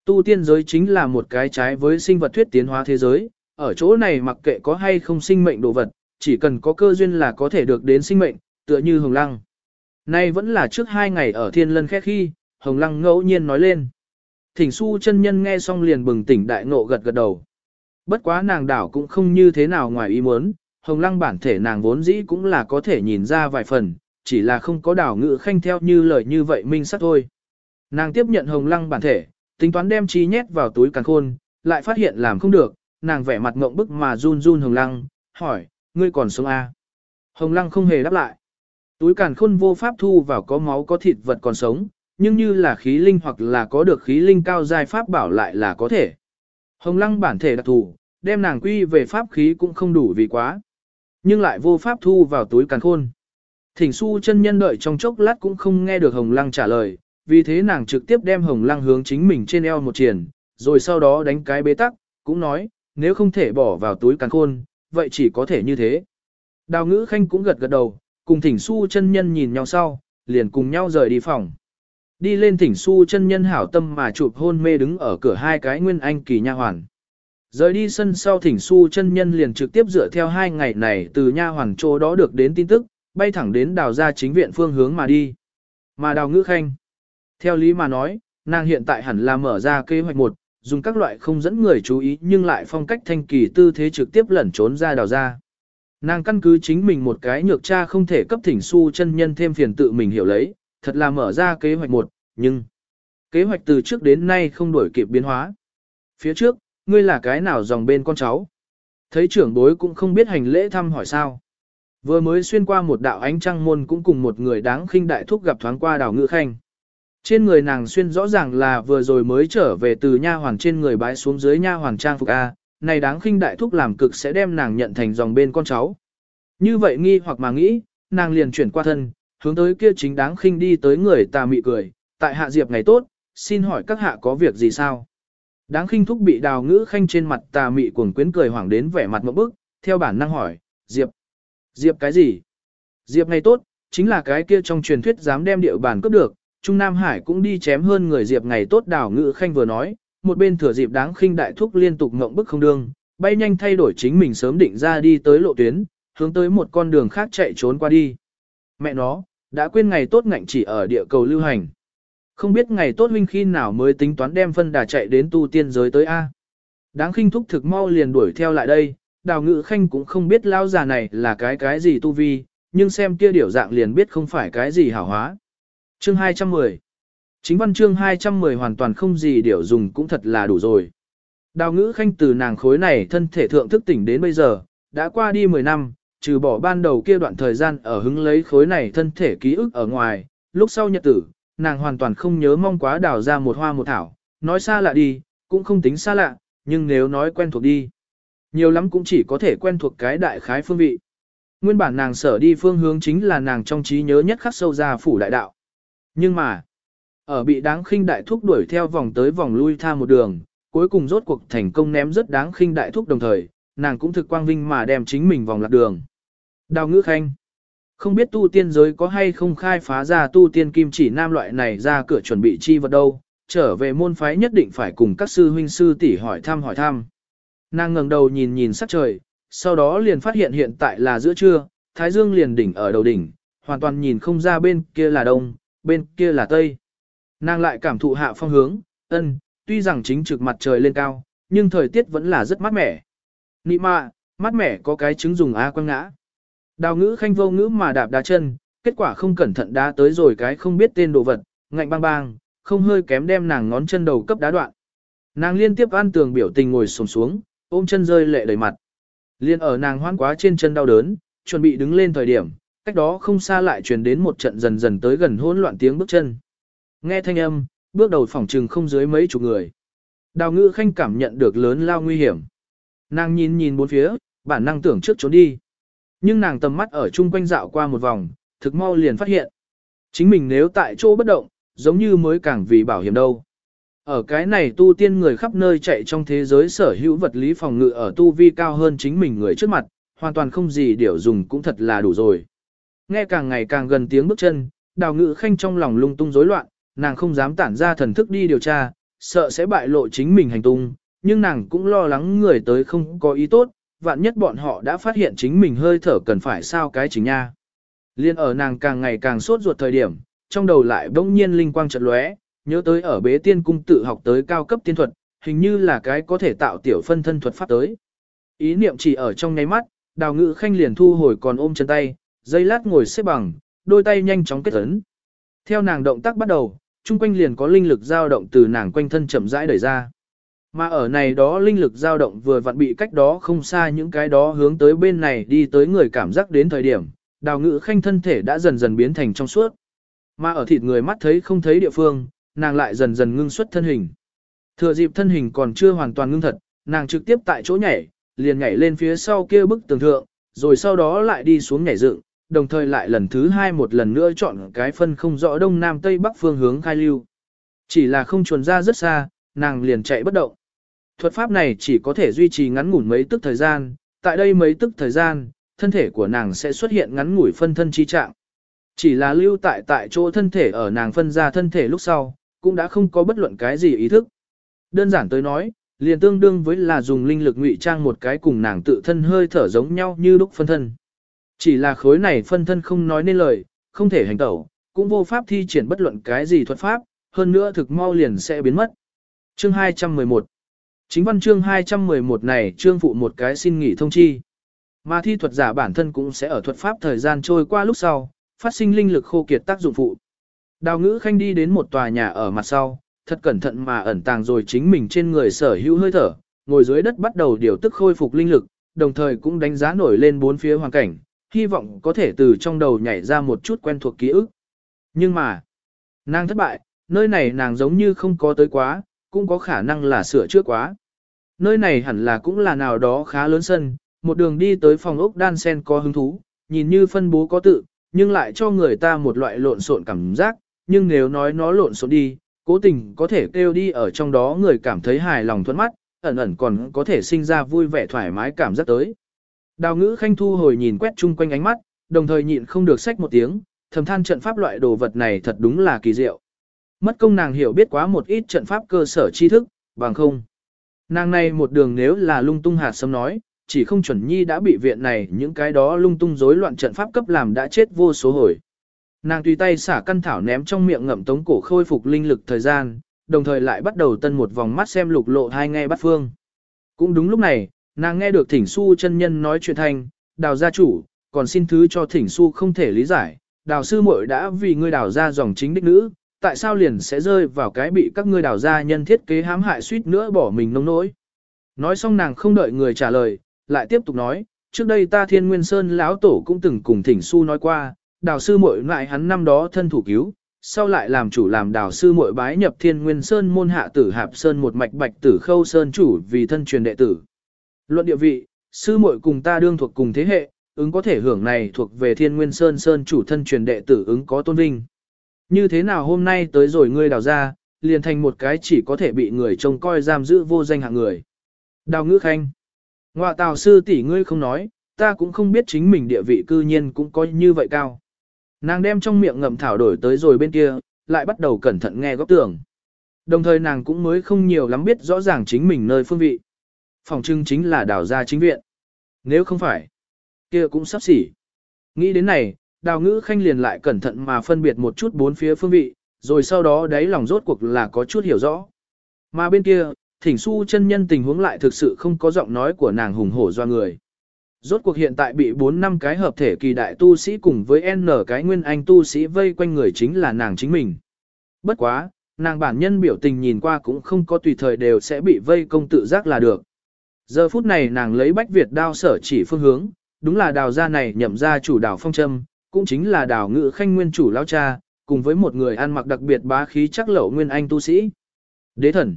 Tu tiên giới chính là một cái trái với sinh vật thuyết tiến hóa thế giới, ở chỗ này mặc kệ có hay không sinh mệnh đồ vật, chỉ cần có cơ duyên là có thể được đến sinh mệnh, tựa như Hồng Lăng. Nay vẫn là trước hai ngày ở thiên lân khét khi, Hồng Lăng ngẫu nhiên nói lên. Thỉnh su chân nhân nghe xong liền bừng tỉnh đại ngộ gật gật đầu. Bất quá nàng đảo cũng không như thế nào ngoài ý muốn, Hồng Lăng bản thể nàng vốn dĩ cũng là có thể nhìn ra vài phần, chỉ là không có đảo ngự khanh theo như lời như vậy minh sắc thôi. Nàng tiếp nhận Hồng Lăng bản thể, tính toán đem trí nhét vào túi càng khôn, lại phát hiện làm không được, nàng vẻ mặt ngộng bức mà run run Hồng Lăng, hỏi, ngươi còn sống à? Hồng Lăng không hề đáp lại. Túi càn khôn vô pháp thu vào có máu có thịt vật còn sống, nhưng như là khí linh hoặc là có được khí linh cao giai pháp bảo lại là có thể. Hồng Lăng bản thể đặc thù, đem nàng quy về pháp khí cũng không đủ vì quá. Nhưng lại vô pháp thu vào túi càn khôn. Thỉnh su chân nhân đợi trong chốc lát cũng không nghe được Hồng Lăng trả lời, vì thế nàng trực tiếp đem Hồng Lăng hướng chính mình trên eo một triển, rồi sau đó đánh cái bế tắc, cũng nói, nếu không thể bỏ vào túi càn khôn, vậy chỉ có thể như thế. Đào ngữ khanh cũng gật gật đầu, cùng thỉnh su chân nhân nhìn nhau sau, liền cùng nhau rời đi phòng. Đi lên thỉnh su chân nhân hảo tâm mà chụp hôn mê đứng ở cửa hai cái nguyên anh kỳ nha hoàn. Rời đi sân sau thỉnh su chân nhân liền trực tiếp dựa theo hai ngày này từ nha hoàn chỗ đó được đến tin tức, bay thẳng đến đào ra chính viện phương hướng mà đi. Mà đào ngữ khanh. Theo lý mà nói, nàng hiện tại hẳn là mở ra kế hoạch một, dùng các loại không dẫn người chú ý nhưng lại phong cách thanh kỳ tư thế trực tiếp lẩn trốn ra đào ra. Nàng căn cứ chính mình một cái nhược cha không thể cấp thỉnh su chân nhân thêm phiền tự mình hiểu lấy, thật là mở ra kế hoạch một, nhưng kế hoạch từ trước đến nay không đổi kịp biến hóa. Phía trước, ngươi là cái nào dòng bên con cháu? Thấy trưởng bối cũng không biết hành lễ thăm hỏi sao. Vừa mới xuyên qua một đạo ánh trăng môn cũng cùng một người đáng khinh đại thúc gặp thoáng qua đào ngữ khanh. Trên người nàng xuyên rõ ràng là vừa rồi mới trở về từ nha hoàng trên người bái xuống dưới nha hoàng trang phục A, này đáng khinh đại thúc làm cực sẽ đem nàng nhận thành dòng bên con cháu. Như vậy nghi hoặc mà nghĩ, nàng liền chuyển qua thân, hướng tới kia chính đáng khinh đi tới người tà mị cười, tại hạ diệp ngày tốt, xin hỏi các hạ có việc gì sao? Đáng khinh thúc bị đào ngữ khanh trên mặt tà mị cuồng quyến cười hoảng đến vẻ mặt một bức, theo bản năng hỏi, diệp, diệp cái gì? Diệp ngày tốt, chính là cái kia trong truyền thuyết dám đem địa bàn cướp được, Trung Nam Hải cũng đi chém hơn người diệp ngày tốt đào ngữ khanh vừa nói, một bên thừa dịp đáng khinh đại thúc liên tục ngộng bức không đương, bay nhanh thay đổi chính mình sớm định ra đi tới lộ tuyến, hướng tới một con đường khác chạy trốn qua đi. Mẹ nó, đã quên ngày tốt ngạnh chỉ ở địa cầu lưu hành. Không biết ngày tốt huynh khi nào mới tính toán đem phân đà chạy đến tu tiên giới tới A. Đáng khinh thúc thực mau liền đuổi theo lại đây, đào ngự khanh cũng không biết lao già này là cái cái gì tu vi, nhưng xem kia điểu dạng liền biết không phải cái gì hảo hóa. Chương 210 Chính văn chương 210 hoàn toàn không gì điểu dùng cũng thật là đủ rồi. Đào ngữ khanh từ nàng khối này thân thể thượng thức tỉnh đến bây giờ, đã qua đi 10 năm, trừ bỏ ban đầu kia đoạn thời gian ở hứng lấy khối này thân thể ký ức ở ngoài, lúc sau nhật tử, nàng hoàn toàn không nhớ mong quá đào ra một hoa một thảo, nói xa lạ đi, cũng không tính xa lạ, nhưng nếu nói quen thuộc đi, nhiều lắm cũng chỉ có thể quen thuộc cái đại khái phương vị. Nguyên bản nàng sở đi phương hướng chính là nàng trong trí nhớ nhất khắc sâu ra phủ đại đạo. Nhưng mà, ở bị đáng khinh đại thúc đuổi theo vòng tới vòng lui tha một đường, cuối cùng rốt cuộc thành công ném rất đáng khinh đại thúc đồng thời, nàng cũng thực quang vinh mà đem chính mình vòng lạc đường. Đào ngữ khanh. Không biết tu tiên giới có hay không khai phá ra tu tiên kim chỉ nam loại này ra cửa chuẩn bị chi vật đâu, trở về môn phái nhất định phải cùng các sư huynh sư tỷ hỏi thăm hỏi thăm. Nàng ngẩng đầu nhìn nhìn sắc trời, sau đó liền phát hiện hiện tại là giữa trưa, thái dương liền đỉnh ở đầu đỉnh, hoàn toàn nhìn không ra bên kia là đông, bên kia là tây. Nàng lại cảm thụ hạ phong hướng, ân, tuy rằng chính trực mặt trời lên cao, nhưng thời tiết vẫn là rất mát mẻ. Nị mạ, mát mẻ có cái trứng dùng á quăng ngã. Đào ngữ khanh vô ngữ mà đạp đá chân, kết quả không cẩn thận đá tới rồi cái không biết tên đồ vật, ngạnh bang bang, không hơi kém đem nàng ngón chân đầu cấp đá đoạn. Nàng liên tiếp ăn tường biểu tình ngồi sồm xuống, ôm chân rơi lệ đầy mặt. Liên ở nàng hoan quá trên chân đau đớn, chuẩn bị đứng lên thời điểm, cách đó không xa lại truyền đến một trận dần dần tới gần hỗn loạn tiếng bước chân. Nghe thanh âm, bước đầu phòng trừng không dưới mấy chục người. Đào ngữ khanh cảm nhận được lớn lao nguy hiểm. Nàng nhìn nhìn bốn phía, bản năng tưởng trước trốn đi. Nhưng nàng tầm mắt ở chung quanh dạo qua một vòng, thực mau liền phát hiện. Chính mình nếu tại chỗ bất động, giống như mới càng vì bảo hiểm đâu. Ở cái này tu tiên người khắp nơi chạy trong thế giới sở hữu vật lý phòng ngự ở tu vi cao hơn chính mình người trước mặt, hoàn toàn không gì điều dùng cũng thật là đủ rồi. Nghe càng ngày càng gần tiếng bước chân, đào ngự khanh trong lòng lung tung rối loạn, nàng không dám tản ra thần thức đi điều tra, sợ sẽ bại lộ chính mình hành tung, nhưng nàng cũng lo lắng người tới không có ý tốt, vạn nhất bọn họ đã phát hiện chính mình hơi thở cần phải sao cái chính nha. Liên ở nàng càng ngày càng sốt ruột thời điểm, trong đầu lại bỗng nhiên linh quang chợt lóe, nhớ tới ở bế tiên cung tự học tới cao cấp tiên thuật, hình như là cái có thể tạo tiểu phân thân thuật pháp tới. Ý niệm chỉ ở trong nháy mắt, đào ngự khanh liền thu hồi còn ôm chân tay, dây lát ngồi xếp bằng, đôi tay nhanh chóng kết ấn. Theo nàng động tác bắt đầu, chung quanh liền có linh lực dao động từ nàng quanh thân chậm rãi đẩy ra. Mà ở này đó linh lực dao động vừa vặn bị cách đó không xa những cái đó hướng tới bên này đi tới người cảm giác đến thời điểm, đào ngự khanh thân thể đã dần dần biến thành trong suốt. Mà ở thịt người mắt thấy không thấy địa phương, nàng lại dần dần ngưng xuất thân hình. Thừa dịp thân hình còn chưa hoàn toàn ngưng thật, nàng trực tiếp tại chỗ nhảy, liền nhảy lên phía sau kia bức tường thượng, rồi sau đó lại đi xuống nhảy dựng, đồng thời lại lần thứ hai một lần nữa chọn cái phân không rõ đông nam tây bắc phương hướng khai lưu. Chỉ là không chuồn ra rất xa, nàng liền chạy bất động. Thuật pháp này chỉ có thể duy trì ngắn ngủn mấy tức thời gian, tại đây mấy tức thời gian, thân thể của nàng sẽ xuất hiện ngắn ngủi phân thân chi trạng. Chỉ là lưu tại tại chỗ thân thể ở nàng phân ra thân thể lúc sau, cũng đã không có bất luận cái gì ý thức. Đơn giản tới nói, liền tương đương với là dùng linh lực ngụy trang một cái cùng nàng tự thân hơi thở giống nhau như lúc phân thân. Chỉ là khối này phân thân không nói nên lời, không thể hành tẩu, cũng vô pháp thi triển bất luận cái gì thuật pháp, hơn nữa thực mau liền sẽ biến mất. Chương 211 Chính văn chương 211 này chương phụ một cái xin nghỉ thông chi. Mà thi thuật giả bản thân cũng sẽ ở thuật pháp thời gian trôi qua lúc sau, phát sinh linh lực khô kiệt tác dụng phụ. Đào ngữ khanh đi đến một tòa nhà ở mặt sau, thật cẩn thận mà ẩn tàng rồi chính mình trên người sở hữu hơi thở, ngồi dưới đất bắt đầu điều tức khôi phục linh lực, đồng thời cũng đánh giá nổi lên bốn phía hoàn cảnh, hy vọng có thể từ trong đầu nhảy ra một chút quen thuộc ký ức. Nhưng mà, nàng thất bại, nơi này nàng giống như không có tới quá, cũng có khả năng là sửa chữa quá. Nơi này hẳn là cũng là nào đó khá lớn sân, một đường đi tới phòng ốc đan sen có hứng thú, nhìn như phân bố có tự, nhưng lại cho người ta một loại lộn xộn cảm giác, nhưng nếu nói nó lộn xộn đi, cố tình có thể kêu đi ở trong đó người cảm thấy hài lòng thuận mắt, ẩn ẩn còn có thể sinh ra vui vẻ thoải mái cảm giác tới. Đào ngữ khanh thu hồi nhìn quét chung quanh ánh mắt, đồng thời nhịn không được sách một tiếng, thầm than trận pháp loại đồ vật này thật đúng là kỳ diệu. Mất công nàng hiểu biết quá một ít trận pháp cơ sở tri thức, bằng không. Nàng này một đường nếu là lung tung hạt sớm nói, chỉ không chuẩn nhi đã bị viện này những cái đó lung tung rối loạn trận pháp cấp làm đã chết vô số hồi. Nàng tùy tay xả căn thảo ném trong miệng ngậm tống cổ khôi phục linh lực thời gian, đồng thời lại bắt đầu tân một vòng mắt xem lục lộ hai nghe bắt phương. Cũng đúng lúc này, nàng nghe được thỉnh su chân nhân nói chuyện thanh, đào gia chủ, còn xin thứ cho thỉnh su không thể lý giải, đào sư muội đã vì ngươi đào ra dòng chính đích nữ, tại sao liền sẽ rơi vào cái bị các ngươi đào ra nhân thiết kế hãm hại suýt nữa bỏ mình nông nỗi. Nói xong nàng không đợi người trả lời, lại tiếp tục nói, trước đây ta thiên nguyên sơn lão tổ cũng từng cùng thỉnh su nói qua, đào sư muội lại hắn năm đó thân thủ cứu, sau lại làm chủ làm đào sư muội bái nhập thiên nguyên sơn môn hạ tử hạp sơn một mạch bạch tử khâu sơn chủ vì thân truyền đệ tử. Luận địa vị, sư muội cùng ta đương thuộc cùng thế hệ, ứng có thể hưởng này thuộc về thiên nguyên sơn sơn chủ thân truyền đệ tử ứng có tôn vinh. Như thế nào hôm nay tới rồi ngươi đào ra, liền thành một cái chỉ có thể bị người trông coi giam giữ vô danh hạng người. Đào ngữ khanh. Ngoại tào sư tỷ ngươi không nói, ta cũng không biết chính mình địa vị cư nhiên cũng có như vậy cao. Nàng đem trong miệng ngậm thảo đổi tới rồi bên kia, lại bắt đầu cẩn thận nghe góc tưởng. Đồng thời nàng cũng mới không nhiều lắm biết rõ ràng chính mình nơi phương vị. Phòng trưng chính là đào gia chính viện. Nếu không phải, kia cũng sắp xỉ. Nghĩ đến này, đào ngữ khanh liền lại cẩn thận mà phân biệt một chút bốn phía phương vị, rồi sau đó đáy lòng rốt cuộc là có chút hiểu rõ. Mà bên kia, thỉnh su chân nhân tình huống lại thực sự không có giọng nói của nàng hùng hổ do người. Rốt cuộc hiện tại bị 4 năm cái hợp thể kỳ đại tu sĩ cùng với N cái nguyên anh tu sĩ vây quanh người chính là nàng chính mình. Bất quá, nàng bản nhân biểu tình nhìn qua cũng không có tùy thời đều sẽ bị vây công tự giác là được. Giờ phút này nàng lấy bách Việt đao sở chỉ phương hướng, đúng là đào gia này nhậm ra chủ đào phong châm, cũng chính là đào ngự khanh nguyên chủ lao cha, cùng với một người ăn mặc đặc biệt bá khí chắc lẩu nguyên anh tu sĩ. Đế thần.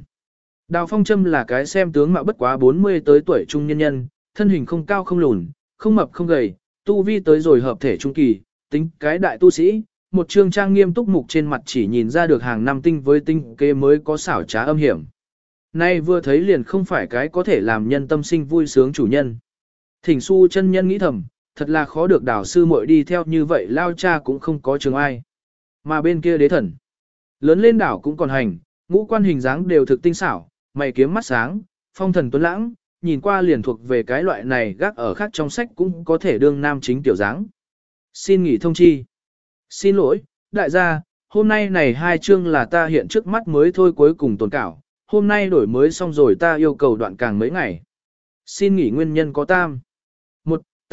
Đào phong châm là cái xem tướng mạo bất quá 40 tới tuổi trung nhân nhân, thân hình không cao không lùn, không mập không gầy, tu vi tới rồi hợp thể trung kỳ, tính cái đại tu sĩ, một trương trang nghiêm túc mục trên mặt chỉ nhìn ra được hàng năm tinh với tinh kế mới có xảo trá âm hiểm. Nay vừa thấy liền không phải cái có thể làm nhân tâm sinh vui sướng chủ nhân. Thỉnh su chân nhân nghĩ thầm, thật là khó được đảo sư muội đi theo như vậy lao cha cũng không có trường ai. Mà bên kia đế thần, lớn lên đảo cũng còn hành, ngũ quan hình dáng đều thực tinh xảo, mày kiếm mắt sáng, phong thần tuấn lãng, nhìn qua liền thuộc về cái loại này gác ở khác trong sách cũng có thể đương nam chính tiểu dáng. Xin nghỉ thông chi. Xin lỗi, đại gia, hôm nay này hai chương là ta hiện trước mắt mới thôi cuối cùng tồn cảo, hôm nay đổi mới xong rồi ta yêu cầu đoạn càng mấy ngày. Xin nghỉ nguyên nhân có tam.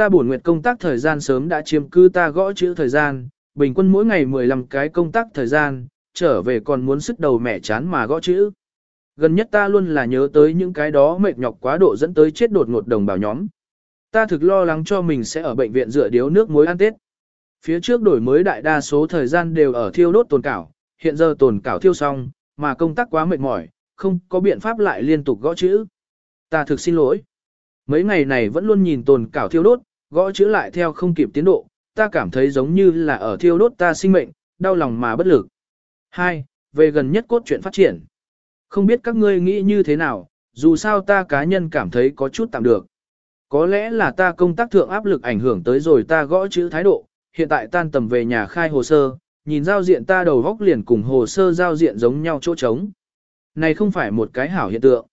Ta bổn nguyện công tác thời gian sớm đã chiếm cư ta gõ chữ thời gian, bình quân mỗi ngày 15 cái công tác thời gian, trở về còn muốn sức đầu mẹ chán mà gõ chữ. Gần nhất ta luôn là nhớ tới những cái đó mệt nhọc quá độ dẫn tới chết đột ngột đồng bào nhóm. Ta thực lo lắng cho mình sẽ ở bệnh viện rửa điếu nước muối ăn tết. Phía trước đổi mới đại đa số thời gian đều ở thiêu đốt tồn cảo, hiện giờ tồn cảo thiêu xong, mà công tác quá mệt mỏi, không có biện pháp lại liên tục gõ chữ. Ta thực xin lỗi. Mấy ngày này vẫn luôn nhìn tồn cảo thiêu đốt, gõ chữ lại theo không kịp tiến độ, ta cảm thấy giống như là ở thiêu đốt ta sinh mệnh, đau lòng mà bất lực. 2. Về gần nhất cốt truyện phát triển. Không biết các ngươi nghĩ như thế nào, dù sao ta cá nhân cảm thấy có chút tạm được. Có lẽ là ta công tác thượng áp lực ảnh hưởng tới rồi ta gõ chữ thái độ, hiện tại tan tầm về nhà khai hồ sơ, nhìn giao diện ta đầu góc liền cùng hồ sơ giao diện giống nhau chỗ trống. Này không phải một cái hảo hiện tượng.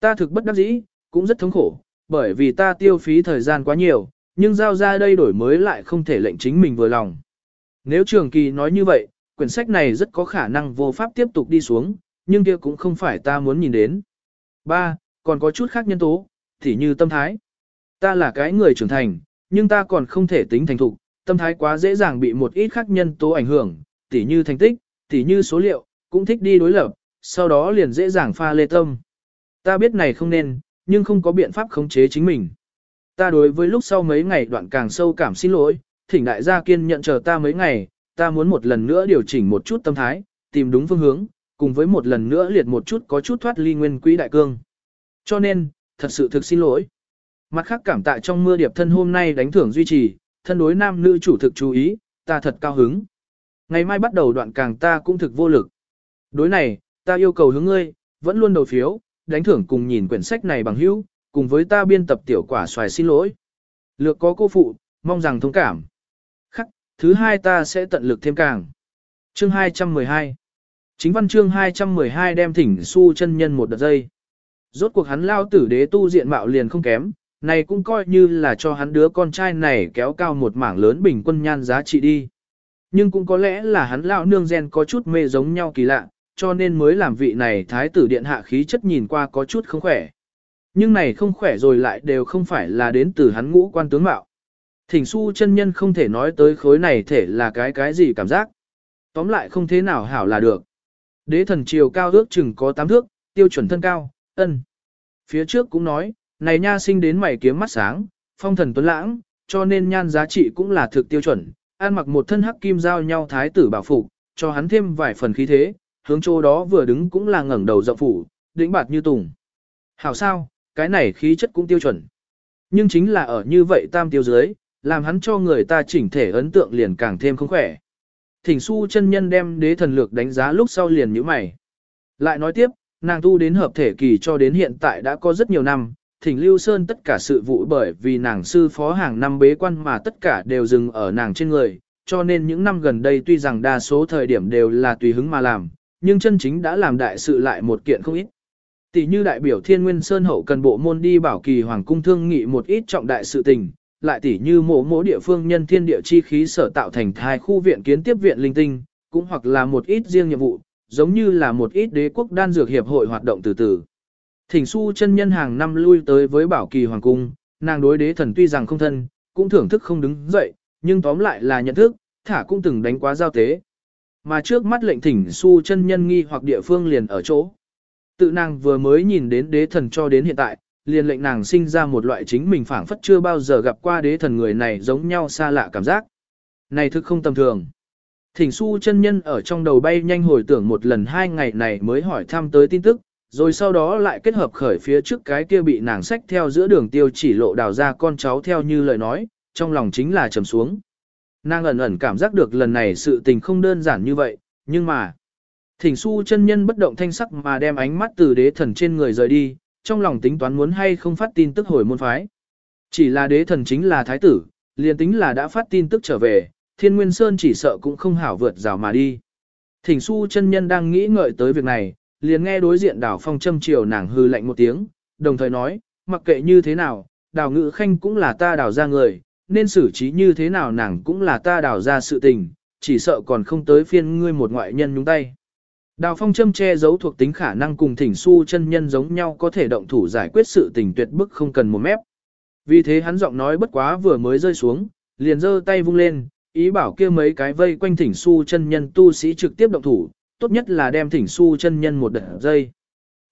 Ta thực bất đắc dĩ, cũng rất thống khổ, bởi vì ta tiêu phí thời gian quá nhiều, nhưng giao ra đây đổi mới lại không thể lệnh chính mình vừa lòng. Nếu trường kỳ nói như vậy, quyển sách này rất có khả năng vô pháp tiếp tục đi xuống, nhưng kia cũng không phải ta muốn nhìn đến. 3. Còn có chút khác nhân tố, thì như tâm thái. Ta là cái người trưởng thành, nhưng ta còn không thể tính thành thục, tâm thái quá dễ dàng bị một ít khác nhân tố ảnh hưởng, tỉ như thành tích, tỉ như số liệu, cũng thích đi đối lập, sau đó liền dễ dàng pha lê tâm. Ta biết này không nên, nhưng không có biện pháp khống chế chính mình. Ta đối với lúc sau mấy ngày đoạn càng sâu cảm xin lỗi, thỉnh đại gia kiên nhận chờ ta mấy ngày, ta muốn một lần nữa điều chỉnh một chút tâm thái, tìm đúng phương hướng, cùng với một lần nữa liệt một chút có chút thoát ly nguyên quỹ đại cương. Cho nên, thật sự thực xin lỗi. Mặt khác cảm tạ trong mưa điệp thân hôm nay đánh thưởng duy trì, thân đối nam nữ chủ thực chú ý, ta thật cao hứng. Ngày mai bắt đầu đoạn càng ta cũng thực vô lực. Đối này, ta yêu cầu hướng ngươi, vẫn luôn đầu phiếu, đánh thưởng cùng nhìn quyển sách này bằng hữu, cùng với ta biên tập tiểu quả xoài xin lỗi. Lược có cô phụ, mong rằng thông cảm. Khắc, thứ hai ta sẽ tận lực thêm càng. Chương 212 Chính văn chương 212 đem thỉnh su chân nhân một đợt dây. Rốt cuộc hắn lao tử đế tu diện mạo liền không kém, này cũng coi như là cho hắn đứa con trai này kéo cao một mảng lớn bình quân nhan giá trị đi. Nhưng cũng có lẽ là hắn lão nương gen có chút mê giống nhau kỳ lạ, cho nên mới làm vị này thái tử điện hạ khí chất nhìn qua có chút không khỏe. Nhưng này không khỏe rồi lại đều không phải là đến từ hắn ngũ quan tướng mạo. Thỉnh su chân nhân không thể nói tới khối này thể là cái cái gì cảm giác. Tóm lại không thế nào hảo là được. Đế thần chiều cao ước chừng có 8 thước, tiêu chuẩn thân cao, ân. Phía trước cũng nói, này nha sinh đến mày kiếm mắt sáng, phong thần tuấn lãng, cho nên nhan giá trị cũng là thực tiêu chuẩn. An mặc một thân hắc kim giao nhau thái tử bảo phục, cho hắn thêm vài phần khí thế, hướng chỗ đó vừa đứng cũng là ngẩng đầu rộng phủ, đĩnh bạt như tùng. Hảo sao, cái này khí chất cũng tiêu chuẩn. Nhưng chính là ở như vậy tam tiêu dưới, làm hắn cho người ta chỉnh thể ấn tượng liền càng thêm không khỏe. Thỉnh su chân nhân đem đế thần lược đánh giá lúc sau liền như mày. Lại nói tiếp, nàng tu đến hợp thể kỳ cho đến hiện tại đã có rất nhiều năm, thỉnh Lưu Sơn tất cả sự vụ bởi vì nàng sư phó hàng năm bế quan mà tất cả đều dừng ở nàng trên người, cho nên những năm gần đây tuy rằng đa số thời điểm đều là tùy hứng mà làm, nhưng chân chính đã làm đại sự lại một kiện không ít. Tỷ như đại biểu Thiên Nguyên Sơn hậu cần bộ môn đi bảo kỳ hoàng cung thương nghị một ít trọng đại sự tình, lại tỷ như mộ mỗ địa phương nhân thiên địa chi khí sở tạo thành hai khu viện kiến tiếp viện linh tinh, cũng hoặc là một ít riêng nhiệm vụ, giống như là một ít đế quốc đan dược hiệp hội hoạt động từ từ. Thỉnh su chân nhân hàng năm lui tới với bảo kỳ hoàng cung, nàng đối đế thần tuy rằng không thân, cũng thưởng thức không đứng dậy, nhưng tóm lại là nhận thức, thả cũng từng đánh quá giao tế. Mà trước mắt lệnh thỉnh su chân nhân nghi hoặc địa phương liền ở chỗ. Tự nàng vừa mới nhìn đến đế thần cho đến hiện tại, liền lệnh nàng sinh ra một loại chính mình phảng phất chưa bao giờ gặp qua đế thần người này giống nhau xa lạ cảm giác. Này thực không tầm thường. Thỉnh su chân nhân ở trong đầu bay nhanh hồi tưởng một lần hai ngày này mới hỏi thăm tới tin tức, rồi sau đó lại kết hợp khởi phía trước cái kia bị nàng sách theo giữa đường tiêu chỉ lộ đào ra con cháu theo như lời nói, trong lòng chính là trầm xuống. Nàng ẩn ẩn cảm giác được lần này sự tình không đơn giản như vậy, nhưng mà... Thỉnh su chân nhân bất động thanh sắc mà đem ánh mắt từ đế thần trên người rời đi, trong lòng tính toán muốn hay không phát tin tức hồi môn phái. Chỉ là đế thần chính là thái tử, liền tính là đã phát tin tức trở về, thiên nguyên sơn chỉ sợ cũng không hảo vượt rào mà đi. Thỉnh su chân nhân đang nghĩ ngợi tới việc này, liền nghe đối diện đảo phong châm chiều nàng hư lạnh một tiếng, đồng thời nói, mặc kệ như thế nào, đào ngự khanh cũng là ta đào ra người, nên xử trí như thế nào nàng cũng là ta đào ra sự tình, chỉ sợ còn không tới phiên ngươi một ngoại nhân nhúng tay. Đào phong châm che giấu thuộc tính khả năng cùng thỉnh su chân nhân giống nhau có thể động thủ giải quyết sự tình tuyệt bức không cần một mép. Vì thế hắn giọng nói bất quá vừa mới rơi xuống, liền giơ tay vung lên, ý bảo kia mấy cái vây quanh thỉnh su chân nhân tu sĩ trực tiếp động thủ, tốt nhất là đem thỉnh su chân nhân một đợt dây.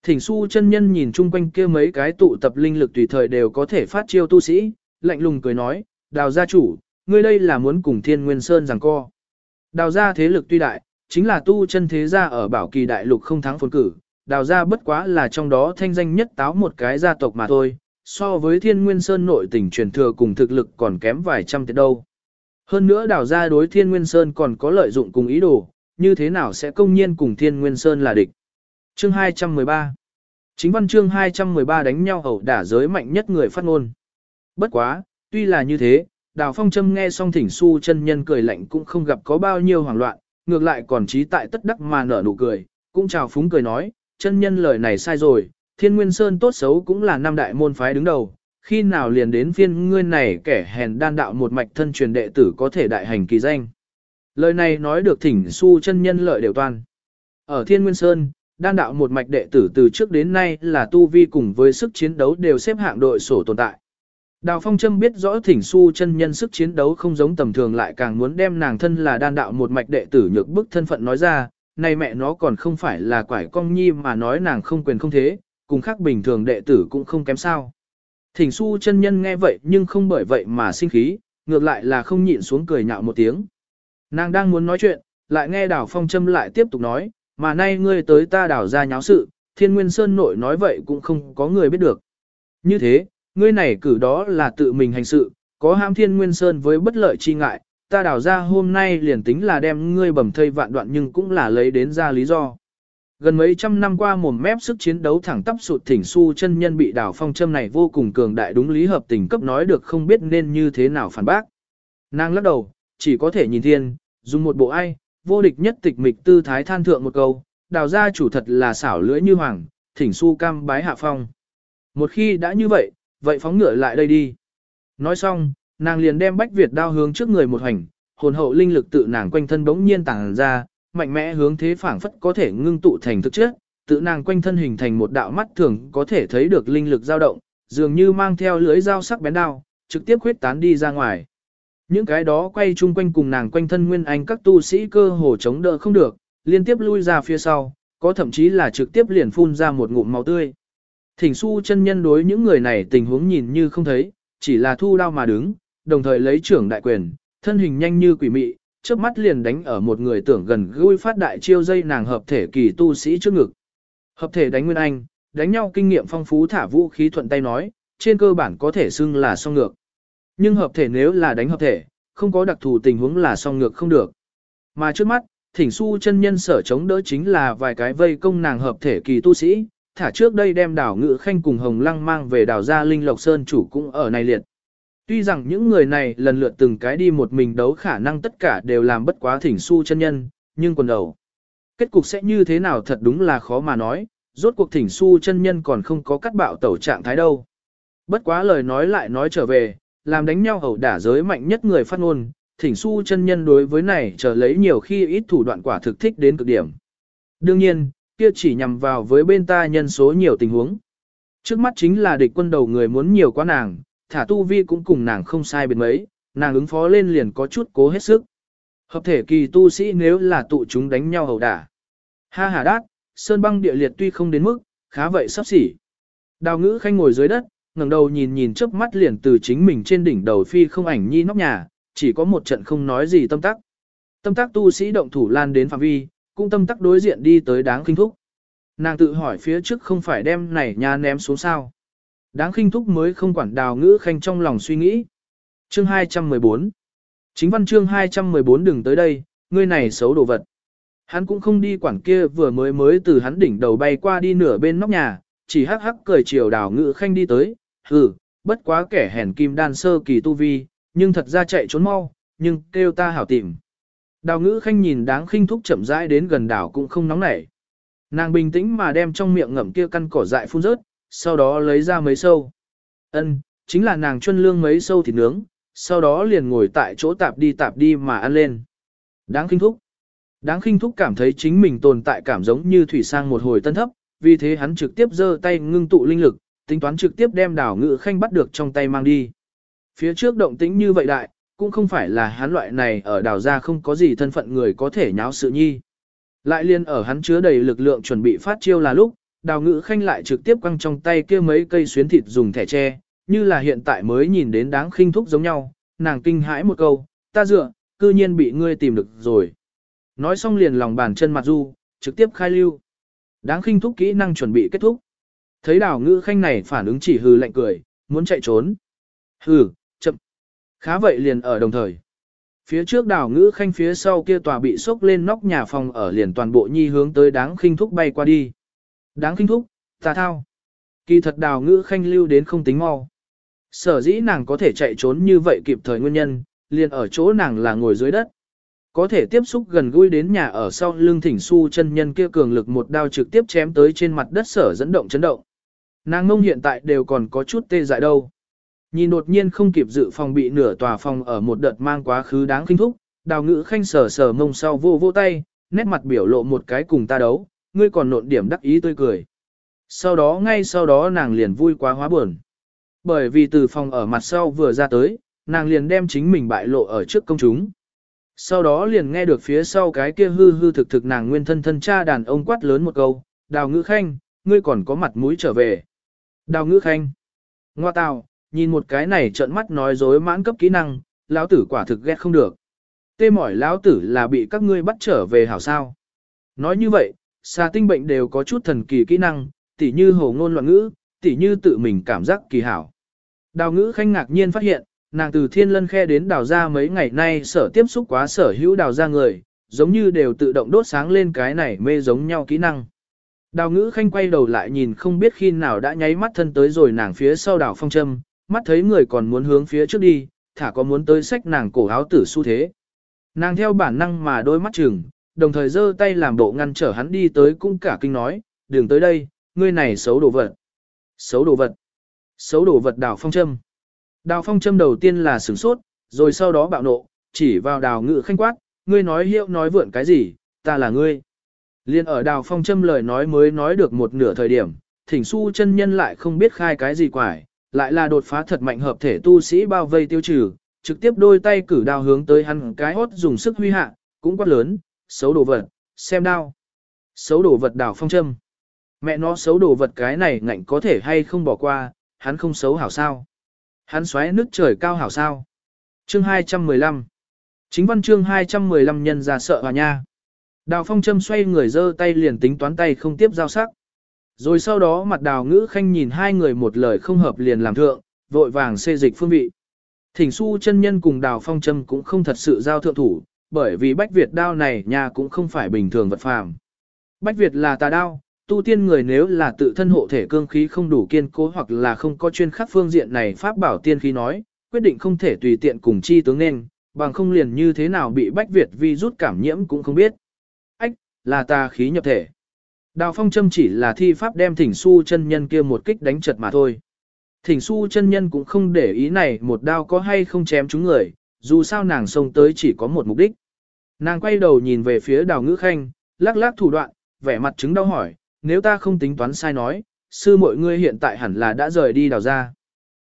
Thỉnh su chân nhân nhìn chung quanh kia mấy cái tụ tập linh lực tùy thời đều có thể phát chiêu tu sĩ, lạnh lùng cười nói, đào gia chủ, ngươi đây là muốn cùng thiên nguyên sơn giằng co. Đào gia thế lực tuy đại, chính là tu chân thế gia ở bảo kỳ đại lục không thắng phồn cử, đào gia bất quá là trong đó thanh danh nhất táo một cái gia tộc mà thôi, so với thiên nguyên sơn nội tình truyền thừa cùng thực lực còn kém vài trăm tiết đâu. Hơn nữa đào gia đối thiên nguyên sơn còn có lợi dụng cùng ý đồ, như thế nào sẽ công nhiên cùng thiên nguyên sơn là địch. Chương 213 Chính văn chương 213 đánh nhau hậu đả giới mạnh nhất người phát ngôn. Bất quá, tuy là như thế, Đào Phong Trâm nghe xong thỉnh su chân nhân cười lạnh cũng không gặp có bao nhiêu hoảng loạn, ngược lại còn trí tại tất đắc mà nở nụ cười, cũng chào phúng cười nói, chân nhân lời này sai rồi, thiên nguyên sơn tốt xấu cũng là năm đại môn phái đứng đầu, khi nào liền đến phiên ngươi này kẻ hèn đan đạo một mạch thân truyền đệ tử có thể đại hành kỳ danh. Lời này nói được thỉnh su chân nhân lợi đều toàn. Ở thiên nguyên sơn, đan đạo một mạch đệ tử từ trước đến nay là tu vi cùng với sức chiến đấu đều xếp hạng đội sổ tồn tại. Đào Phong Trâm biết rõ thỉnh su chân nhân sức chiến đấu không giống tầm thường lại càng muốn đem nàng thân là đan đạo một mạch đệ tử nhược bức thân phận nói ra, này mẹ nó còn không phải là quải cong nhi mà nói nàng không quyền không thế, cùng khác bình thường đệ tử cũng không kém sao. Thỉnh su chân nhân nghe vậy nhưng không bởi vậy mà sinh khí, ngược lại là không nhịn xuống cười nhạo một tiếng. Nàng đang muốn nói chuyện, lại nghe đào phong Trâm lại tiếp tục nói, mà nay ngươi tới ta đào ra nháo sự, thiên nguyên sơn nội nói vậy cũng không có người biết được. Như thế, ngươi này cử đó là tự mình hành sự, có ham thiên nguyên sơn với bất lợi chi ngại, ta đào ra hôm nay liền tính là đem ngươi bầm thây vạn đoạn nhưng cũng là lấy đến ra lý do. Gần mấy trăm năm qua mồm mép sức chiến đấu thẳng tắp sụt thỉnh su chân nhân bị đào phong châm này vô cùng cường đại đúng lý hợp tình cấp nói được không biết nên như thế nào phản bác. Nàng lắc đầu, chỉ có thể nhìn thiên, dùng một bộ ai, vô địch nhất tịch mịch tư thái than thượng một câu, đào ra chủ thật là xảo lưỡi như hoàng, thỉnh su cam bái hạ phong. Một khi đã như vậy, vậy phóng ngựa lại đây đi. Nói xong, nàng liền đem bách Việt đao hướng trước người một hành, hồn hậu linh lực tự nàng quanh thân bỗng nhiên tàng ra, mạnh mẽ hướng thế phảng phất có thể ngưng tụ thành thực chất, tự nàng quanh thân hình thành một đạo mắt thường có thể thấy được linh lực dao động, dường như mang theo lưới dao sắc bén đao, trực tiếp khuyết tán đi ra ngoài. Những cái đó quay chung quanh cùng nàng quanh thân nguyên anh các tu sĩ cơ hồ chống đỡ không được, liên tiếp lui ra phía sau, có thậm chí là trực tiếp liền phun ra một ngụm máu tươi. Thỉnh su chân nhân đối những người này tình huống nhìn như không thấy, chỉ là thu đao mà đứng, đồng thời lấy trưởng đại quyền, thân hình nhanh như quỷ mị, trước mắt liền đánh ở một người tưởng gần gũi phát đại chiêu dây nàng hợp thể kỳ tu sĩ trước ngực. Hợp thể đánh nguyên anh, đánh nhau kinh nghiệm phong phú thả vũ khí thuận tay nói, trên cơ bản có thể xưng là song ngược. Nhưng hợp thể nếu là đánh hợp thể, không có đặc thù tình huống là song ngược không được. Mà trước mắt, thỉnh su chân nhân sở chống đỡ chính là vài cái vây công nàng hợp thể kỳ tu sĩ, thả trước đây đem đảo ngự khanh cùng hồng lăng mang về đảo gia linh lộc sơn chủ cũng ở này liệt. Tuy rằng những người này lần lượt từng cái đi một mình đấu khả năng tất cả đều làm bất quá thỉnh su chân nhân, nhưng quần đầu. Kết cục sẽ như thế nào thật đúng là khó mà nói, rốt cuộc thỉnh su chân nhân còn không có cắt bạo tẩu trạng thái đâu. Bất quá lời nói lại nói trở về, làm đánh nhau hầu đả giới mạnh nhất người phát ngôn, thỉnh su chân nhân đối với này chờ lấy nhiều khi ít thủ đoạn quả thực thích đến cực điểm. Đương nhiên, kia chỉ nhằm vào với bên ta nhân số nhiều tình huống. Trước mắt chính là địch quân đầu người muốn nhiều quá nàng, thả tu vi cũng cùng nàng không sai biệt mấy, nàng ứng phó lên liền có chút cố hết sức. Hợp thể kỳ tu sĩ nếu là tụ chúng đánh nhau hầu đả. Ha ha đát, sơn băng địa liệt tuy không đến mức, khá vậy sắp xỉ. Đào ngữ khanh ngồi dưới đất, ngẩng đầu nhìn nhìn chớp mắt liền từ chính mình trên đỉnh đầu phi không ảnh nhi nóc nhà, chỉ có một trận không nói gì tâm tắc. Tâm tắc tu sĩ động thủ lan đến phạm vi, cũng tâm tắc đối diện đi tới đáng kinh thúc. Nàng tự hỏi phía trước không phải đem này nhà ném xuống sao. Đáng khinh thúc mới không quản đào ngữ khanh trong lòng suy nghĩ. Chương 214 Chính văn chương 214 đừng tới đây, ngươi này xấu đồ vật. Hắn cũng không đi quản kia vừa mới mới từ hắn đỉnh đầu bay qua đi nửa bên nóc nhà, chỉ hắc hắc cười chiều đào ngữ khanh đi tới, hừ, bất quá kẻ hèn kim đan sơ kỳ tu vi, nhưng thật ra chạy trốn mau, nhưng kêu ta hảo tìm. Đào ngữ khanh nhìn đáng khinh thúc chậm rãi đến gần đảo cũng không nóng nảy. Nàng bình tĩnh mà đem trong miệng ngậm kia căn cỏ dại phun rớt, sau đó lấy ra mấy sâu. Ân, chính là nàng chuân lương mấy sâu thịt nướng, sau đó liền ngồi tại chỗ tạp đi tạp đi mà ăn lên. Đáng khinh thúc. Đáng khinh thúc cảm thấy chính mình tồn tại cảm giống như thủy sang một hồi tân thấp, vì thế hắn trực tiếp giơ tay ngưng tụ linh lực, tính toán trực tiếp đem đảo ngự khanh bắt được trong tay mang đi. Phía trước động tĩnh như vậy đại, cũng không phải là hắn loại này ở đảo ra không có gì thân phận người có thể nháo sự nhi. Lại liên ở hắn chứa đầy lực lượng chuẩn bị phát chiêu là lúc, đào ngữ khanh lại trực tiếp quăng trong tay kia mấy cây xuyến thịt dùng thẻ tre, như là hiện tại mới nhìn đến đáng khinh thúc giống nhau, nàng kinh hãi một câu, ta dựa, cư nhiên bị ngươi tìm được rồi. Nói xong liền lòng bàn chân mặt du, trực tiếp khai lưu. Đáng khinh thúc kỹ năng chuẩn bị kết thúc. Thấy đào ngữ khanh này phản ứng chỉ hừ lạnh cười, muốn chạy trốn. Hừ. Khá vậy liền ở đồng thời. Phía trước đào ngữ khanh phía sau kia tòa bị sốc lên nóc nhà phòng ở liền toàn bộ nhi hướng tới đáng khinh thúc bay qua đi. Đáng kinh thúc, tà thao. Kỳ thật đào ngữ khanh lưu đến không tính mau. Sở dĩ nàng có thể chạy trốn như vậy kịp thời nguyên nhân, liền ở chỗ nàng là ngồi dưới đất. Có thể tiếp xúc gần gũi đến nhà ở sau lưng thỉnh su chân nhân kia cường lực một đao trực tiếp chém tới trên mặt đất sở dẫn động chấn động. Nàng ngông hiện tại đều còn có chút tê dại đâu. Nhìn đột nhiên không kịp dự phòng bị nửa tòa phòng ở một đợt mang quá khứ đáng kinh thúc, đào ngữ khanh sở sở mông sau vô vô tay, nét mặt biểu lộ một cái cùng ta đấu, ngươi còn nộn điểm đắc ý tươi cười. Sau đó ngay sau đó nàng liền vui quá hóa buồn. Bởi vì từ phòng ở mặt sau vừa ra tới, nàng liền đem chính mình bại lộ ở trước công chúng. Sau đó liền nghe được phía sau cái kia hư hư thực thực nàng nguyên thân thân cha đàn ông quát lớn một câu, đào ngữ khanh, ngươi còn có mặt mũi trở về. Đào ngữ khanh. Ngoa tào, nhìn một cái này trợn mắt nói dối mãn cấp kỹ năng, lão tử quả thực ghét không được. Tê mỏi lão tử là bị các ngươi bắt trở về hảo sao. Nói như vậy, xà tinh bệnh đều có chút thần kỳ kỹ năng, tỉ như hồ ngôn loạn ngữ, tỉ như tự mình cảm giác kỳ hảo. Đào ngữ khanh ngạc nhiên phát hiện, nàng từ thiên lân khe đến đào ra mấy ngày nay sở tiếp xúc quá sở hữu đào ra người, giống như đều tự động đốt sáng lên cái này mê giống nhau kỹ năng. Đào ngữ khanh quay đầu lại nhìn không biết khi nào đã nháy mắt thân tới rồi nàng phía sau đào phong châm, mắt thấy người còn muốn hướng phía trước đi, thả có muốn tới sách nàng cổ áo tử xu thế. Nàng theo bản năng mà đôi mắt chừng, đồng thời giơ tay làm bộ ngăn trở hắn đi tới cũng cả kinh nói, đừng tới đây, ngươi này xấu đồ vật. Xấu đồ vật. Xấu đồ vật đào phong châm. Đào phong châm đầu tiên là sửng sốt, rồi sau đó bạo nộ, chỉ vào đào ngự khanh quát, ngươi nói hiệu nói vượn cái gì, ta là ngươi. Liên ở đào phong châm lời nói mới nói được một nửa thời điểm, thỉnh su chân nhân lại không biết khai cái gì quải, lại là đột phá thật mạnh hợp thể tu sĩ bao vây tiêu trừ, trực tiếp đôi tay cử đao hướng tới hắn cái hốt dùng sức huy hạ, cũng quát lớn, xấu đồ vật, xem đao. Xấu đồ vật đào phong châm. Mẹ nó xấu đồ vật cái này ngạnh có thể hay không bỏ qua, hắn không xấu hảo sao. Hắn xoáy nước trời cao hảo sao. Chương 215 Chính văn chương 215 nhân ra sợ hòa nha. Đào phong châm xoay người dơ tay liền tính toán tay không tiếp giao sắc. Rồi sau đó mặt đào ngữ khanh nhìn hai người một lời không hợp liền làm thượng, vội vàng xê dịch phương vị. Thỉnh su chân nhân cùng đào phong châm cũng không thật sự giao thượng thủ, bởi vì bách Việt đao này nhà cũng không phải bình thường vật phàm. Bách Việt là tà đao, tu tiên người nếu là tự thân hộ thể cương khí không đủ kiên cố hoặc là không có chuyên khắc phương diện này pháp bảo tiên khí nói, quyết định không thể tùy tiện cùng chi tướng nên, bằng không liền như thế nào bị bách Việt vi rút cảm nhiễm cũng không biết. Ách, là tà khí nhập thể. Đào phong châm chỉ là thi pháp đem thỉnh su chân nhân kia một kích đánh chật mà thôi. Thỉnh su chân nhân cũng không để ý này một đao có hay không chém chúng người, dù sao nàng xông tới chỉ có một mục đích. Nàng quay đầu nhìn về phía đào ngữ khanh, lắc lắc thủ đoạn, vẻ mặt chứng đau hỏi, nếu ta không tính toán sai nói, sư mọi ngươi hiện tại hẳn là đã rời đi đào ra.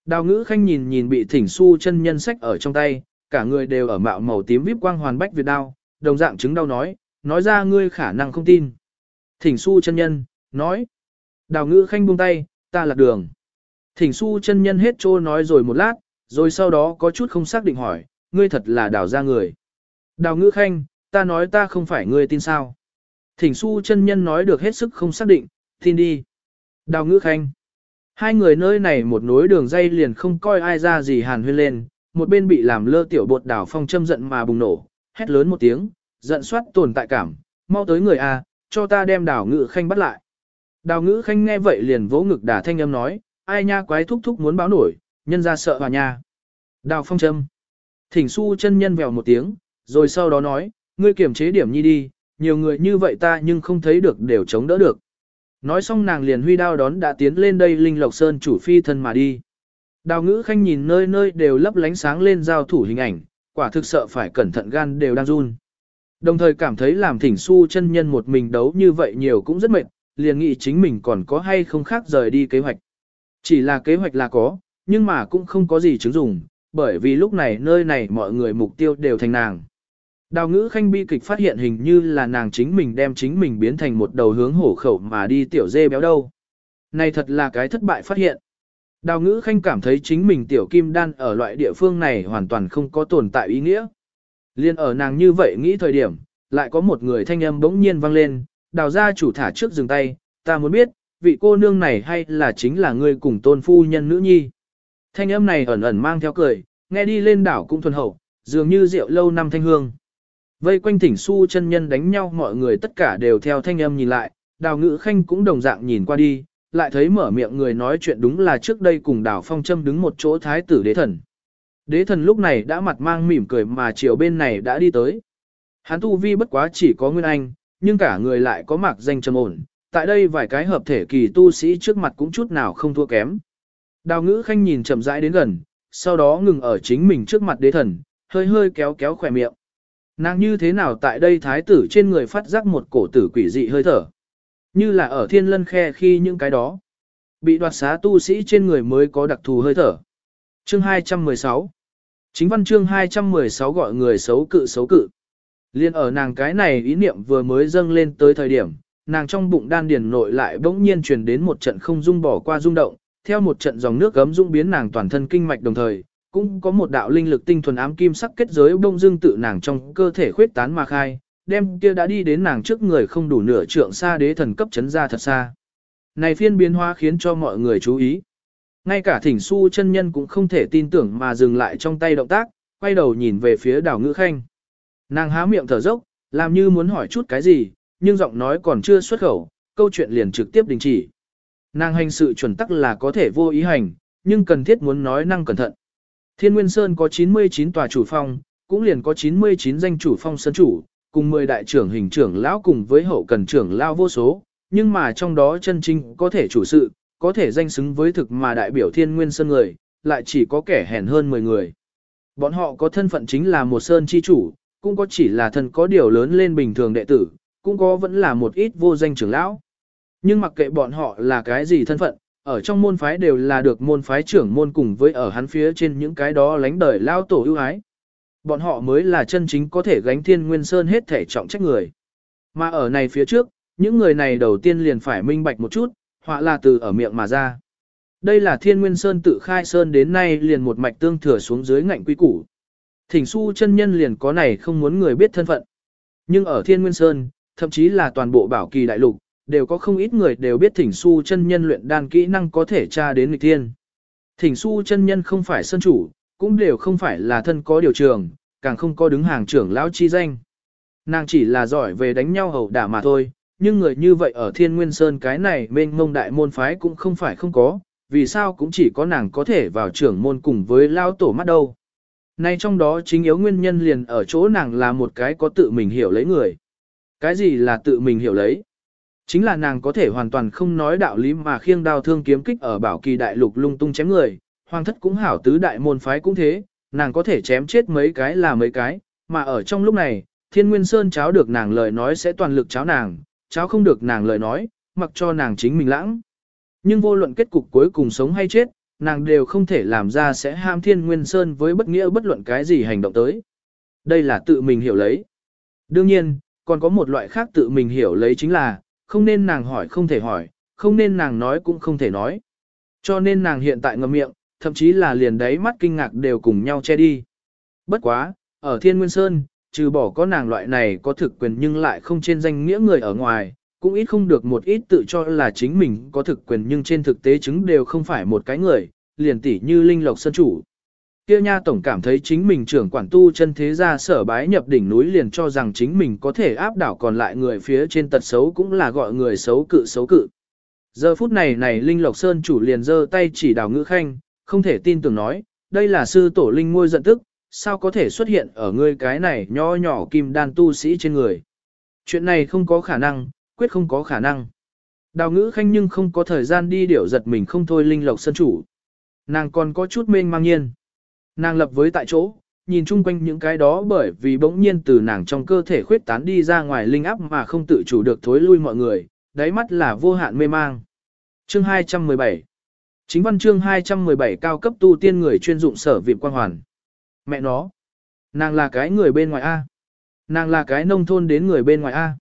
Đào ngữ khanh nhìn nhìn bị thỉnh su chân nhân sách ở trong tay, cả người đều ở mạo màu tím vip quang hoàn bách Việt đao, đồng dạng chứng đau nói, nói ra ngươi khả năng không tin. Thỉnh su chân nhân, nói. Đào ngữ khanh buông tay, ta lạc đường. Thỉnh su chân nhân hết trô nói rồi một lát, rồi sau đó có chút không xác định hỏi, ngươi thật là đào ra người. Đào ngữ khanh, ta nói ta không phải ngươi tin sao. Thỉnh su chân nhân nói được hết sức không xác định, tin đi. Đào ngữ khanh. Hai người nơi này một nối đường dây liền không coi ai ra gì hàn huyên lên, một bên bị làm lơ tiểu bột đào phong châm giận mà bùng nổ, hét lớn một tiếng, giận soát tồn tại cảm, mau tới người A, cho ta đem đào ngự khanh bắt lại. Đào ngữ khanh nghe vậy liền vỗ ngực đả thanh âm nói, ai nha quái thúc thúc muốn báo nổi, nhân ra sợ hòa nha. Đào phong châm. Thỉnh su chân nhân vèo một tiếng, rồi sau đó nói, ngươi kiểm chế điểm nhi đi, nhiều người như vậy ta nhưng không thấy được đều chống đỡ được. Nói xong nàng liền huy đao đón đã tiến lên đây Linh Lộc Sơn chủ phi thân mà đi. Đào ngữ khanh nhìn nơi nơi đều lấp lánh sáng lên giao thủ hình ảnh, quả thực sợ phải cẩn thận gan đều đang run. Đồng thời cảm thấy làm thỉnh su chân nhân một mình đấu như vậy nhiều cũng rất mệt, liền nghĩ chính mình còn có hay không khác rời đi kế hoạch. Chỉ là kế hoạch là có, nhưng mà cũng không có gì chứng dùng, bởi vì lúc này nơi này mọi người mục tiêu đều thành nàng. Đào ngữ khanh bi kịch phát hiện hình như là nàng chính mình đem chính mình biến thành một đầu hướng hổ khẩu mà đi tiểu dê béo đâu. Này thật là cái thất bại phát hiện. Đào ngữ khanh cảm thấy chính mình tiểu kim đan ở loại địa phương này hoàn toàn không có tồn tại ý nghĩa. Liên ở nàng như vậy nghĩ thời điểm, lại có một người thanh âm bỗng nhiên vang lên, đào gia chủ thả trước dừng tay, ta muốn biết, vị cô nương này hay là chính là người cùng tôn phu nhân nữ nhi. Thanh âm này ẩn ẩn mang theo cười, nghe đi lên đảo cũng thuần hậu, dường như rượu lâu năm thanh hương. Vây quanh thỉnh su chân nhân đánh nhau mọi người tất cả đều theo thanh âm nhìn lại, đào ngữ khanh cũng đồng dạng nhìn qua đi, lại thấy mở miệng người nói chuyện đúng là trước đây cùng đảo phong châm đứng một chỗ thái tử đế thần. Đế thần lúc này đã mặt mang mỉm cười mà chiều bên này đã đi tới. Hắn tu vi bất quá chỉ có nguyên anh, nhưng cả người lại có mạc danh trầm ổn, tại đây vài cái hợp thể kỳ tu sĩ trước mặt cũng chút nào không thua kém. Đào ngữ khanh nhìn chậm rãi đến gần, sau đó ngừng ở chính mình trước mặt đế thần, hơi hơi kéo kéo khỏe miệng. Nàng như thế nào tại đây thái tử trên người phát giác một cổ tử quỷ dị hơi thở. Như là ở thiên lân khe khi những cái đó. Bị đoạt xá tu sĩ trên người mới có đặc thù hơi thở. Chương 216 Chính văn chương 216 gọi người xấu cự xấu cự. Liên ở nàng cái này ý niệm vừa mới dâng lên tới thời điểm, nàng trong bụng đan điền nội lại bỗng nhiên truyền đến một trận không dung bỏ qua rung động, theo một trận dòng nước gấm dung biến nàng toàn thân kinh mạch đồng thời, cũng có một đạo linh lực tinh thuần ám kim sắc kết giới bông dương tự nàng trong cơ thể khuyết tán mà khai, đem kia đã đi đến nàng trước người không đủ nửa trượng xa đế thần cấp chấn ra thật xa. Này phiên biến hóa khiến cho mọi người chú ý. Ngay cả thỉnh su chân nhân cũng không thể tin tưởng mà dừng lại trong tay động tác, quay đầu nhìn về phía đảo ngữ khanh. Nàng há miệng thở dốc, làm như muốn hỏi chút cái gì, nhưng giọng nói còn chưa xuất khẩu, câu chuyện liền trực tiếp đình chỉ. Nàng hành sự chuẩn tắc là có thể vô ý hành, nhưng cần thiết muốn nói năng cẩn thận. Thiên Nguyên Sơn có 99 tòa chủ phong, cũng liền có 99 danh chủ phong sơn chủ, cùng 10 đại trưởng hình trưởng lão cùng với hậu cần trưởng lão vô số, nhưng mà trong đó chân chính có thể chủ sự, có thể danh xứng với thực mà đại biểu Thiên Nguyên Sơn người, lại chỉ có kẻ hèn hơn 10 người. Bọn họ có thân phận chính là một sơn chi chủ, cũng có chỉ là thân có điều lớn lên bình thường đệ tử, cũng có vẫn là một ít vô danh trưởng lão. Nhưng mặc kệ bọn họ là cái gì thân phận, ở trong môn phái đều là được môn phái trưởng môn cùng với ở hắn phía trên những cái đó lánh đời lao tổ ưu ái. Bọn họ mới là chân chính có thể gánh thiên nguyên sơn hết thể trọng trách người. Mà ở này phía trước, những người này đầu tiên liền phải minh bạch một chút, họa là từ ở miệng mà ra. Đây là thiên nguyên sơn tự khai sơn đến nay liền một mạch tương thừa xuống dưới ngạnh quy củ. Thỉnh su chân nhân liền có này không muốn người biết thân phận. Nhưng ở thiên nguyên sơn, thậm chí là toàn bộ bảo kỳ đại lục, đều có không ít người đều biết thỉnh su chân nhân luyện đan kỹ năng có thể tra đến nghịch thiên. Thỉnh su chân nhân không phải sơn chủ, cũng đều không phải là thân có điều trường, càng không có đứng hàng trưởng lão chi danh. Nàng chỉ là giỏi về đánh nhau hầu đả mà thôi, nhưng người như vậy ở thiên nguyên sơn cái này mênh mông đại môn phái cũng không phải không có, vì sao cũng chỉ có nàng có thể vào trưởng môn cùng với lao tổ mắt đâu. Nay trong đó chính yếu nguyên nhân liền ở chỗ nàng là một cái có tự mình hiểu lấy người. Cái gì là tự mình hiểu lấy? Chính là nàng có thể hoàn toàn không nói đạo lý mà khiêng đao thương kiếm kích ở bảo kỳ đại lục lung tung chém người, hoàng thất cũng hảo tứ đại môn phái cũng thế, nàng có thể chém chết mấy cái là mấy cái, mà ở trong lúc này, thiên nguyên sơn cháo được nàng lời nói sẽ toàn lực cháo nàng, cháu không được nàng lời nói, mặc cho nàng chính mình lãng. Nhưng vô luận kết cục cuối cùng sống hay chết, nàng đều không thể làm ra sẽ ham thiên nguyên sơn với bất nghĩa bất luận cái gì hành động tới. Đây là tự mình hiểu lấy. Đương nhiên, còn có một loại khác tự mình hiểu lấy chính là, không nên nàng hỏi không thể hỏi, không nên nàng nói cũng không thể nói. Cho nên nàng hiện tại ngậm miệng, thậm chí là liền đáy mắt kinh ngạc đều cùng nhau che đi. Bất quá, ở Thiên Nguyên Sơn, trừ bỏ có nàng loại này có thực quyền nhưng lại không trên danh nghĩa người ở ngoài, cũng ít không được một ít tự cho là chính mình có thực quyền nhưng trên thực tế chứng đều không phải một cái người, liền tỷ như Linh Lộc Sơn Chủ. Kia nha tổng cảm thấy chính mình trưởng quản tu chân thế gia sở bái nhập đỉnh núi liền cho rằng chính mình có thể áp đảo còn lại người phía trên tật xấu cũng là gọi người xấu cự xấu cự. Giờ phút này này Linh Lộc Sơn chủ liền giơ tay chỉ đào ngữ khanh, không thể tin tưởng nói, đây là sư tổ Linh ngôi giận tức, sao có thể xuất hiện ở ngươi cái này nho nhỏ kim đan tu sĩ trên người. Chuyện này không có khả năng, quyết không có khả năng. Đào ngữ khanh nhưng không có thời gian đi điểu giật mình không thôi Linh Lộc Sơn chủ. Nàng còn có chút mênh mang nhiên. Nàng lập với tại chỗ, nhìn chung quanh những cái đó bởi vì bỗng nhiên từ nàng trong cơ thể khuyết tán đi ra ngoài linh áp mà không tự chủ được thối lui mọi người, đáy mắt là vô hạn mê mang. Chương 217 Chính văn chương 217 cao cấp tu tiên người chuyên dụng sở viện quan hoàn. Mẹ nó, nàng là cái người bên ngoài A. Nàng là cái nông thôn đến người bên ngoài A.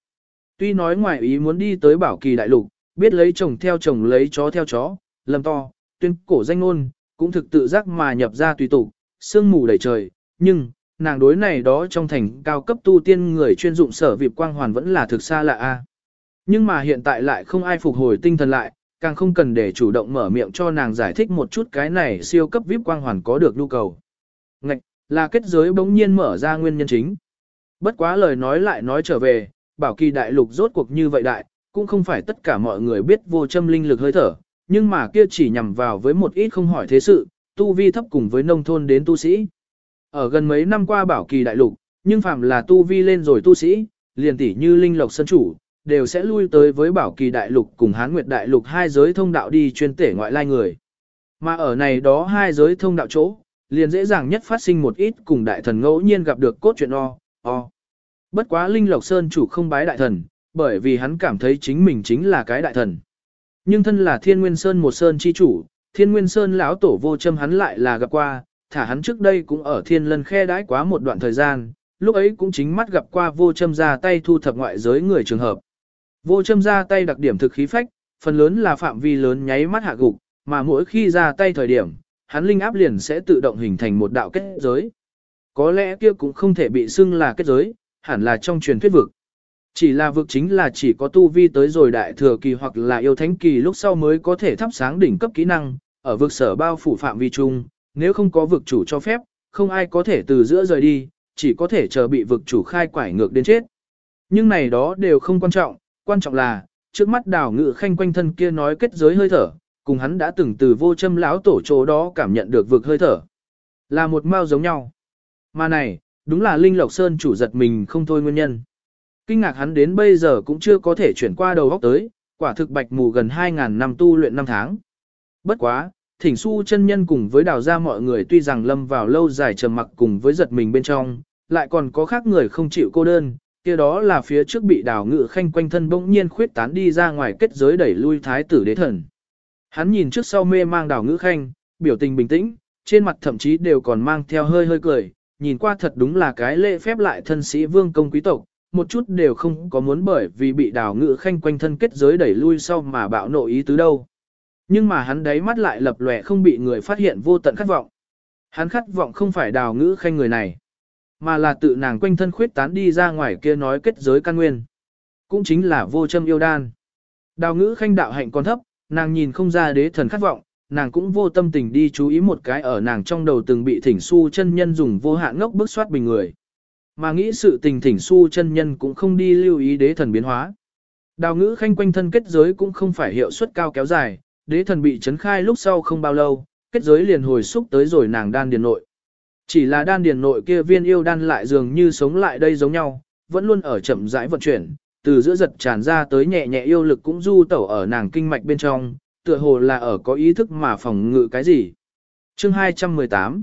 Tuy nói ngoài ý muốn đi tới bảo kỳ đại lục, biết lấy chồng theo chồng lấy chó theo chó, lầm to, tuyên cổ danh ngôn, cũng thực tự giác mà nhập ra tùy tục, sương mù đầy trời, nhưng, nàng đối này đó trong thành cao cấp tu tiên người chuyên dụng sở vịp quang hoàn vẫn là thực xa lạ a. Nhưng mà hiện tại lại không ai phục hồi tinh thần lại, càng không cần để chủ động mở miệng cho nàng giải thích một chút cái này siêu cấp vip quang hoàn có được nhu cầu. Ngạch, là kết giới bỗng nhiên mở ra nguyên nhân chính. Bất quá lời nói lại nói trở về, bảo kỳ đại lục rốt cuộc như vậy đại, cũng không phải tất cả mọi người biết vô châm linh lực hơi thở, nhưng mà kia chỉ nhằm vào với một ít không hỏi thế sự, tu vi thấp cùng với nông thôn đến tu sĩ. Ở gần mấy năm qua bảo kỳ đại lục, nhưng phạm là tu vi lên rồi tu sĩ, liền tỷ như linh lộc sân chủ, đều sẽ lui tới với bảo kỳ đại lục cùng hán nguyệt đại lục hai giới thông đạo đi chuyên tể ngoại lai người. Mà ở này đó hai giới thông đạo chỗ, liền dễ dàng nhất phát sinh một ít cùng đại thần ngẫu nhiên gặp được cốt truyện o, o. Bất quá Linh Lộc Sơn chủ không bái đại thần, bởi vì hắn cảm thấy chính mình chính là cái đại thần. Nhưng thân là Thiên Nguyên Sơn một sơn chi chủ, Thiên Nguyên Sơn lão tổ vô châm hắn lại là gặp qua, thả hắn trước đây cũng ở Thiên Lân khe đãi quá một đoạn thời gian, lúc ấy cũng chính mắt gặp qua vô châm ra tay thu thập ngoại giới người trường hợp. Vô châm ra tay đặc điểm thực khí phách, phần lớn là phạm vi lớn nháy mắt hạ gục, mà mỗi khi ra tay thời điểm, hắn linh áp liền sẽ tự động hình thành một đạo kết giới. Có lẽ kia cũng không thể bị xưng là kết giới, hẳn là trong truyền thuyết vực. Chỉ là vực chính là chỉ có tu vi tới rồi đại thừa kỳ hoặc là yêu thánh kỳ lúc sau mới có thể thắp sáng đỉnh cấp kỹ năng, ở vực sở bao phủ phạm vi chung, nếu không có vực chủ cho phép, không ai có thể từ giữa rời đi, chỉ có thể chờ bị vực chủ khai quải ngược đến chết. Nhưng này đó đều không quan trọng, quan trọng là, trước mắt đảo ngự khanh quanh thân kia nói kết giới hơi thở, cùng hắn đã từng từ vô châm lão tổ chỗ đó cảm nhận được vực hơi thở. Là một mao giống nhau. Mà này, đúng là Linh Lộc Sơn chủ giật mình không thôi nguyên nhân. Kinh ngạc hắn đến bây giờ cũng chưa có thể chuyển qua đầu góc tới, quả thực bạch mù gần 2.000 năm tu luyện năm tháng. Bất quá, thỉnh su chân nhân cùng với đào gia mọi người tuy rằng lâm vào lâu dài trầm mặc cùng với giật mình bên trong, lại còn có khác người không chịu cô đơn, kia đó là phía trước bị đào ngự khanh quanh thân bỗng nhiên khuyết tán đi ra ngoài kết giới đẩy lui thái tử đế thần. Hắn nhìn trước sau mê mang đào ngữ khanh, biểu tình bình tĩnh, trên mặt thậm chí đều còn mang theo hơi hơi cười, nhìn qua thật đúng là cái lễ phép lại thân sĩ vương công quý tộc, một chút đều không có muốn bởi vì bị đào ngữ khanh quanh thân kết giới đẩy lui sau mà bạo nộ ý tứ đâu. Nhưng mà hắn đáy mắt lại lập lòe không bị người phát hiện vô tận khát vọng. Hắn khát vọng không phải đào ngữ khanh người này, mà là tự nàng quanh thân khuyết tán đi ra ngoài kia nói kết giới căn nguyên. Cũng chính là vô châm yêu đan. Đào ngữ khanh đạo hạnh còn thấp, nàng nhìn không ra đế thần khát vọng, nàng cũng vô tâm tình đi chú ý một cái ở nàng trong đầu từng bị thỉnh su chân nhân dùng vô hạn ngốc bức soát bình người. Mà nghĩ sự tình thỉnh su chân nhân cũng không đi lưu ý đế thần biến hóa. Đào ngữ khanh quanh thân kết giới cũng không phải hiệu suất cao kéo dài, đế thần bị chấn khai lúc sau không bao lâu, kết giới liền hồi xúc tới rồi nàng đan điền nội. Chỉ là đan điền nội kia viên yêu đan lại dường như sống lại đây giống nhau, vẫn luôn ở chậm rãi vận chuyển, từ giữa giật tràn ra tới nhẹ nhẹ yêu lực cũng du tẩu ở nàng kinh mạch bên trong, tựa hồ là ở có ý thức mà phòng ngự cái gì. Chương 218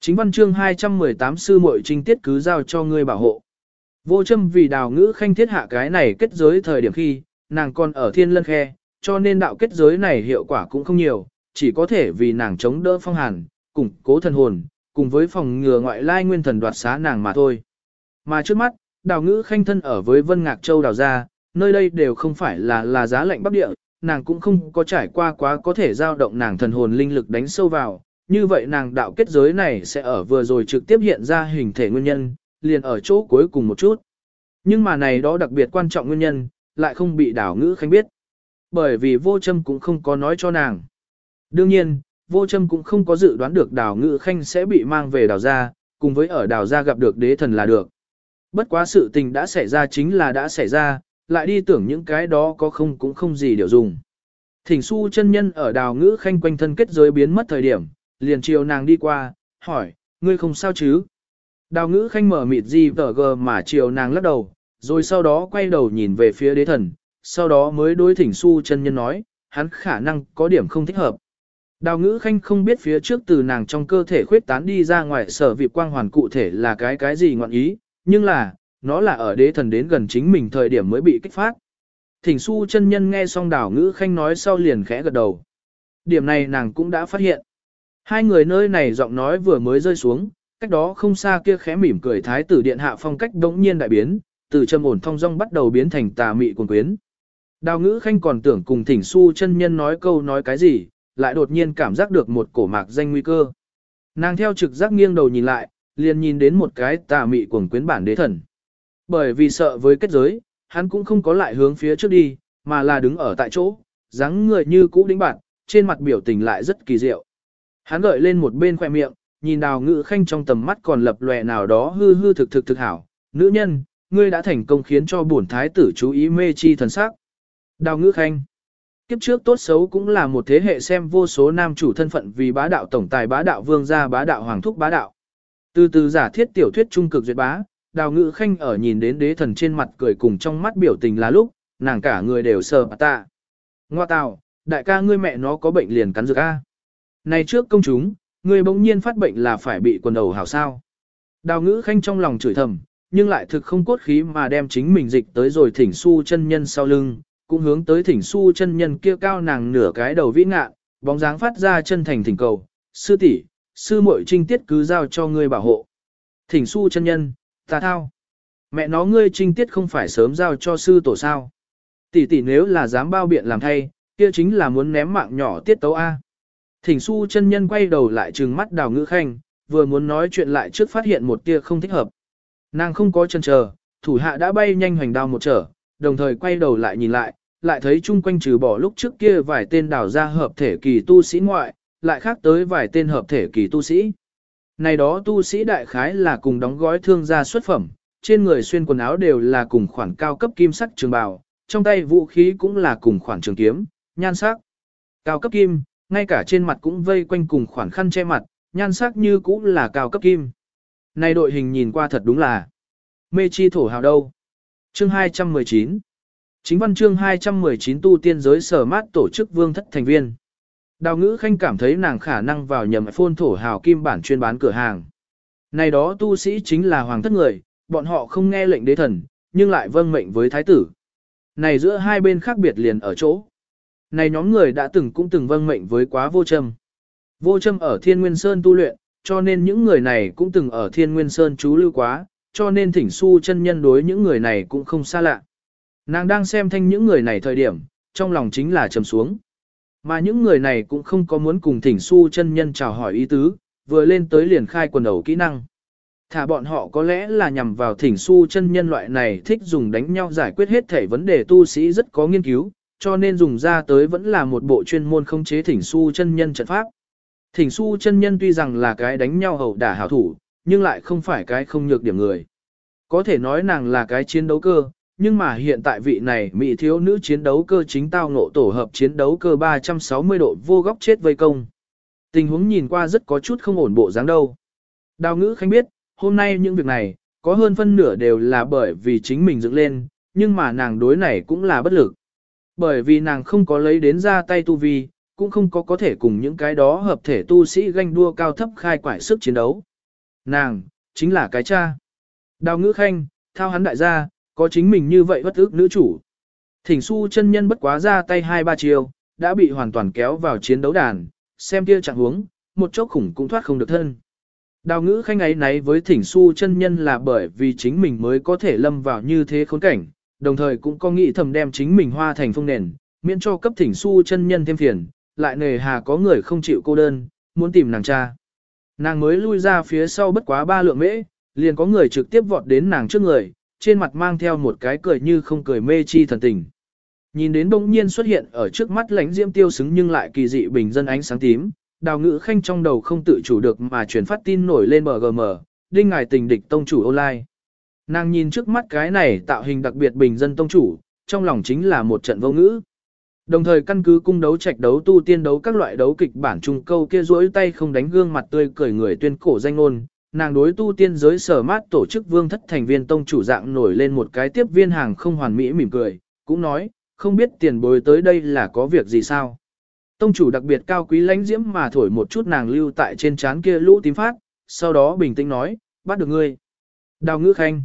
Chính văn chương 218 sư muội trinh tiết cứ giao cho ngươi bảo hộ. Vô châm vì đào ngữ khanh thiết hạ cái này kết giới thời điểm khi, nàng còn ở thiên lân khe, cho nên đạo kết giới này hiệu quả cũng không nhiều, chỉ có thể vì nàng chống đỡ phong hàn, củng cố thần hồn, cùng với phòng ngừa ngoại lai nguyên thần đoạt xá nàng mà thôi. Mà trước mắt, đào ngữ khanh thân ở với Vân Ngạc Châu đào ra, nơi đây đều không phải là là giá lạnh bắc địa, nàng cũng không có trải qua quá có thể giao động nàng thần hồn linh lực đánh sâu vào, như vậy nàng đạo kết giới này sẽ ở vừa rồi trực tiếp hiện ra hình thể nguyên nhân, liền ở chỗ cuối cùng một chút. Nhưng mà này đó đặc biệt quan trọng nguyên nhân, lại không bị đảo ngữ khanh biết. Bởi vì vô châm cũng không có nói cho nàng. Đương nhiên, vô châm cũng không có dự đoán được đảo ngữ khanh sẽ bị mang về đảo ra, cùng với ở đảo ra gặp được đế thần là được. Bất quá sự tình đã xảy ra chính là đã xảy ra, lại đi tưởng những cái đó có không cũng không gì điều dùng. Thỉnh su chân nhân ở đào ngữ khanh quanh thân kết giới biến mất thời điểm, liền chiều nàng đi qua, hỏi, ngươi không sao chứ? Đào ngữ khanh mở mịt gì vở gờ mà chiều nàng lắc đầu, rồi sau đó quay đầu nhìn về phía đế thần, sau đó mới đối thỉnh su chân nhân nói, hắn khả năng có điểm không thích hợp. Đào ngữ khanh không biết phía trước từ nàng trong cơ thể khuyết tán đi ra ngoài sở vị quang hoàn cụ thể là cái cái gì ngọn ý, nhưng là, nó là ở đế thần đến gần chính mình thời điểm mới bị kích phát. Thỉnh su chân nhân nghe xong đảo ngữ khanh nói sau liền khẽ gật đầu. Điểm này nàng cũng đã phát hiện. Hai người nơi này giọng nói vừa mới rơi xuống, cách đó không xa kia khẽ mỉm cười thái tử điện hạ phong cách đống nhiên đại biến, từ trầm ổn thong dong bắt đầu biến thành tà mị cuồng quyến. Đào ngữ khanh còn tưởng cùng thỉnh su chân nhân nói câu nói cái gì, lại đột nhiên cảm giác được một cổ mạc danh nguy cơ. Nàng theo trực giác nghiêng đầu nhìn lại, liền nhìn đến một cái tà mị cuồng quyến bản đế thần. Bởi vì sợ với kết giới, hắn cũng không có lại hướng phía trước đi, mà là đứng ở tại chỗ, dáng người như cũ đĩnh bạn, trên mặt biểu tình lại rất kỳ diệu. Hắn gợi lên một bên khoe miệng, nhìn đào ngự khanh trong tầm mắt còn lập lòe nào đó hư hư thực thực thực hảo. Nữ nhân, ngươi đã thành công khiến cho bổn thái tử chú ý mê chi thần sắc. Đào ngữ khanh. Kiếp trước tốt xấu cũng là một thế hệ xem vô số nam chủ thân phận vì bá đạo tổng tài bá đạo vương gia bá đạo hoàng thúc bá đạo. Từ từ giả thiết tiểu thuyết trung cực duyệt bá, đào ngữ khanh ở nhìn đến đế thần trên mặt cười cùng trong mắt biểu tình là lúc, nàng cả người đều sờ bà ta. Ngoa tào, đại ca ngươi mẹ nó có bệnh liền cắn dược a. Này trước công chúng, ngươi bỗng nhiên phát bệnh là phải bị quần đầu hảo sao. Đào ngữ khanh trong lòng chửi thầm, nhưng lại thực không cốt khí mà đem chính mình dịch tới rồi thỉnh su chân nhân sau lưng, cũng hướng tới thỉnh su chân nhân kia cao nàng nửa cái đầu vĩ ngạ, bóng dáng phát ra chân thành thỉnh cầu, sư tỷ, sư muội trinh tiết cứ giao cho ngươi bảo hộ. Thỉnh su chân nhân, ta thao. Mẹ nó ngươi trinh tiết không phải sớm giao cho sư tổ sao. Tỷ tỷ nếu là dám bao biện làm thay, kia chính là muốn ném mạng nhỏ tiết tấu A. Thỉnh su chân nhân quay đầu lại trừng mắt đào ngữ khanh, vừa muốn nói chuyện lại trước phát hiện một tia không thích hợp. Nàng không có chân chờ, thủ hạ đã bay nhanh hoành đao một trở, đồng thời quay đầu lại nhìn lại, lại thấy chung quanh trừ bỏ lúc trước kia vài tên đào ra hợp thể kỳ tu sĩ ngoại, lại khác tới vài tên hợp thể kỳ tu sĩ. Này đó tu sĩ đại khái là cùng đóng gói thương gia xuất phẩm, trên người xuyên quần áo đều là cùng khoản cao cấp kim sắc trường bào, trong tay vũ khí cũng là cùng khoản trường kiếm, nhan sắc. Cao cấp kim, ngay cả trên mặt cũng vây quanh cùng khoản khăn che mặt, nhan sắc như cũng là cao cấp kim. Này đội hình nhìn qua thật đúng là mê chi thổ hào đâu. Chương 219 Chính văn chương 219 tu tiên giới sở mát tổ chức vương thất thành viên. Đào ngữ khanh cảm thấy nàng khả năng vào nhầm phôn thổ hào kim bản chuyên bán cửa hàng. Này đó tu sĩ chính là hoàng thất người, bọn họ không nghe lệnh đế thần, nhưng lại vâng mệnh với thái tử. Này giữa hai bên khác biệt liền ở chỗ. Này nhóm người đã từng cũng từng vâng mệnh với quá vô châm. Vô châm ở Thiên Nguyên Sơn tu luyện, cho nên những người này cũng từng ở Thiên Nguyên Sơn trú lưu quá, cho nên thỉnh su chân nhân đối những người này cũng không xa lạ. Nàng đang xem thanh những người này thời điểm, trong lòng chính là trầm xuống. Mà những người này cũng không có muốn cùng thỉnh su chân nhân chào hỏi ý tứ, vừa lên tới liền khai quần đầu kỹ năng. Thả bọn họ có lẽ là nhằm vào thỉnh su chân nhân loại này thích dùng đánh nhau giải quyết hết thể vấn đề tu sĩ rất có nghiên cứu, cho nên dùng ra tới vẫn là một bộ chuyên môn không chế thỉnh su chân nhân trận pháp. Thỉnh su chân nhân tuy rằng là cái đánh nhau hậu đả hảo thủ, nhưng lại không phải cái không nhược điểm người. Có thể nói nàng là cái chiến đấu cơ, nhưng mà hiện tại vị này mỹ thiếu nữ chiến đấu cơ chính tao ngộ tổ hợp chiến đấu cơ 360 độ vô góc chết vây công. Tình huống nhìn qua rất có chút không ổn bộ dáng đâu. Đào ngữ khánh biết, hôm nay những việc này, có hơn phân nửa đều là bởi vì chính mình dựng lên, nhưng mà nàng đối này cũng là bất lực. Bởi vì nàng không có lấy đến ra tay tu vi, cũng không có có thể cùng những cái đó hợp thể tu sĩ ganh đua cao thấp khai quải sức chiến đấu. Nàng, chính là cái cha. Đào ngữ khanh, thao hắn đại gia, có chính mình như vậy bất ức nữ chủ. Thỉnh su chân nhân bất quá ra tay hai ba chiều, đã bị hoàn toàn kéo vào chiến đấu đàn, xem kia chẳng huống, một chốc khủng cũng thoát không được thân. Đào ngữ khanh ấy náy với thỉnh su chân nhân là bởi vì chính mình mới có thể lâm vào như thế khốn cảnh, đồng thời cũng có nghĩ thầm đem chính mình hoa thành phong nền, miễn cho cấp thỉnh su chân nhân thêm phiền, lại nề hà có người không chịu cô đơn, muốn tìm nàng cha. Nàng mới lui ra phía sau bất quá ba lượng mễ, liền có người trực tiếp vọt đến nàng trước người, trên mặt mang theo một cái cười như không cười mê chi thần tình. Nhìn đến bỗng nhiên xuất hiện ở trước mắt lãnh diễm tiêu xứng nhưng lại kỳ dị bình dân ánh sáng tím, đào ngữ khanh trong đầu không tự chủ được mà truyền phát tin nổi lên BGM, đinh ngài tình địch tông chủ online. Nàng nhìn trước mắt cái này tạo hình đặc biệt bình dân tông chủ, trong lòng chính là một trận vô ngữ. Đồng thời căn cứ cung đấu trạch đấu tu tiên đấu các loại đấu kịch bản trung câu kia rỗi tay không đánh gương mặt tươi cười người tuyên cổ danh ngôn, nàng đối tu tiên giới sở mát tổ chức vương thất thành viên tông chủ dạng nổi lên một cái tiếp viên hàng không hoàn mỹ mỉm cười, cũng nói, không biết tiền bối tới đây là có việc gì sao. Tông chủ đặc biệt cao quý lãnh diễm mà thổi một chút nàng lưu tại trên trán kia lũ tím phát, sau đó bình tĩnh nói, bắt được ngươi. Đào ngữ khanh.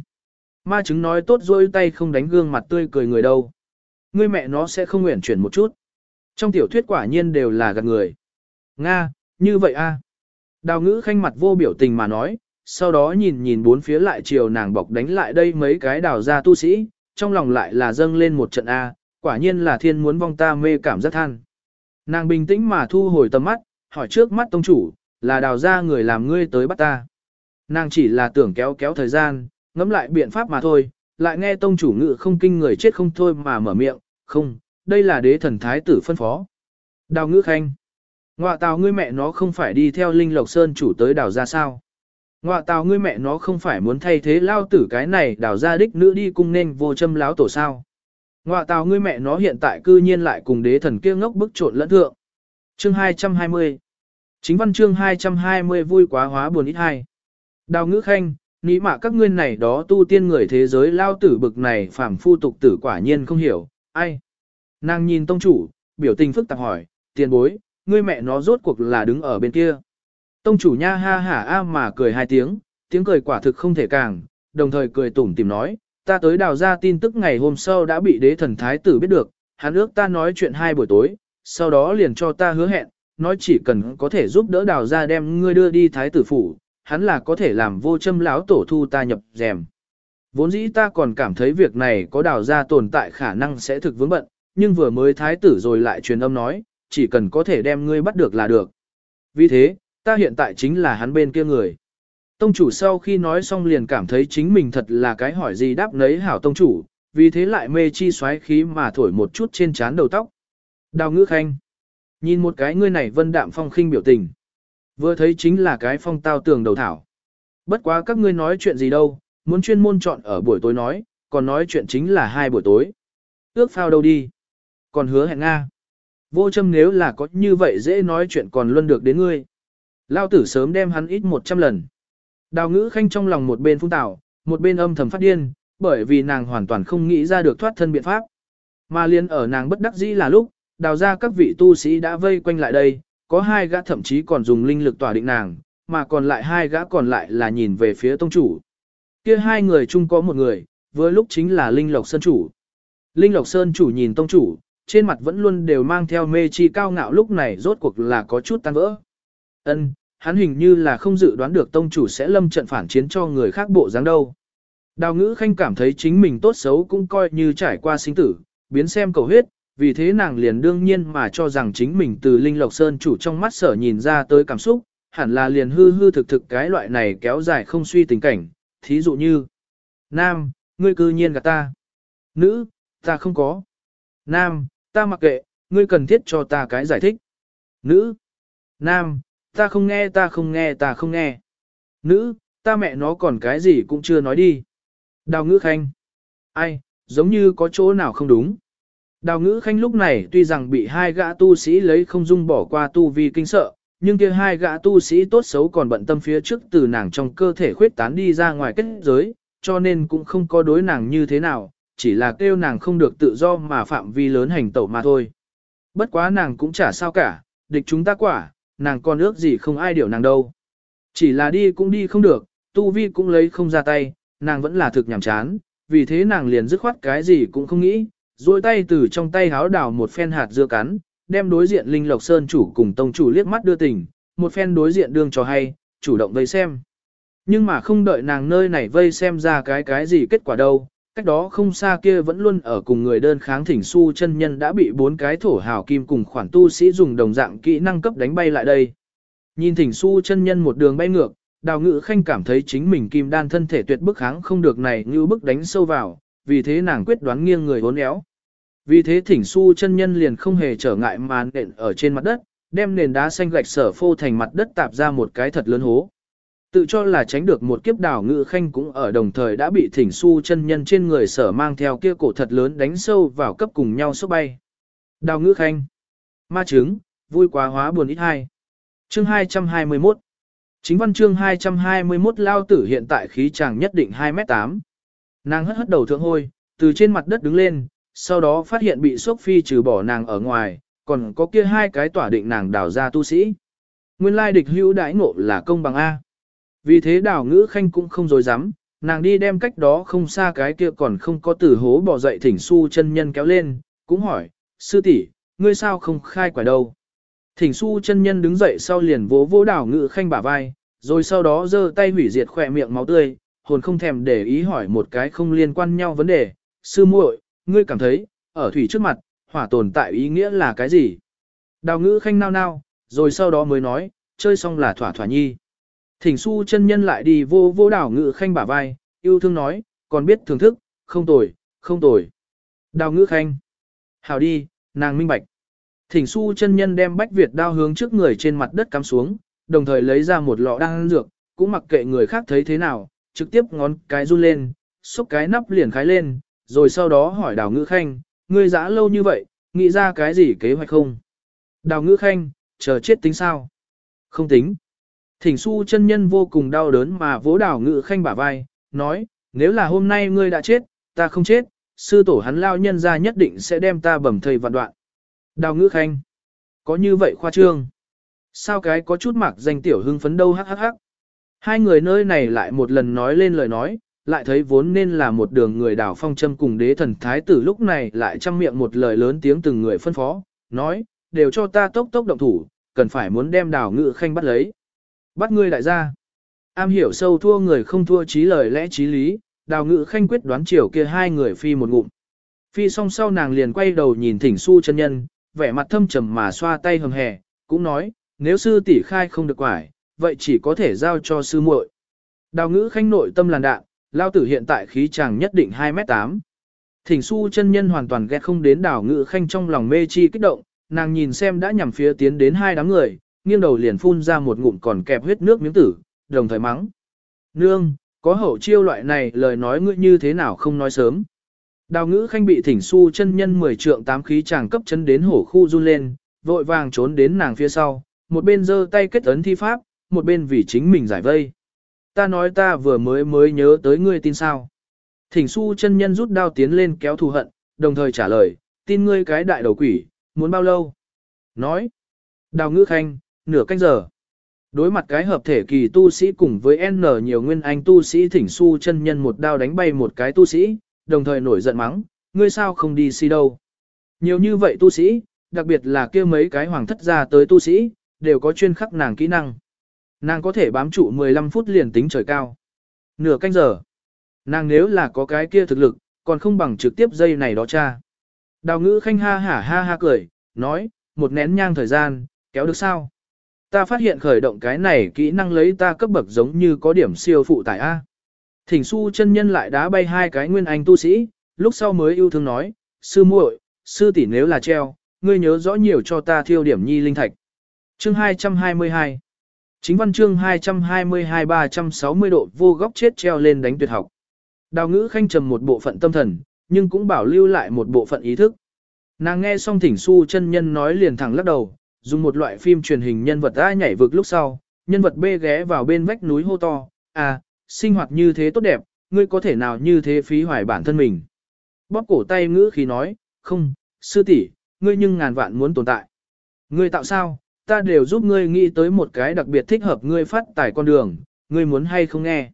Ma chứng nói tốt rôi tay không đánh gương mặt tươi cười người đâu. Ngươi mẹ nó sẽ không nguyện chuyển một chút. Trong tiểu thuyết quả nhiên đều là gạt người. Nga, như vậy a. Đào ngữ khanh mặt vô biểu tình mà nói, sau đó nhìn nhìn bốn phía lại chiều nàng bọc đánh lại đây mấy cái đào ra tu sĩ, trong lòng lại là dâng lên một trận A, quả nhiên là thiên muốn vong ta mê cảm rất than. Nàng bình tĩnh mà thu hồi tầm mắt, hỏi trước mắt tông chủ, là đào ra người làm ngươi tới bắt ta. Nàng chỉ là tưởng kéo kéo thời gian, ngẫm lại biện pháp mà thôi, lại nghe tông chủ ngự không kinh người chết không thôi mà mở miệng, không, đây là đế thần thái tử phân phó. Đào ngữ khanh. Ngoạ tào ngươi mẹ nó không phải đi theo Linh Lộc Sơn chủ tới đào ra sao? Ngoạ tào ngươi mẹ nó không phải muốn thay thế lao tử cái này đào ra đích nữ đi cung nên vô châm láo tổ sao? Ngoạ tào ngươi mẹ nó hiện tại cư nhiên lại cùng đế thần kia ngốc bức trộn lẫn thượng. Chương 220 Chính văn chương 220 vui quá hóa buồn ít hai. Đào ngữ khanh, nghĩ mà các ngươi này đó tu tiên người thế giới lao tử bực này phàm phu tục tử quả nhiên không hiểu, ai. Nàng nhìn tông chủ, biểu tình phức tạp hỏi, tiền bối, ngươi mẹ nó rốt cuộc là đứng ở bên kia. Tông chủ nha ha hả a mà cười hai tiếng, tiếng cười quả thực không thể càng, đồng thời cười tủm tìm nói, ta tới đào ra tin tức ngày hôm sau đã bị đế thần thái tử biết được, hắn ước ta nói chuyện hai buổi tối, sau đó liền cho ta hứa hẹn, nói chỉ cần có thể giúp đỡ đào ra đem ngươi đưa đi thái tử phủ, hắn là có thể làm vô châm lão tổ thu ta nhập rèm. Vốn dĩ ta còn cảm thấy việc này có đào ra tồn tại khả năng sẽ thực vướng bận, nhưng vừa mới thái tử rồi lại truyền âm nói, chỉ cần có thể đem ngươi bắt được là được. Vì thế, ta hiện tại chính là hắn bên kia người. Tông chủ sau khi nói xong liền cảm thấy chính mình thật là cái hỏi gì đáp nấy hảo tông chủ, vì thế lại mê chi xoáy khí mà thổi một chút trên trán đầu tóc. Đào ngữ khanh. Nhìn một cái ngươi này vân đạm phong khinh biểu tình. Vừa thấy chính là cái phong tao tường đầu thảo. Bất quá các ngươi nói chuyện gì đâu, muốn chuyên môn chọn ở buổi tối nói, còn nói chuyện chính là hai buổi tối. Ước phao đâu đi. Còn hứa hẹn Nga. Vô châm nếu là có như vậy dễ nói chuyện còn luôn được đến ngươi. Lao tử sớm đem hắn ít 100 lần. Đào ngữ khanh trong lòng một bên phung tảo, một bên âm thầm phát điên, bởi vì nàng hoàn toàn không nghĩ ra được thoát thân biện pháp. Mà liên ở nàng bất đắc dĩ là lúc, đào ra các vị tu sĩ đã vây quanh lại đây, có hai gã thậm chí còn dùng linh lực tỏa định nàng, mà còn lại hai gã còn lại là nhìn về phía tông chủ. Kia hai người chung có một người, vừa lúc chính là Linh Lộc Sơn chủ. Linh Lộc Sơn chủ nhìn tông chủ, trên mặt vẫn luôn đều mang theo mê chi cao ngạo lúc này rốt cuộc là có chút tan vỡ. Ân, hắn hình như là không dự đoán được tông chủ sẽ lâm trận phản chiến cho người khác bộ dáng đâu. Đào ngữ khanh cảm thấy chính mình tốt xấu cũng coi như trải qua sinh tử, biến xem cầu huyết, vì thế nàng liền đương nhiên mà cho rằng chính mình từ Linh Lộc Sơn chủ trong mắt sở nhìn ra tới cảm xúc, hẳn là liền hư hư thực thực cái loại này kéo dài không suy tình cảnh, thí dụ như Nam, ngươi cư nhiên gạt ta. Nữ, ta không có. Nam, ta mặc kệ, ngươi cần thiết cho ta cái giải thích. Nữ, Nam, ta không nghe ta không nghe ta không nghe. Nữ, ta mẹ nó còn cái gì cũng chưa nói đi. Đào ngữ khanh. Ai, giống như có chỗ nào không đúng. Đào ngữ khanh lúc này tuy rằng bị hai gã tu sĩ lấy không dung bỏ qua tu vi kinh sợ, nhưng kia hai gã tu sĩ tốt xấu còn bận tâm phía trước từ nàng trong cơ thể khuyết tán đi ra ngoài kết giới, cho nên cũng không có đối nàng như thế nào, chỉ là kêu nàng không được tự do mà phạm vi lớn hành tẩu mà thôi. Bất quá nàng cũng chả sao cả, địch chúng ta quả, nàng còn ước gì không ai điều nàng đâu. Chỉ là đi cũng đi không được, tu vi cũng lấy không ra tay, nàng vẫn là thực nhảm chán, vì thế nàng liền dứt khoát cái gì cũng không nghĩ, duỗi tay từ trong tay háo đào một phen hạt dưa cắn, đem đối diện Linh Lộc Sơn chủ cùng tông chủ liếc mắt đưa tình, một phen đối diện đương cho hay, chủ động vây xem. Nhưng mà không đợi nàng nơi này vây xem ra cái cái gì kết quả đâu, cách đó không xa kia vẫn luôn ở cùng người đơn kháng thỉnh su chân nhân đã bị bốn cái thổ hào kim cùng khoản tu sĩ dùng đồng dạng kỹ năng cấp đánh bay lại đây. Nhìn thỉnh su chân nhân một đường bay ngược, đào ngự khanh cảm thấy chính mình kim đan thân thể tuyệt bức kháng không được này như bức đánh sâu vào, vì thế nàng quyết đoán nghiêng người hốn éo. Vì thế thỉnh su chân nhân liền không hề trở ngại mà nện ở trên mặt đất, đem nền đá xanh gạch sở phô thành mặt đất tạp ra một cái thật lớn hố. Tự cho là tránh được một kiếp đảo ngự khanh cũng ở đồng thời đã bị thỉnh su chân nhân trên người sở mang theo kia cổ thật lớn đánh sâu vào cấp cùng nhau sốc bay. Đào ngữ khanh. Ma trứng, vui quá hóa buồn ít hai. Chương 221. Chính văn chương 221 lao tử hiện tại khí chàng nhất định 2m8. Nàng hất hất đầu thượng hôi, từ trên mặt đất đứng lên, sau đó phát hiện bị sốc phi trừ bỏ nàng ở ngoài, còn có kia hai cái tỏa định nàng đào ra tu sĩ. Nguyên lai địch hữu đãi ngộ là công bằng A. Vì thế đào ngữ khanh cũng không dối dám, nàng đi đem cách đó không xa cái kia còn không có tử hố bỏ dậy thỉnh su chân nhân kéo lên, cũng hỏi, sư tỷ, ngươi sao không khai quả đâu. Thỉnh su chân nhân đứng dậy sau liền vỗ vỗ đào ngữ khanh bả vai, rồi sau đó giơ tay hủy diệt khỏe miệng máu tươi, hồn không thèm để ý hỏi một cái không liên quan nhau vấn đề, sư muội, ngươi cảm thấy, ở thủy trước mặt, hỏa tồn tại ý nghĩa là cái gì? Đào ngữ khanh nao nao, rồi sau đó mới nói, chơi xong là thỏa thỏa nhi. Thỉnh su chân nhân lại đi vô vô đảo ngữ khanh bả vai, yêu thương nói, còn biết thưởng thức, không tồi, không tồi. Đào ngữ khanh. Hào đi, nàng minh bạch. Thỉnh su chân nhân đem bách Việt đao hướng trước người trên mặt đất cắm xuống, đồng thời lấy ra một lọ đan dược, cũng mặc kệ người khác thấy thế nào, trực tiếp ngón cái run lên, xúc cái nắp liền khái lên, rồi sau đó hỏi đào ngữ khanh, ngươi dã lâu như vậy, nghĩ ra cái gì kế hoạch không? Đào ngữ khanh, chờ chết tính sao? Không tính. Thỉnh su chân nhân vô cùng đau đớn mà vỗ đảo ngữ khanh bả vai, nói, nếu là hôm nay ngươi đã chết, ta không chết, sư tổ hắn lao nhân ra nhất định sẽ đem ta bầm thầy vạn đoạn. Đào ngữ khanh, có như vậy khoa trương. Sao cái có chút mặc danh tiểu hưng phấn đâu hắc hắc hắc. Hai người nơi này lại một lần nói lên lời nói, lại thấy vốn nên là một đường người đảo phong châm cùng đế thần thái tử lúc này lại chăm miệng một lời lớn tiếng từng người phân phó, nói, đều cho ta tốc tốc động thủ, cần phải muốn đem đảo ngự khanh bắt lấy. Bắt ngươi đại gia. Am hiểu sâu thua người không thua trí lời lẽ trí lý, đào ngự khanh quyết đoán chiều kia hai người phi một ngụm. Phi song sau nàng liền quay đầu nhìn thỉnh su chân nhân, vẻ mặt thâm trầm mà xoa tay hầm hè, cũng nói, nếu sư tỷ khai không được quải, vậy chỉ có thể giao cho sư muội. Đào ngữ khanh nội tâm làn đạn, lao tử hiện tại khí chàng nhất định 2m8. Thỉnh su chân nhân hoàn toàn ghét không đến đào ngữ khanh trong lòng mê chi kích động, nàng nhìn xem đã nhằm phía tiến đến hai đám người, nghiêng đầu liền phun ra một ngụm còn kẹp huyết nước miếng tử, đồng thời mắng. Nương, có hậu chiêu loại này lời nói ngươi như thế nào không nói sớm. Đào ngữ khanh bị thỉnh su chân nhân 10 trượng tám khí chàng cấp chân đến hổ khu run lên, vội vàng trốn đến nàng phía sau, một bên giơ tay kết ấn thi pháp, một bên vì chính mình giải vây. Ta nói ta vừa mới mới nhớ tới ngươi tin sao. Thỉnh su chân nhân rút đao tiến lên kéo thù hận, đồng thời trả lời, tin ngươi cái đại đầu quỷ, muốn bao lâu? Nói, đào ngữ khanh, nửa canh giờ. Đối mặt cái hợp thể kỳ tu sĩ cùng với N nhiều nguyên anh tu sĩ thỉnh su chân nhân một đao đánh bay một cái tu sĩ, đồng thời nổi giận mắng, ngươi sao không đi si đâu. Nhiều như vậy tu sĩ, đặc biệt là kia mấy cái hoàng thất ra tới tu sĩ, đều có chuyên khắc nàng kỹ năng. Nàng có thể bám trụ 15 phút liền tính trời cao. Nửa canh giờ. Nàng nếu là có cái kia thực lực, còn không bằng trực tiếp dây này đó cha. Đào ngữ khanh ha hả ha ha cười, nói, một nén nhang thời gian, kéo được sao? Ta phát hiện khởi động cái này kỹ năng lấy ta cấp bậc giống như có điểm siêu phụ tải A. Thỉnh su chân nhân lại đá bay hai cái nguyên anh tu sĩ, lúc sau mới yêu thương nói, sư muội, sư tỷ nếu là treo, ngươi nhớ rõ nhiều cho ta thiêu điểm nhi linh thạch. Chương 222 Chính văn chương 222-360 độ vô góc chết treo lên đánh tuyệt học. Đào ngữ khanh trầm một bộ phận tâm thần, nhưng cũng bảo lưu lại một bộ phận ý thức. Nàng nghe xong thỉnh su chân nhân nói liền thẳng lắc đầu, dùng một loại phim truyền hình nhân vật A nhảy vực lúc sau, nhân vật B ghé vào bên vách núi hô to, à, sinh hoạt như thế tốt đẹp, ngươi có thể nào như thế phí hoài bản thân mình. Bóp cổ tay ngữ khí nói, không, sư tỷ, ngươi nhưng ngàn vạn muốn tồn tại. Ngươi tạo sao, ta đều giúp ngươi nghĩ tới một cái đặc biệt thích hợp ngươi phát tài con đường, ngươi muốn hay không nghe.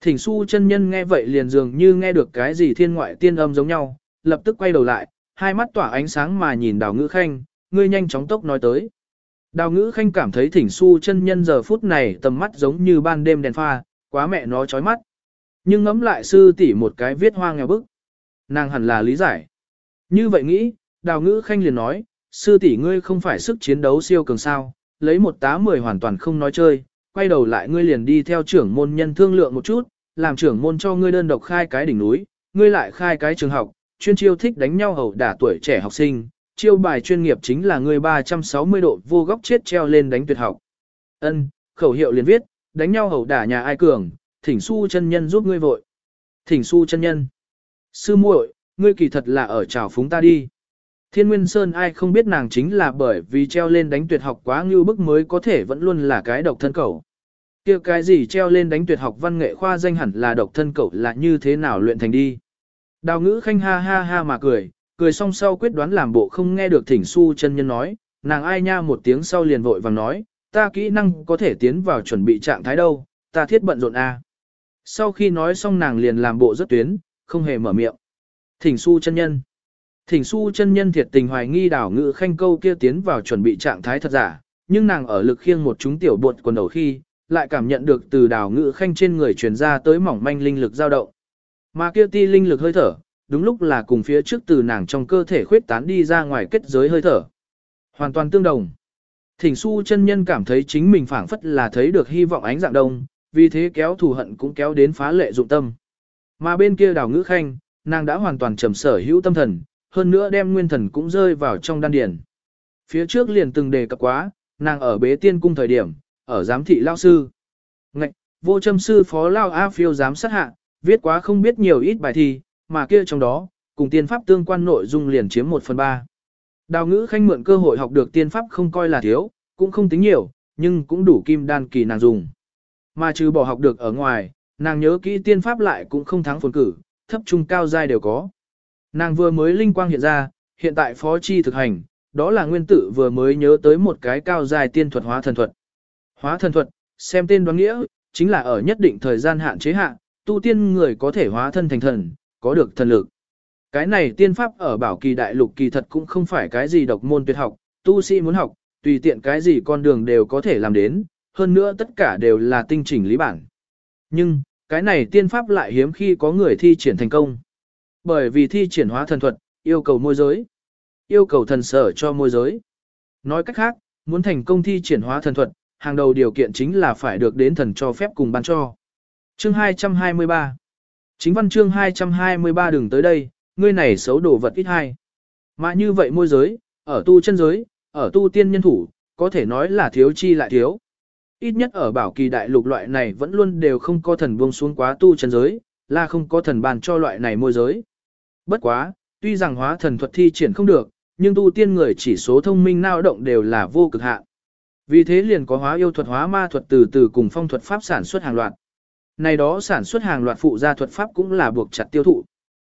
Thỉnh su chân nhân nghe vậy liền dường như nghe được cái gì thiên ngoại tiên âm giống nhau, lập tức quay đầu lại, hai mắt tỏa ánh sáng mà nhìn đào ngữ khanh, ngươi nhanh chóng tốc nói tới. Đào ngữ khanh cảm thấy thỉnh su chân nhân giờ phút này tầm mắt giống như ban đêm đèn pha, quá mẹ nó chói mắt. Nhưng ngẫm lại sư tỷ một cái viết hoa nghèo bức. Nàng hẳn là lý giải. Như vậy nghĩ, đào ngữ khanh liền nói, sư tỷ ngươi không phải sức chiến đấu siêu cường sao, lấy một tá mười hoàn toàn không nói chơi, quay đầu lại ngươi liền đi theo trưởng môn nhân thương lượng một chút, làm trưởng môn cho ngươi đơn độc khai cái đỉnh núi, ngươi lại khai cái trường học, chuyên chiêu thích đánh nhau hầu đả tuổi trẻ học sinh, chiêu bài chuyên nghiệp chính là người 360 độ vô góc chết treo lên đánh tuyệt học. Ân, khẩu hiệu liền viết, đánh nhau hầu đả nhà ai cường, thỉnh su chân nhân giúp ngươi vội. Thỉnh su chân nhân. Sư muội, ngươi kỳ thật là ở trào phúng ta đi. Thiên Nguyên Sơn ai không biết nàng chính là bởi vì treo lên đánh tuyệt học quá ngưu bức mới có thể vẫn luôn là cái độc thân cầu. kia cái gì treo lên đánh tuyệt học văn nghệ khoa danh hẳn là độc thân cầu là như thế nào luyện thành đi. Đào ngữ khanh ha ha ha mà cười, cười xong sau quyết đoán làm bộ không nghe được thỉnh su chân nhân nói, nàng ai nha một tiếng sau liền vội vàng nói, ta kỹ năng có thể tiến vào chuẩn bị trạng thái đâu, ta thiết bận rộn a. Sau khi nói xong nàng liền làm bộ rất tuyến, không hề mở miệng. Thỉnh su chân nhân. Thỉnh su chân nhân thiệt tình hoài nghi đảo ngự khanh câu kia tiến vào chuẩn bị trạng thái thật giả, nhưng nàng ở lực khiêng một chúng tiểu bột quần đầu khi, lại cảm nhận được từ đảo ngự khanh trên người truyền ra tới mỏng manh linh lực dao động. Mà kia ti linh lực hơi thở, đúng lúc là cùng phía trước từ nàng trong cơ thể khuyết tán đi ra ngoài kết giới hơi thở. Hoàn toàn tương đồng. Thỉnh su chân nhân cảm thấy chính mình phảng phất là thấy được hy vọng ánh dạng đông, vì thế kéo thù hận cũng kéo đến phá lệ dụng tâm. Mà bên kia đào ngữ khanh, nàng đã hoàn toàn trầm sở hữu tâm thần, hơn nữa đem nguyên thần cũng rơi vào trong đan điển Phía trước liền từng đề cập quá, nàng ở bế tiên cung thời điểm, ở giám thị lao sư. Ngạch, vô châm sư phó lao A phiêu giám sát hạ, viết quá không biết nhiều ít bài thi, mà kia trong đó, cùng tiên pháp tương quan nội dung liền chiếm 1 phần 3. Đào ngữ khanh mượn cơ hội học được tiên pháp không coi là thiếu, cũng không tính nhiều, nhưng cũng đủ kim đan kỳ nàng dùng. Mà trừ bỏ học được ở ngoài, nàng nhớ kỹ tiên pháp lại cũng không thắng phồn cử, thấp trung cao giai đều có. Nàng vừa mới linh quang hiện ra, hiện tại phó chi thực hành, đó là nguyên tử vừa mới nhớ tới một cái cao giai tiên thuật hóa thần thuật. Hóa thần thuật, xem tên đoán nghĩa, chính là ở nhất định thời gian hạn chế hạn, tu tiên người có thể hóa thân thành thần, có được thần lực. Cái này tiên pháp ở bảo kỳ đại lục kỳ thật cũng không phải cái gì độc môn tuyệt học, tu sĩ muốn học, tùy tiện cái gì con đường đều có thể làm đến, hơn nữa tất cả đều là tinh chỉnh lý bản. Nhưng, cái này tiên pháp lại hiếm khi có người thi triển thành công. Bởi vì thi triển hóa thần thuật, yêu cầu môi giới. Yêu cầu thần sở cho môi giới. Nói cách khác, muốn thành công thi triển hóa thần thuật, hàng đầu điều kiện chính là phải được đến thần cho phép cùng ban cho. Chương 223 Chính văn chương 223 đừng tới đây, ngươi này xấu đồ vật ít hai. Mà như vậy môi giới, ở tu chân giới, ở tu tiên nhân thủ, có thể nói là thiếu chi lại thiếu. Ít nhất ở bảo kỳ đại lục loại này vẫn luôn đều không có thần buông xuống quá tu chân giới, là không có thần bàn cho loại này môi giới. Bất quá, tuy rằng hóa thần thuật thi triển không được, nhưng tu tiên người chỉ số thông minh nao động đều là vô cực hạn. Vì thế liền có hóa yêu thuật hóa ma thuật từ từ cùng phong thuật pháp sản xuất hàng loạt. Này đó sản xuất hàng loạt phụ gia thuật pháp cũng là buộc chặt tiêu thụ.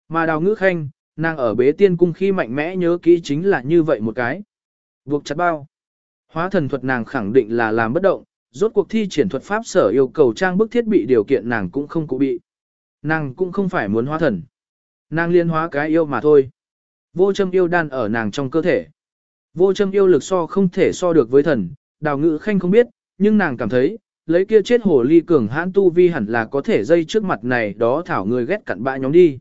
Mà đào ngữ khanh, nàng ở bế tiên cung khi mạnh mẽ nhớ kỹ chính là như vậy một cái. Buộc chặt bao. Hóa thần thuật nàng khẳng định là làm bất động, rốt cuộc thi triển thuật pháp sở yêu cầu trang bức thiết bị điều kiện nàng cũng không cụ bị. Nàng cũng không phải muốn hóa thần. Nàng liên hóa cái yêu mà thôi. Vô châm yêu đan ở nàng trong cơ thể. Vô châm yêu lực so không thể so được với thần, đào ngữ khanh không biết, nhưng nàng cảm thấy, lấy kia chết hồ ly cường hãn tu vi hẳn là có thể dây trước mặt này đó thảo người ghét cặn bã nhóm đi.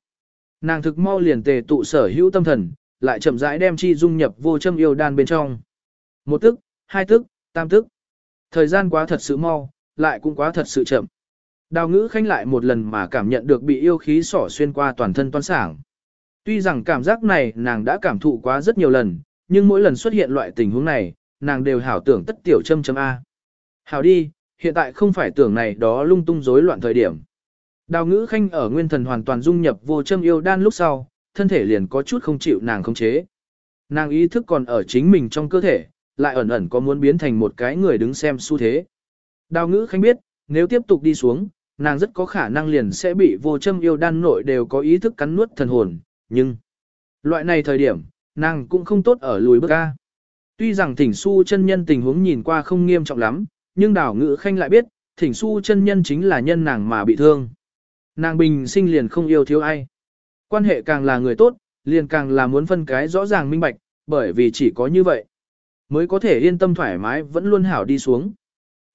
Nàng thực mau liền tề tụ sở hữu tâm thần, lại chậm rãi đem chi dung nhập vô châm yêu đan bên trong. Một tức, hai tức, tam tức. Thời gian quá thật sự mau, lại cũng quá thật sự chậm. Đào ngữ khanh lại một lần mà cảm nhận được bị yêu khí sỏ xuyên qua toàn thân toan sảng. Tuy rằng cảm giác này nàng đã cảm thụ quá rất nhiều lần, nhưng mỗi lần xuất hiện loại tình huống này, nàng đều hảo tưởng tất tiểu châm châm A. Hảo đi, hiện tại không phải tưởng này đó lung tung rối loạn thời điểm. Đào ngữ khanh ở nguyên thần hoàn toàn dung nhập vô châm yêu đan lúc sau, thân thể liền có chút không chịu nàng không chế. Nàng ý thức còn ở chính mình trong cơ thể, lại ẩn ẩn có muốn biến thành một cái người đứng xem xu thế. Đào ngữ khanh biết, nếu tiếp tục đi xuống, nàng rất có khả năng liền sẽ bị vô châm yêu đan nội đều có ý thức cắn nuốt thần hồn, nhưng loại này thời điểm, nàng cũng không tốt ở lùi bước ca. Tuy rằng thỉnh su chân nhân tình huống nhìn qua không nghiêm trọng lắm, nhưng đào ngự khanh lại biết, thỉnh su chân nhân chính là nhân nàng mà bị thương. Nàng bình sinh liền không yêu thiếu ai. Quan hệ càng là người tốt, liền càng là muốn phân cái rõ ràng minh bạch, bởi vì chỉ có như vậy, mới có thể yên tâm thoải mái vẫn luôn hảo đi xuống.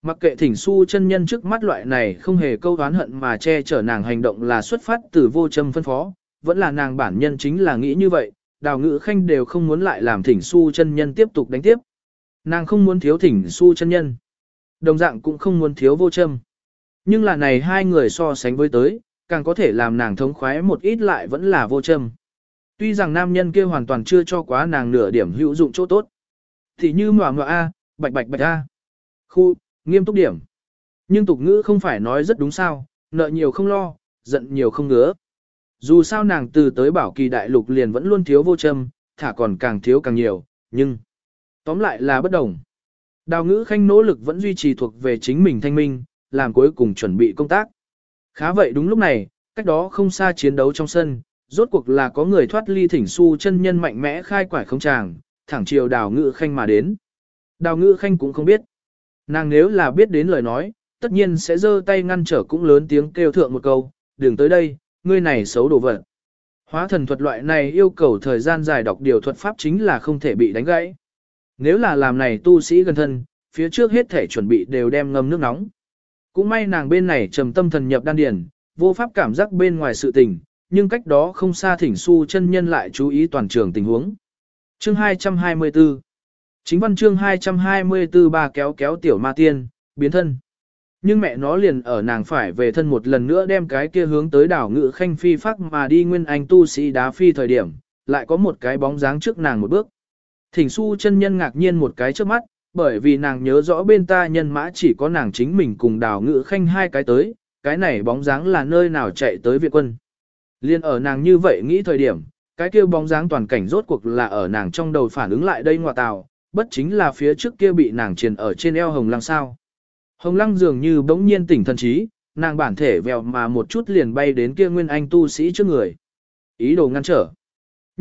Mặc kệ thỉnh su chân nhân trước mắt loại này không hề câu oán hận mà che chở nàng hành động là xuất phát từ vô châm phân phó, vẫn là nàng bản nhân chính là nghĩ như vậy, đào ngữ khanh đều không muốn lại làm thỉnh su chân nhân tiếp tục đánh tiếp. Nàng không muốn thiếu thỉnh su chân nhân. Đồng dạng cũng không muốn thiếu vô châm. Nhưng là này hai người so sánh với tới, càng có thể làm nàng thống khoái một ít lại vẫn là vô châm. Tuy rằng nam nhân kia hoàn toàn chưa cho quá nàng nửa điểm hữu dụng chỗ tốt. Thì như mòa mòa A, bạch bạch bạch A. Khu, nghiêm túc điểm. Nhưng tục ngữ không phải nói rất đúng sao, nợ nhiều không lo, giận nhiều không ngứa. Dù sao nàng từ tới bảo kỳ đại lục liền vẫn luôn thiếu vô châm, thả còn càng thiếu càng nhiều, nhưng tóm lại là bất đồng. Đào ngữ khanh nỗ lực vẫn duy trì thuộc về chính mình thanh minh, làm cuối cùng chuẩn bị công tác. Khá vậy đúng lúc này, cách đó không xa chiến đấu trong sân, rốt cuộc là có người thoát ly thỉnh su chân nhân mạnh mẽ khai quải không tràng, thẳng chiều đào ngữ khanh mà đến. Đào ngữ khanh cũng không biết. Nàng nếu là biết đến lời nói, tất nhiên sẽ giơ tay ngăn trở cũng lớn tiếng kêu thượng một câu, đừng tới đây, ngươi này xấu đồ vật. Hóa thần thuật loại này yêu cầu thời gian dài đọc điều thuật pháp chính là không thể bị đánh gãy. Nếu là làm này tu sĩ gần thân, phía trước hết thể chuẩn bị đều đem ngâm nước nóng. Cũng may nàng bên này trầm tâm thần nhập đan điền, vô pháp cảm giác bên ngoài sự tình, nhưng cách đó không xa thỉnh su chân nhân lại chú ý toàn trường tình huống. Chương 224 Chính văn chương 224 ba kéo kéo tiểu ma tiên, biến thân. Nhưng mẹ nó liền ở nàng phải về thân một lần nữa đem cái kia hướng tới đảo ngự khanh phi phát mà đi nguyên anh tu sĩ đá phi thời điểm, lại có một cái bóng dáng trước nàng một bước. Thỉnh su chân nhân ngạc nhiên một cái trước mắt, bởi vì nàng nhớ rõ bên ta nhân mã chỉ có nàng chính mình cùng đào ngự khanh hai cái tới, cái này bóng dáng là nơi nào chạy tới viện quân. Liên ở nàng như vậy nghĩ thời điểm, Cái kia bóng dáng toàn cảnh rốt cuộc là ở nàng trong đầu phản ứng lại đây ngọa tào, bất chính là phía trước kia bị nàng triền ở trên eo hồng lăng sao. Hồng lăng dường như bỗng nhiên tỉnh thần trí, nàng bản thể vèo mà một chút liền bay đến kia nguyên anh tu sĩ trước người. Ý đồ ngăn trở.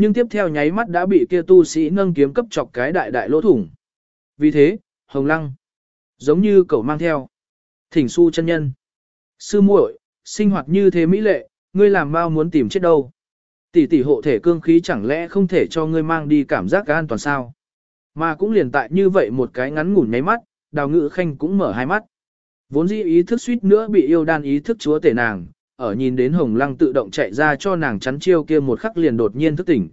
Nhưng tiếp theo nháy mắt đã bị kia tu sĩ nâng kiếm cấp chọc cái đại đại lỗ thủng. Vì thế, hồng lăng, giống như cậu mang theo. Thỉnh su chân nhân. Sư muội, sinh hoạt như thế mỹ lệ, ngươi làm bao muốn tìm chết đâu. Tỷ tỷ hộ thể cương khí chẳng lẽ không thể cho ngươi mang đi cảm giác an toàn sao? Mà cũng liền tại như vậy một cái ngắn ngủn nháy mắt, đào ngự khanh cũng mở hai mắt. Vốn dĩ ý thức suýt nữa bị yêu đan ý thức chúa tể nàng, ở nhìn đến hồng lăng tự động chạy ra cho nàng chắn chiêu kia một khắc liền đột nhiên thức tỉnh.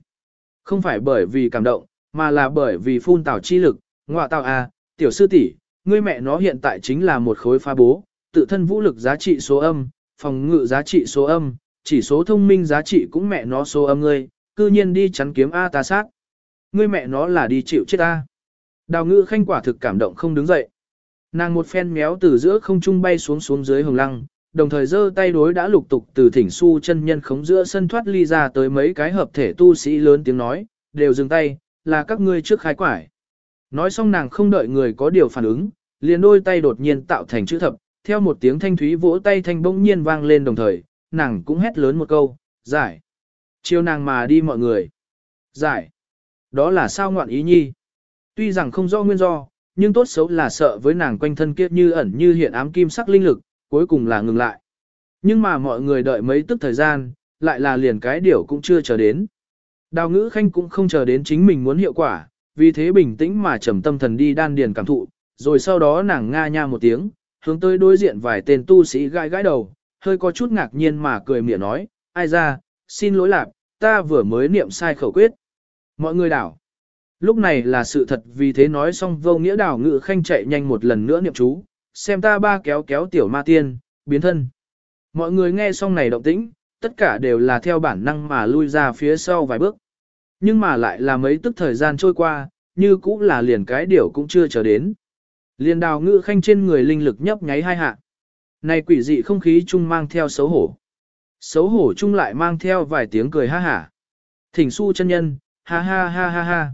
Không phải bởi vì cảm động, mà là bởi vì phun tào chi lực, ngọa tào a, à, tiểu sư tỷ, ngươi mẹ nó hiện tại chính là một khối phá bố, tự thân vũ lực giá trị số âm, phòng ngự giá trị số âm, chỉ số thông minh giá trị cũng mẹ nó số âm ngươi, cư nhiên đi chắn kiếm A ta sát. Ngươi mẹ nó là đi chịu chết ta. Đào ngự khanh quả thực cảm động không đứng dậy. Nàng một phen méo từ giữa không trung bay xuống xuống dưới hồng lăng, đồng thời giơ tay đối đã lục tục từ thỉnh su chân nhân khống giữa sân thoát ly ra tới mấy cái hợp thể tu sĩ lớn tiếng nói, đều dừng tay, là các ngươi trước khai quải. Nói xong nàng không đợi người có điều phản ứng, liền đôi tay đột nhiên tạo thành chữ thập, theo một tiếng thanh thúy vỗ tay thanh bỗng nhiên vang lên đồng thời, nàng cũng hét lớn một câu, giải. Chiêu nàng mà đi mọi người. Giải. Đó là sao ngoạn ý nhi. Tuy rằng không rõ nguyên do, nhưng tốt xấu là sợ với nàng quanh thân kiếp như ẩn như hiện ám kim sắc linh lực, cuối cùng là ngừng lại. Nhưng mà mọi người đợi mấy tức thời gian, lại là liền cái điều cũng chưa chờ đến. Đào ngữ khanh cũng không chờ đến chính mình muốn hiệu quả, vì thế bình tĩnh mà trầm tâm thần đi đan điền cảm thụ, rồi sau đó nàng nga nha một tiếng, hướng tới đối diện vài tên tu sĩ gãi gãi đầu, hơi có chút ngạc nhiên mà cười miệng nói, ai ra, xin lỗi lạc, ta vừa mới niệm sai khẩu quyết. Mọi người đảo. Lúc này là sự thật vì thế nói xong vô nghĩa đảo ngự khanh chạy nhanh một lần nữa niệm chú, xem ta ba kéo kéo tiểu ma tiên, biến thân. Mọi người nghe xong này động tĩnh, tất cả đều là theo bản năng mà lui ra phía sau vài bước. Nhưng mà lại là mấy tức thời gian trôi qua, như cũng là liền cái điều cũng chưa chờ đến. Liền đào ngự khanh trên người linh lực nhấp nháy hai hạ. Này quỷ dị không khí chung mang theo xấu hổ. Xấu hổ chung lại mang theo vài tiếng cười ha hả. Thỉnh su chân nhân, ha ha ha ha ha.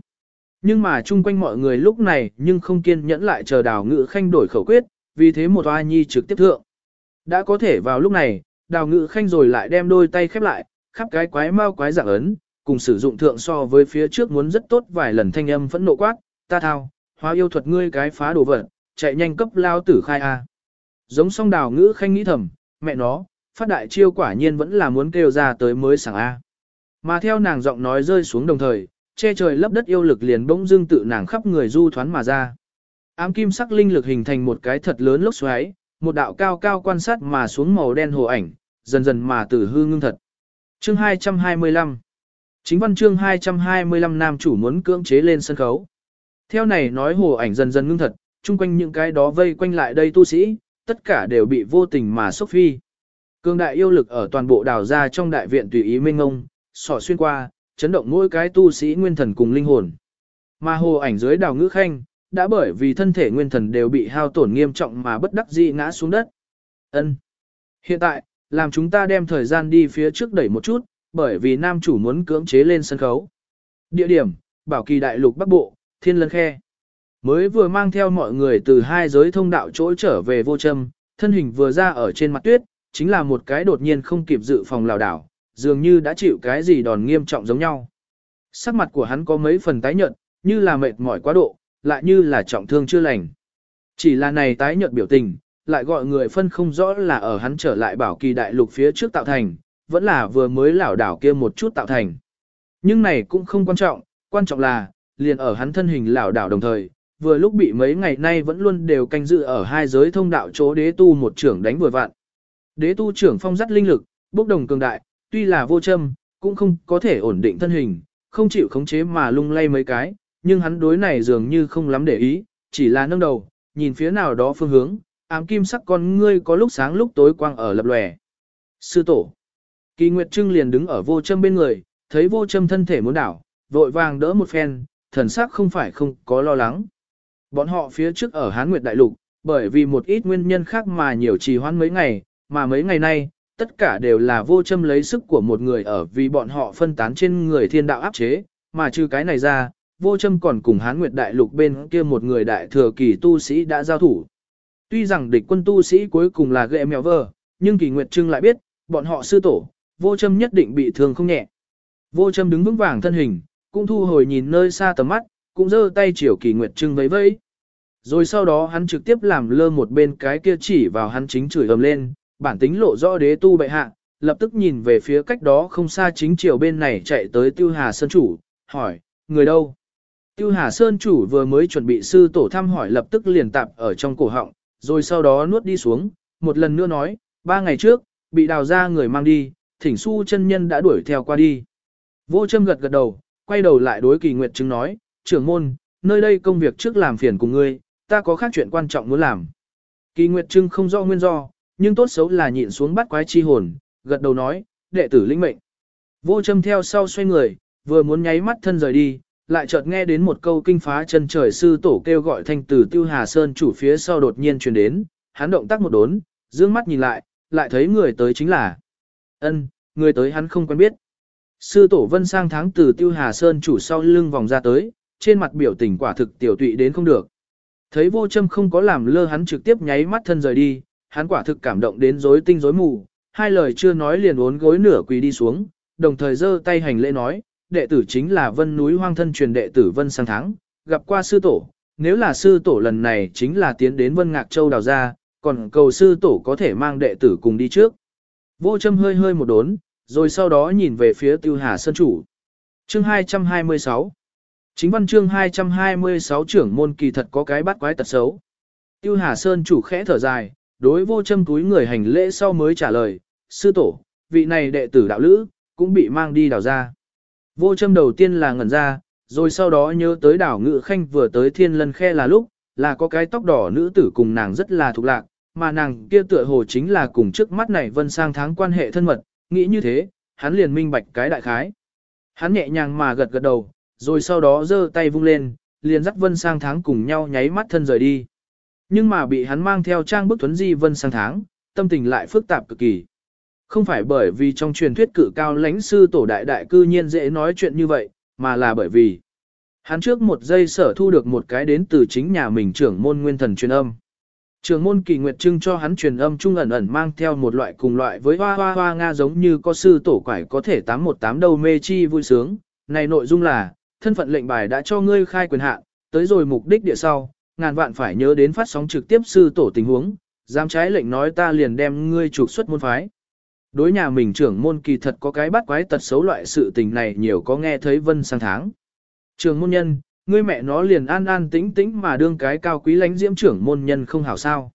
Nhưng mà chung quanh mọi người lúc này nhưng không kiên nhẫn lại chờ đào ngự khanh đổi khẩu quyết, vì thế một oa nhi trực tiếp thượng. Đã có thể vào lúc này, đào ngự khanh rồi lại đem đôi tay khép lại, khắp cái quái mau quái dạng ấn, cùng sử dụng thượng so với phía trước muốn rất tốt vài lần thanh âm phẫn nộ quát, ta thao, hóa yêu thuật ngươi cái phá đồ vật, chạy nhanh cấp lao tử khai a. Giống song đào ngữ khanh nghĩ thầm, mẹ nó, phát đại chiêu quả nhiên vẫn là muốn kêu ra tới mới sảng A. Mà theo nàng giọng nói rơi xuống đồng thời, che trời lấp đất yêu lực liền bỗng dưng tự nàng khắp người du thoán mà ra. Ám kim sắc linh lực hình thành một cái thật lớn lốc xoáy, một đạo cao cao quan sát mà xuống màu đen hồ ảnh, dần dần mà tử hư ngưng thật. Chương 225 Chính văn chương 225 nam chủ muốn cưỡng chế lên sân khấu. Theo này nói hồ ảnh dần dần ngưng thật, chung quanh những cái đó vây quanh lại đây tu sĩ, tất cả đều bị vô tình mà sốc phi. Cương đại yêu lực ở toàn bộ đào ra trong đại viện tùy ý minh ngông, sỏ xuyên qua, chấn động mỗi cái tu sĩ nguyên thần cùng linh hồn. Mà hồ ảnh dưới đào ngữ khanh, đã bởi vì thân thể nguyên thần đều bị hao tổn nghiêm trọng mà bất đắc dĩ ngã xuống đất. Ân. Hiện tại, làm chúng ta đem thời gian đi phía trước đẩy một chút, bởi vì nam chủ muốn cưỡng chế lên sân khấu. Địa điểm, Bảo Kỳ Đại Lục Bắc Bộ, Thiên Lân Khe. Mới vừa mang theo mọi người từ hai giới thông đạo chỗ trở về vô châm, thân hình vừa ra ở trên mặt tuyết, chính là một cái đột nhiên không kịp dự phòng lào đảo, dường như đã chịu cái gì đòn nghiêm trọng giống nhau. Sắc mặt của hắn có mấy phần tái nhợt, như là mệt mỏi quá độ, lại như là trọng thương chưa lành. Chỉ là này tái nhợt biểu tình, lại gọi người phân không rõ là ở hắn trở lại bảo kỳ đại lục phía trước tạo thành, vẫn là vừa mới lảo đảo kia một chút tạo thành. Nhưng này cũng không quan trọng, quan trọng là, liền ở hắn thân hình lảo đảo đồng thời, vừa lúc bị mấy ngày nay vẫn luôn đều canh dự ở hai giới thông đạo chỗ đế tu một trưởng đánh vừa vạn. Đế tu trưởng phong dắt linh lực, bốc đồng cường đại, tuy là vô châm, cũng không có thể ổn định thân hình, không chịu khống chế mà lung lay mấy cái, nhưng hắn đối này dường như không lắm để ý, chỉ là nâng đầu, nhìn phía nào đó phương hướng, ám kim sắc con ngươi có lúc sáng lúc tối quang ở lập lòe. Sư tổ. Kỳ Nguyệt Trưng liền đứng ở vô châm bên người, thấy vô châm thân thể muốn đảo, vội vàng đỡ một phen, thần sắc không phải không có lo lắng. Bọn họ phía trước ở Hán Nguyệt Đại Lục, bởi vì một ít nguyên nhân khác mà nhiều trì hoãn mấy ngày, mà mấy ngày nay, tất cả đều là vô châm lấy sức của một người ở vì bọn họ phân tán trên người thiên đạo áp chế, mà trừ cái này ra, vô châm còn cùng hán nguyệt đại lục bên kia một người đại thừa kỳ tu sĩ đã giao thủ. Tuy rằng địch quân tu sĩ cuối cùng là ghệ mèo vờ, nhưng kỳ nguyệt trưng lại biết, bọn họ sư tổ, vô châm nhất định bị thương không nhẹ. Vô châm đứng vững vàng thân hình, cũng thu hồi nhìn nơi xa tầm mắt, cũng giơ tay chiều kỳ nguyệt trưng vẫy vẫy. Rồi sau đó hắn trực tiếp làm lơ một bên cái kia chỉ vào hắn chính chửi ầm lên, bản tính lộ rõ đế tu bệ hạ, lập tức nhìn về phía cách đó không xa chính chiều bên này chạy tới Tiêu Hà Sơn chủ, hỏi, người đâu? Tiêu Hà Sơn chủ vừa mới chuẩn bị sư tổ thăm hỏi lập tức liền tạp ở trong cổ họng, rồi sau đó nuốt đi xuống, một lần nữa nói, ba ngày trước, bị đào ra người mang đi, thỉnh su chân nhân đã đuổi theo qua đi. Vô châm gật gật đầu, quay đầu lại đối kỳ nguyệt chứng nói, trưởng môn, nơi đây công việc trước làm phiền cùng ngươi, ta có khác chuyện quan trọng muốn làm. Kỳ nguyệt trưng không rõ nguyên do, nhưng tốt xấu là nhịn xuống bắt quái chi hồn, gật đầu nói, đệ tử linh mệnh. Vô châm theo sau xoay người, vừa muốn nháy mắt thân rời đi, lại chợt nghe đến một câu kinh phá chân trời sư tổ kêu gọi thanh tử tiêu hà sơn chủ phía sau đột nhiên truyền đến, hắn động tác một đốn, dương mắt nhìn lại, lại thấy người tới chính là ân người tới hắn không quen biết. Sư tổ vân sang tháng từ tiêu hà sơn chủ sau lưng vòng ra tới, trên mặt biểu tình quả thực tiểu tụy đến không được. Thấy vô châm không có làm lơ hắn trực tiếp nháy mắt thân rời đi, hắn quả thực cảm động đến rối tinh rối mù, hai lời chưa nói liền uốn gối nửa quỳ đi xuống, đồng thời giơ tay hành lễ nói, đệ tử chính là vân núi hoang thân truyền đệ tử vân sang tháng, gặp qua sư tổ, nếu là sư tổ lần này chính là tiến đến vân ngạc châu đào ra, còn cầu sư tổ có thể mang đệ tử cùng đi trước. Vô châm hơi hơi một đốn, rồi sau đó nhìn về phía tiêu hà sơn chủ. Chương 226 Chính văn chương 226 trưởng môn kỳ thật có cái bắt quái tật xấu. Tiêu hà sơn chủ khẽ thở dài, đối vô châm túi người hành lễ sau mới trả lời, sư tổ, vị này đệ tử đạo lữ, cũng bị mang đi đào ra. Vô châm đầu tiên là ngẩn ra, rồi sau đó nhớ tới đảo ngự khanh vừa tới thiên lân khe là lúc, là có cái tóc đỏ nữ tử cùng nàng rất là thuộc lạc, mà nàng kia tựa hồ chính là cùng trước mắt này vân sang tháng quan hệ thân mật, nghĩ như thế, hắn liền minh bạch cái đại khái. Hắn nhẹ nhàng mà gật gật đầu, rồi sau đó giơ tay vung lên, liền dắt vân sang tháng cùng nhau nháy mắt thân rời đi. Nhưng mà bị hắn mang theo trang bức tuấn di vân sang tháng, tâm tình lại phức tạp cực kỳ. Không phải bởi vì trong truyền thuyết cử cao lãnh sư tổ đại đại cư nhiên dễ nói chuyện như vậy, mà là bởi vì hắn trước một giây sở thu được một cái đến từ chính nhà mình trưởng môn nguyên thần truyền âm. Trường môn kỳ nguyệt trưng cho hắn truyền âm trung ẩn ẩn mang theo một loại cùng loại với hoa hoa hoa Nga giống như có sư tổ quải có thể 818 đầu mê chi vui sướng. Này nội dung là, thân phận lệnh bài đã cho ngươi khai quyền hạn, tới rồi mục đích địa sau, ngàn vạn phải nhớ đến phát sóng trực tiếp sư tổ tình huống, dám trái lệnh nói ta liền đem ngươi trục xuất môn phái. Đối nhà mình trưởng môn kỳ thật có cái bắt quái tật xấu loại sự tình này nhiều có nghe thấy vân sang tháng. Trường môn nhân, ngươi mẹ nó liền an an tĩnh tĩnh mà đương cái cao quý lãnh diễm trưởng môn nhân không hảo sao.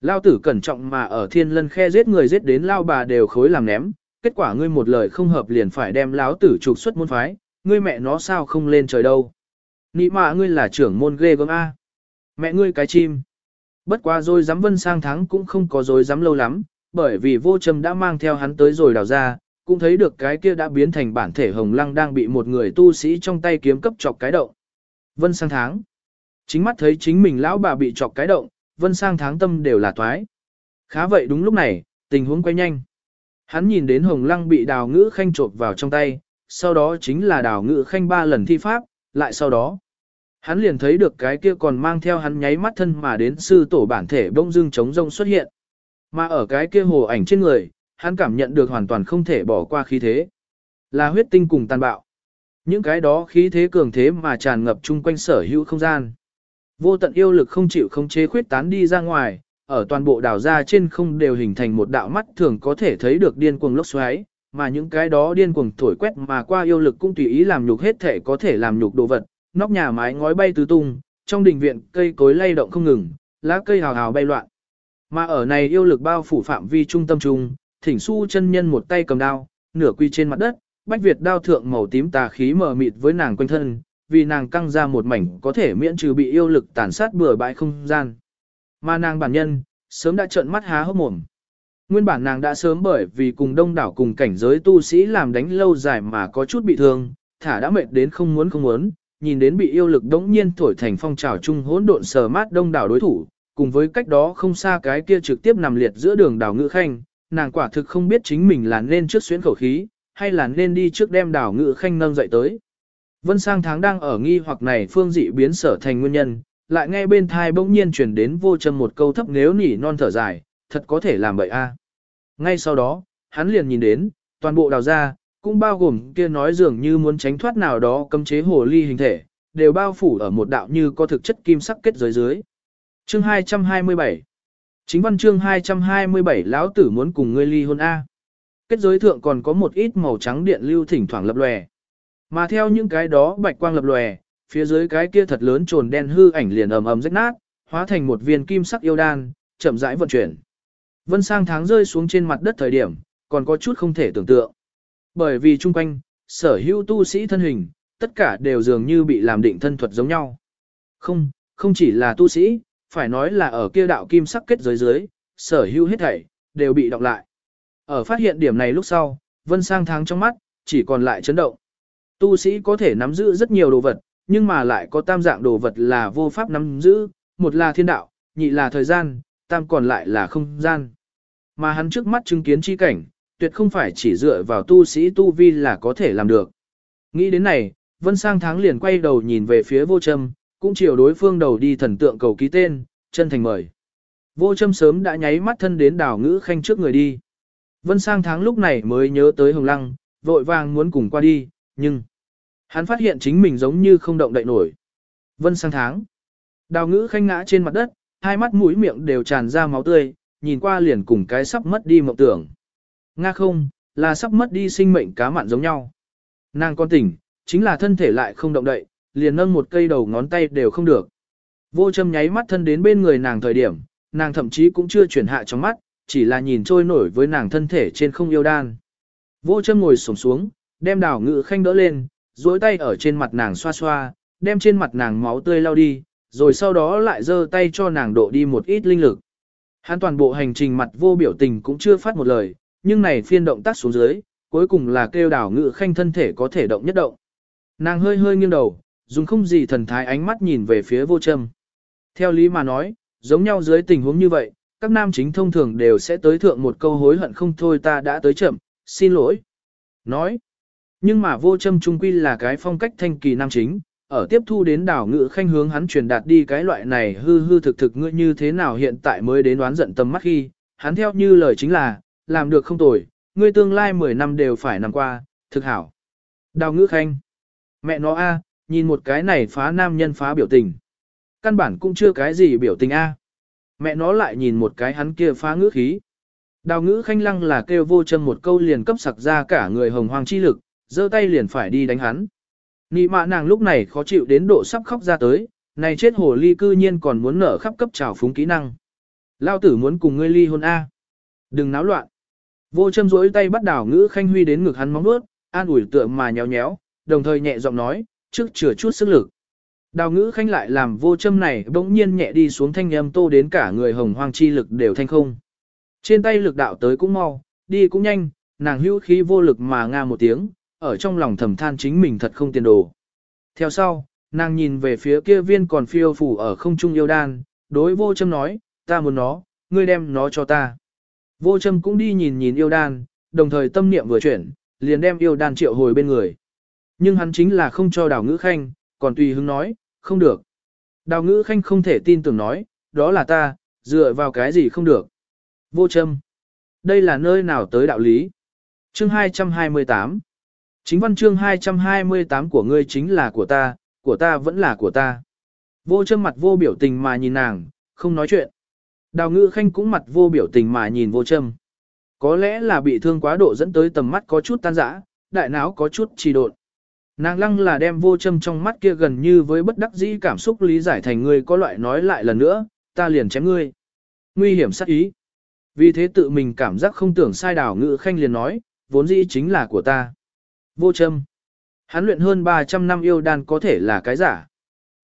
Lao tử cẩn trọng mà ở thiên lân khe giết người giết đến lao bà đều khối làm ném, kết quả ngươi một lời không hợp liền phải đem lão tử trục xuất môn phái, ngươi mẹ nó sao không lên trời đâu. Nị mạ ngươi là trưởng môn ghê gớm A. Mẹ ngươi cái chim. Bất quá rồi dám vân sang tháng cũng không có rồi dám lâu lắm, bởi vì vô châm đã mang theo hắn tới rồi đào ra, cũng thấy được cái kia đã biến thành bản thể hồng lăng đang bị một người tu sĩ trong tay kiếm cấp chọc cái động. Vân sang tháng. Chính mắt thấy chính mình lão bà bị chọc cái động, vân sang tháng tâm đều là toái. Khá vậy đúng lúc này, tình huống quay nhanh. Hắn nhìn đến hồng lăng bị đào ngữ khanh trộp vào trong tay, sau đó chính là đào ngữ khanh ba lần thi pháp, lại sau đó. Hắn liền thấy được cái kia còn mang theo hắn nháy mắt thân mà đến sư tổ bản thể bông dưng chống rông xuất hiện. Mà ở cái kia hồ ảnh trên người, hắn cảm nhận được hoàn toàn không thể bỏ qua khí thế. Là huyết tinh cùng tàn bạo. Những cái đó khí thế cường thế mà tràn ngập chung quanh sở hữu không gian. Vô tận yêu lực không chịu không chế khuyết tán đi ra ngoài, ở toàn bộ đảo ra trên không đều hình thành một đạo mắt thường có thể thấy được điên cuồng lốc xoáy, mà những cái đó điên cuồng thổi quét mà qua yêu lực cũng tùy ý làm nhục hết thể có thể làm nhục đồ vật, nóc nhà mái ngói bay tứ tung, trong đình viện cây cối lay động không ngừng, lá cây hào hào bay loạn. Mà ở này yêu lực bao phủ phạm vi trung tâm trung, thỉnh su chân nhân một tay cầm đao, nửa quy trên mặt đất, bách Việt đao thượng màu tím tà khí mờ mịt với nàng quanh thân, vì nàng căng ra một mảnh có thể miễn trừ bị yêu lực tàn sát bừa bãi không gian. Mà nàng bản nhân, sớm đã trợn mắt há hốc mồm. Nguyên bản nàng đã sớm bởi vì cùng đông đảo cùng cảnh giới tu sĩ làm đánh lâu dài mà có chút bị thương, thả đã mệt đến không muốn không muốn, nhìn đến bị yêu lực đống nhiên thổi thành phong trào chung hỗn độn sờ mát đông đảo đối thủ, cùng với cách đó không xa cái kia trực tiếp nằm liệt giữa đường đảo ngữ khanh, nàng quả thực không biết chính mình là nên trước xuyến khẩu khí, hay là nên đi trước đem đảo ngự khanh nâng dậy tới. Vân sang tháng đang ở nghi hoặc này phương dị biến sở thành nguyên nhân, lại nghe bên thai bỗng nhiên chuyển đến vô châm một câu thấp nếu nỉ non thở dài, thật có thể làm vậy a. Ngay sau đó, hắn liền nhìn đến, toàn bộ đào ra, cũng bao gồm kia nói dường như muốn tránh thoát nào đó cấm chế hồ ly hình thể, đều bao phủ ở một đạo như có thực chất kim sắc kết giới dưới. Chương 227 Chính văn chương 227 lão tử muốn cùng ngươi ly hôn A. Kết giới thượng còn có một ít màu trắng điện lưu thỉnh thoảng lập lòe. Mà theo những cái đó bạch quang lập lòe, phía dưới cái kia thật lớn trồn đen hư ảnh liền ầm ầm rách nát, hóa thành một viên kim sắc yêu đan, chậm rãi vận chuyển. Vân sang tháng rơi xuống trên mặt đất thời điểm, còn có chút không thể tưởng tượng. Bởi vì chung quanh, sở hữu tu sĩ thân hình, tất cả đều dường như bị làm định thân thuật giống nhau. Không, không chỉ là tu sĩ, phải nói là ở kia đạo kim sắc kết giới dưới, sở hữu hết thảy, đều bị đọc lại. Ở phát hiện điểm này lúc sau, vân sang tháng trong mắt, chỉ còn lại chấn động. Tu sĩ có thể nắm giữ rất nhiều đồ vật, nhưng mà lại có tam dạng đồ vật là vô pháp nắm giữ, một là thiên đạo, nhị là thời gian, tam còn lại là không gian. Mà hắn trước mắt chứng kiến chi cảnh, tuyệt không phải chỉ dựa vào tu sĩ tu vi là có thể làm được. Nghĩ đến này, Vân Sang Tháng liền quay đầu nhìn về phía vô châm, cũng chiều đối phương đầu đi thần tượng cầu ký tên, chân thành mời. Vô châm sớm đã nháy mắt thân đến đảo ngữ khanh trước người đi. Vân Sang Tháng lúc này mới nhớ tới Hồng Lăng, vội vàng muốn cùng qua đi, nhưng... Hắn phát hiện chính mình giống như không động đậy nổi. Vân Sang Tháng. Đào ngữ khanh ngã trên mặt đất, hai mắt mũi miệng đều tràn ra máu tươi, nhìn qua liền cùng cái sắp mất đi mộng tưởng. Nga không, là sắp mất đi sinh mệnh cá mặn giống nhau. Nàng con tỉnh, chính là thân thể lại không động đậy, liền nâng một cây đầu ngón tay đều không được. Vô châm nháy mắt thân đến bên người nàng thời điểm, nàng thậm chí cũng chưa chuyển hạ trong mắt, chỉ là nhìn trôi nổi với nàng thân thể trên không yêu đan. Vô châm ngồi sổng xuống, đem đảo ngự khanh đỡ lên, duỗi tay ở trên mặt nàng xoa xoa, đem trên mặt nàng máu tươi lau đi, rồi sau đó lại giơ tay cho nàng độ đi một ít linh lực. Hắn toàn bộ hành trình mặt vô biểu tình cũng chưa phát một lời, nhưng này phiên động tác xuống dưới, cuối cùng là kêu đảo ngự khanh thân thể có thể động nhất động. Nàng hơi hơi nghiêng đầu, dùng không gì thần thái ánh mắt nhìn về phía vô châm. Theo lý mà nói, giống nhau dưới tình huống như vậy, các nam chính thông thường đều sẽ tới thượng một câu hối hận không thôi ta đã tới chậm, xin lỗi. Nói, nhưng mà vô châm trung quy là cái phong cách thanh kỳ nam chính, ở tiếp thu đến đảo ngự khanh hướng hắn truyền đạt đi cái loại này hư hư thực thực ngươi như thế nào hiện tại mới đến đoán giận tâm mắt khi, hắn theo như lời chính là, làm được không tồi, ngươi tương lai 10 năm đều phải nằm qua, thực hảo. Đào ngữ khanh. Mẹ nó a, nhìn một cái này phá nam nhân phá biểu tình. Căn bản cũng chưa cái gì biểu tình a. Mẹ nó lại nhìn một cái hắn kia phá ngữ khí. Đào ngữ khanh lăng là kêu vô châm một câu liền cấp sặc ra cả người hồng hoàng chi lực, giơ tay liền phải đi đánh hắn. Nị mạ nàng lúc này khó chịu đến độ sắp khóc ra tới, này chết hồ ly cư nhiên còn muốn nở khắp cấp trào phúng kỹ năng. Lao tử muốn cùng ngươi ly hôn A. Đừng náo loạn. Vô châm rỗi tay bắt đảo ngữ khanh huy đến ngực hắn móng nuốt, an ủi tựa mà nhéo nhéo, đồng thời nhẹ giọng nói, trước chừa chút sức lực. Đào ngữ khanh lại làm vô châm này bỗng nhiên nhẹ đi xuống thanh âm tô đến cả người hồng hoang chi lực đều thanh không. Trên tay lực đạo tới cũng mau, đi cũng nhanh, nàng hữu khí vô lực mà nga một tiếng, ở trong lòng thầm than chính mình thật không tiền đồ. Theo sau, nàng nhìn về phía kia viên còn phiêu phủ ở không trung yêu đan, đối vô châm nói, ta muốn nó, ngươi đem nó cho ta. Vô châm cũng đi nhìn nhìn yêu đan, đồng thời tâm niệm vừa chuyển, liền đem yêu đan triệu hồi bên người. Nhưng hắn chính là không cho đào ngữ khanh, còn tùy hứng nói, không được. Đào ngữ khanh không thể tin tưởng nói, đó là ta, dựa vào cái gì không được. Vô châm. Đây là nơi nào tới đạo lý. Chương 228 Chính văn chương 228 của ngươi chính là của ta, của ta vẫn là của ta. Vô châm mặt vô biểu tình mà nhìn nàng, không nói chuyện. Đào ngữ khanh cũng mặt vô biểu tình mà nhìn vô châm. Có lẽ là bị thương quá độ dẫn tới tầm mắt có chút tan rã, đại não có chút trì độn. Nàng lăng là đem vô châm trong mắt kia gần như với bất đắc dĩ cảm xúc lý giải thành ngươi có loại nói lại lần nữa, ta liền chém ngươi. Nguy hiểm sát ý. Vì thế tự mình cảm giác không tưởng sai đảo ngữ khanh liền nói, vốn dĩ chính là của ta. Vô châm. Hắn luyện hơn 300 năm yêu đan có thể là cái giả.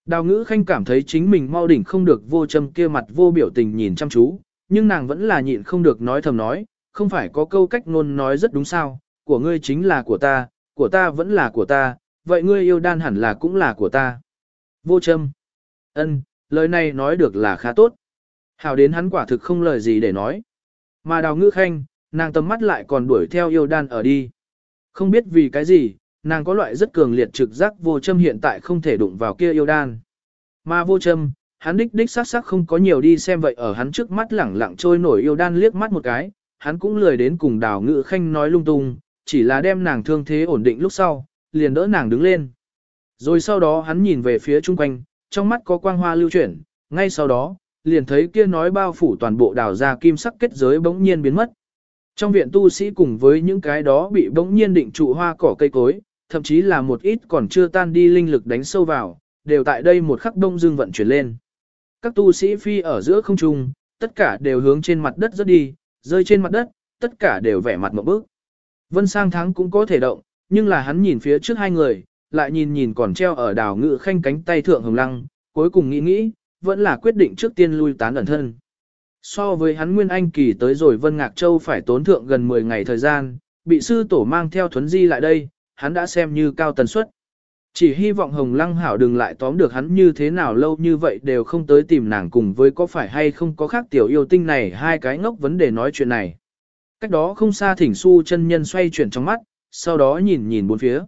Đào ngữ khanh cảm thấy chính mình mau đỉnh không được vô châm kia mặt vô biểu tình nhìn chăm chú, nhưng nàng vẫn là nhịn không được nói thầm nói, không phải có câu cách ngôn nói rất đúng sao, của ngươi chính là của ta, của ta vẫn là của ta, vậy ngươi yêu đan hẳn là cũng là của ta. Vô châm. ân, lời này nói được là khá tốt. Hào đến hắn quả thực không lời gì để nói. Mà đào ngữ khanh, Nàng tầm mắt lại còn đuổi theo yêu đan ở đi. Không biết vì cái gì, nàng có loại rất cường liệt trực giác vô châm hiện tại không thể đụng vào kia yêu đan. Mà vô châm, hắn đích đích sắc sắc không có nhiều đi xem vậy ở hắn trước mắt lẳng lặng trôi nổi yêu đan liếc mắt một cái, hắn cũng lười đến cùng đào ngữ khanh nói lung tung, chỉ là đem nàng thương thế ổn định lúc sau, liền đỡ nàng đứng lên. Rồi sau đó hắn nhìn về phía chung quanh, trong mắt có quang hoa lưu chuyển, ngay sau đó, liền thấy kia nói bao phủ toàn bộ đào ra kim sắc kết giới bỗng nhiên biến mất. Trong viện tu sĩ cùng với những cái đó bị bỗng nhiên định trụ hoa cỏ cây cối, thậm chí là một ít còn chưa tan đi linh lực đánh sâu vào, đều tại đây một khắc đông dương vận chuyển lên. Các tu sĩ phi ở giữa không trung, tất cả đều hướng trên mặt đất rớt đi, rơi trên mặt đất, tất cả đều vẻ mặt một bước. Vân sang thắng cũng có thể động, nhưng là hắn nhìn phía trước hai người, lại nhìn nhìn còn treo ở đảo ngự khanh cánh tay thượng hồng lăng, cuối cùng nghĩ nghĩ, vẫn là quyết định trước tiên lui tán ẩn thân. So với hắn Nguyên Anh kỳ tới rồi Vân Ngạc Châu phải tốn thượng gần 10 ngày thời gian, bị sư tổ mang theo thuấn di lại đây, hắn đã xem như cao tần suất. Chỉ hy vọng Hồng Lăng Hảo đừng lại tóm được hắn như thế nào lâu như vậy đều không tới tìm nàng cùng với có phải hay không có khác tiểu yêu tinh này hai cái ngốc vấn đề nói chuyện này. Cách đó không xa thỉnh su chân nhân xoay chuyển trong mắt, sau đó nhìn nhìn bốn phía.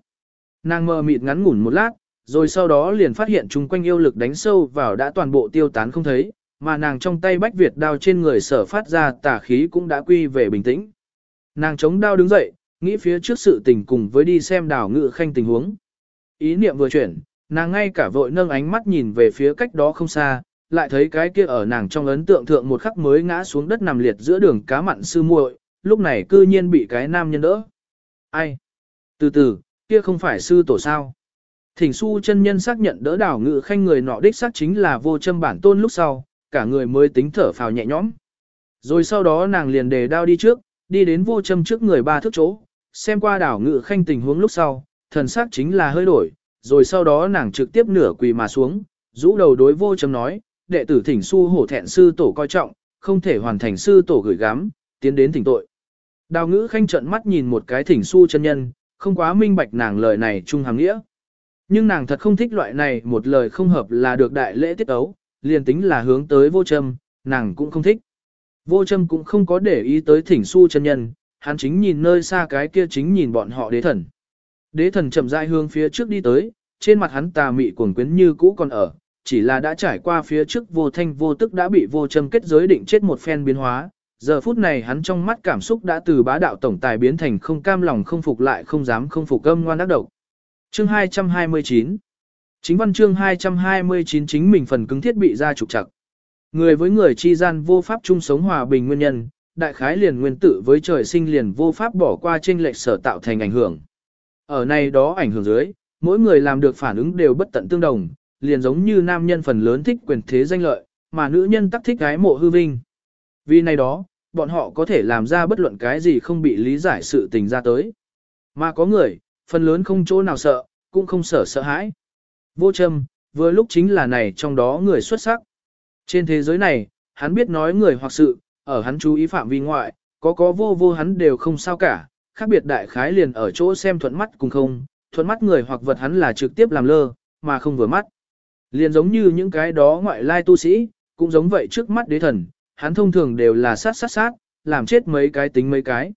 Nàng mơ mịt ngắn ngủn một lát, rồi sau đó liền phát hiện chung quanh yêu lực đánh sâu vào đã toàn bộ tiêu tán không thấy, mà nàng trong tay bách Việt đao trên người sở phát ra tà khí cũng đã quy về bình tĩnh. Nàng chống đao đứng dậy, nghĩ phía trước sự tình cùng với đi xem đảo ngự khanh tình huống. Ý niệm vừa chuyển, nàng ngay cả vội nâng ánh mắt nhìn về phía cách đó không xa, lại thấy cái kia ở nàng trong ấn tượng thượng một khắc mới ngã xuống đất nằm liệt giữa đường cá mặn sư muội, lúc này cư nhiên bị cái nam nhân đỡ. Ai? Từ từ, kia không phải sư tổ sao? Thỉnh su chân nhân xác nhận đỡ đảo ngự khanh người nọ đích xác chính là vô châm bản tôn lúc sau, cả người mới tính thở phào nhẹ nhõm. Rồi sau đó nàng liền đề đao đi trước, đi đến vô châm trước người ba thước chỗ, xem qua đảo ngự khanh tình huống lúc sau, thần sắc chính là hơi đổi, rồi sau đó nàng trực tiếp nửa quỳ mà xuống, rũ đầu đối vô châm nói, đệ tử thỉnh su hổ thẹn sư tổ coi trọng, không thể hoàn thành sư tổ gửi gắm, tiến đến thỉnh tội. Đào ngữ khanh trận mắt nhìn một cái thỉnh su chân nhân, không quá minh bạch nàng lời này trung hàng nghĩa. Nhưng nàng thật không thích loại này một lời không hợp là được đại lễ tiết ấu, liền tính là hướng tới vô châm, nàng cũng không thích. Vô châm cũng không có để ý tới thỉnh su chân nhân, hắn chính nhìn nơi xa cái kia chính nhìn bọn họ đế thần. Đế thần chậm rãi hướng phía trước đi tới, trên mặt hắn tà mị cuồng quyến như cũ còn ở, chỉ là đã trải qua phía trước vô thanh vô tức đã bị vô châm kết giới định chết một phen biến hóa. Giờ phút này hắn trong mắt cảm xúc đã từ bá đạo tổng tài biến thành không cam lòng không phục lại không dám không phục âm ngoan đắc độc. Chương 229 Chính văn chương 229 chính mình phần cứng thiết bị ra trục trặc. Người với người chi gian vô pháp chung sống hòa bình nguyên nhân, đại khái liền nguyên tử với trời sinh liền vô pháp bỏ qua trên lệch sở tạo thành ảnh hưởng. Ở này đó ảnh hưởng dưới, mỗi người làm được phản ứng đều bất tận tương đồng, liền giống như nam nhân phần lớn thích quyền thế danh lợi, mà nữ nhân tắc thích gái mộ hư vinh. Vì này đó, bọn họ có thể làm ra bất luận cái gì không bị lý giải sự tình ra tới. Mà có người, phần lớn không chỗ nào sợ, cũng không sợ sợ hãi. Vô châm, vừa lúc chính là này trong đó người xuất sắc. Trên thế giới này, hắn biết nói người hoặc sự, ở hắn chú ý phạm vi ngoại, có có vô vô hắn đều không sao cả, khác biệt đại khái liền ở chỗ xem thuận mắt cùng không, thuận mắt người hoặc vật hắn là trực tiếp làm lơ, mà không vừa mắt. Liền giống như những cái đó ngoại lai tu sĩ, cũng giống vậy trước mắt đế thần, hắn thông thường đều là sát sát sát, làm chết mấy cái tính mấy cái.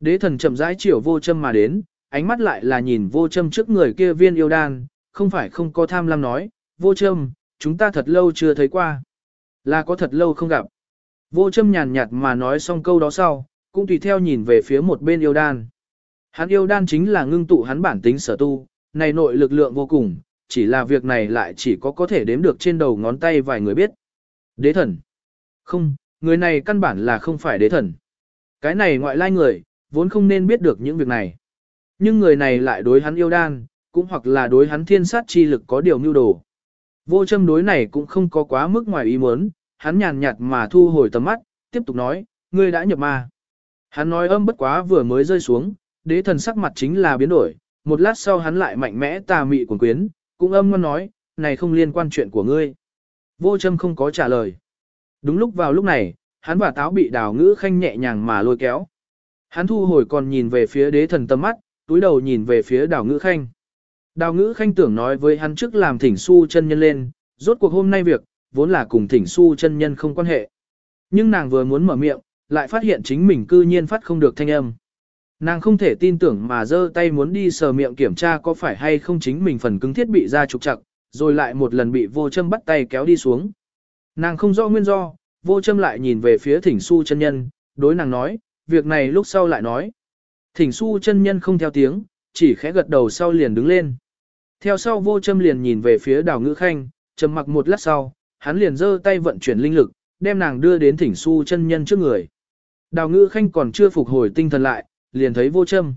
Đế thần chậm rãi chiều vô châm mà đến, ánh mắt lại là nhìn vô châm trước người kia viên yêu đan, không phải không có tham lam nói, vô châm, chúng ta thật lâu chưa thấy qua. Là có thật lâu không gặp. Vô châm nhàn nhạt mà nói xong câu đó sau, cũng tùy theo nhìn về phía một bên yêu đan. Hắn yêu đan chính là ngưng tụ hắn bản tính sở tu, này nội lực lượng vô cùng, chỉ là việc này lại chỉ có có thể đếm được trên đầu ngón tay vài người biết. Đế thần. Không, người này căn bản là không phải đế thần. Cái này ngoại lai người, vốn không nên biết được những việc này. Nhưng người này lại đối hắn yêu đan, cũng hoặc là đối hắn thiên sát chi lực có điều mưu đồ. Vô châm đối này cũng không có quá mức ngoài ý muốn, hắn nhàn nhạt mà thu hồi tầm mắt, tiếp tục nói, ngươi đã nhập ma. Hắn nói âm bất quá vừa mới rơi xuống, đế thần sắc mặt chính là biến đổi, một lát sau hắn lại mạnh mẽ tà mị quần quyến, cũng âm ngon nói, này không liên quan chuyện của ngươi. Vô châm không có trả lời. Đúng lúc vào lúc này, hắn và táo bị đào ngữ khanh nhẹ nhàng mà lôi kéo. Hắn thu hồi còn nhìn về phía đế thần tâm mắt, túi đầu nhìn về phía đào ngữ khanh. Đào ngữ khanh tưởng nói với hắn trước làm thỉnh su chân nhân lên, rốt cuộc hôm nay việc, vốn là cùng thỉnh su chân nhân không quan hệ. Nhưng nàng vừa muốn mở miệng, lại phát hiện chính mình cư nhiên phát không được thanh âm. Nàng không thể tin tưởng mà giơ tay muốn đi sờ miệng kiểm tra có phải hay không chính mình phần cứng thiết bị ra trục chặt, rồi lại một lần bị vô châm bắt tay kéo đi xuống. Nàng không rõ nguyên do, vô châm lại nhìn về phía thỉnh su chân nhân, đối nàng nói, việc này lúc sau lại nói. Thỉnh su chân nhân không theo tiếng, chỉ khẽ gật đầu sau liền đứng lên. Theo sau vô châm liền nhìn về phía đào ngữ khanh, trầm mặc một lát sau, hắn liền giơ tay vận chuyển linh lực, đem nàng đưa đến thỉnh su chân nhân trước người. Đào ngữ khanh còn chưa phục hồi tinh thần lại, liền thấy vô châm.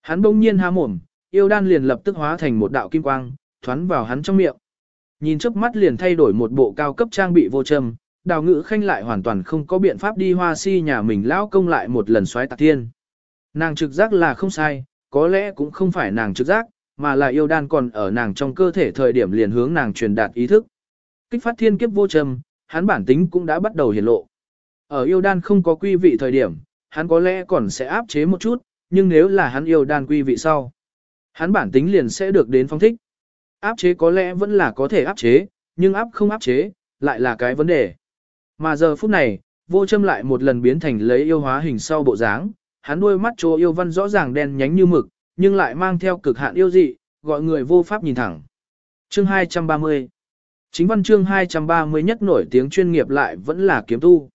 Hắn bỗng nhiên há mồm, yêu đan liền lập tức hóa thành một đạo kim quang, thoắn vào hắn trong miệng. Nhìn trước mắt liền thay đổi một bộ cao cấp trang bị vô châm, đào ngữ khanh lại hoàn toàn không có biện pháp đi hoa si nhà mình lão công lại một lần xoáy tạc thiên. Nàng trực giác là không sai, có lẽ cũng không phải nàng trực giác, mà là yêu đan còn ở nàng trong cơ thể thời điểm liền hướng nàng truyền đạt ý thức. Kích phát thiên kiếp vô châm, hắn bản tính cũng đã bắt đầu hiển lộ. Ở yêu đan không có quy vị thời điểm, hắn có lẽ còn sẽ áp chế một chút, nhưng nếu là hắn yêu đan quy vị sau, hắn bản tính liền sẽ được đến phong thích. Áp chế có lẽ vẫn là có thể áp chế, nhưng áp không áp chế, lại là cái vấn đề. Mà giờ phút này, vô châm lại một lần biến thành lấy yêu hóa hình sau bộ dáng, hắn đôi mắt chỗ yêu văn rõ ràng đen nhánh như mực, nhưng lại mang theo cực hạn yêu dị, gọi người vô pháp nhìn thẳng. Chương 230 Chính văn chương 230 nhất nổi tiếng chuyên nghiệp lại vẫn là kiếm tu.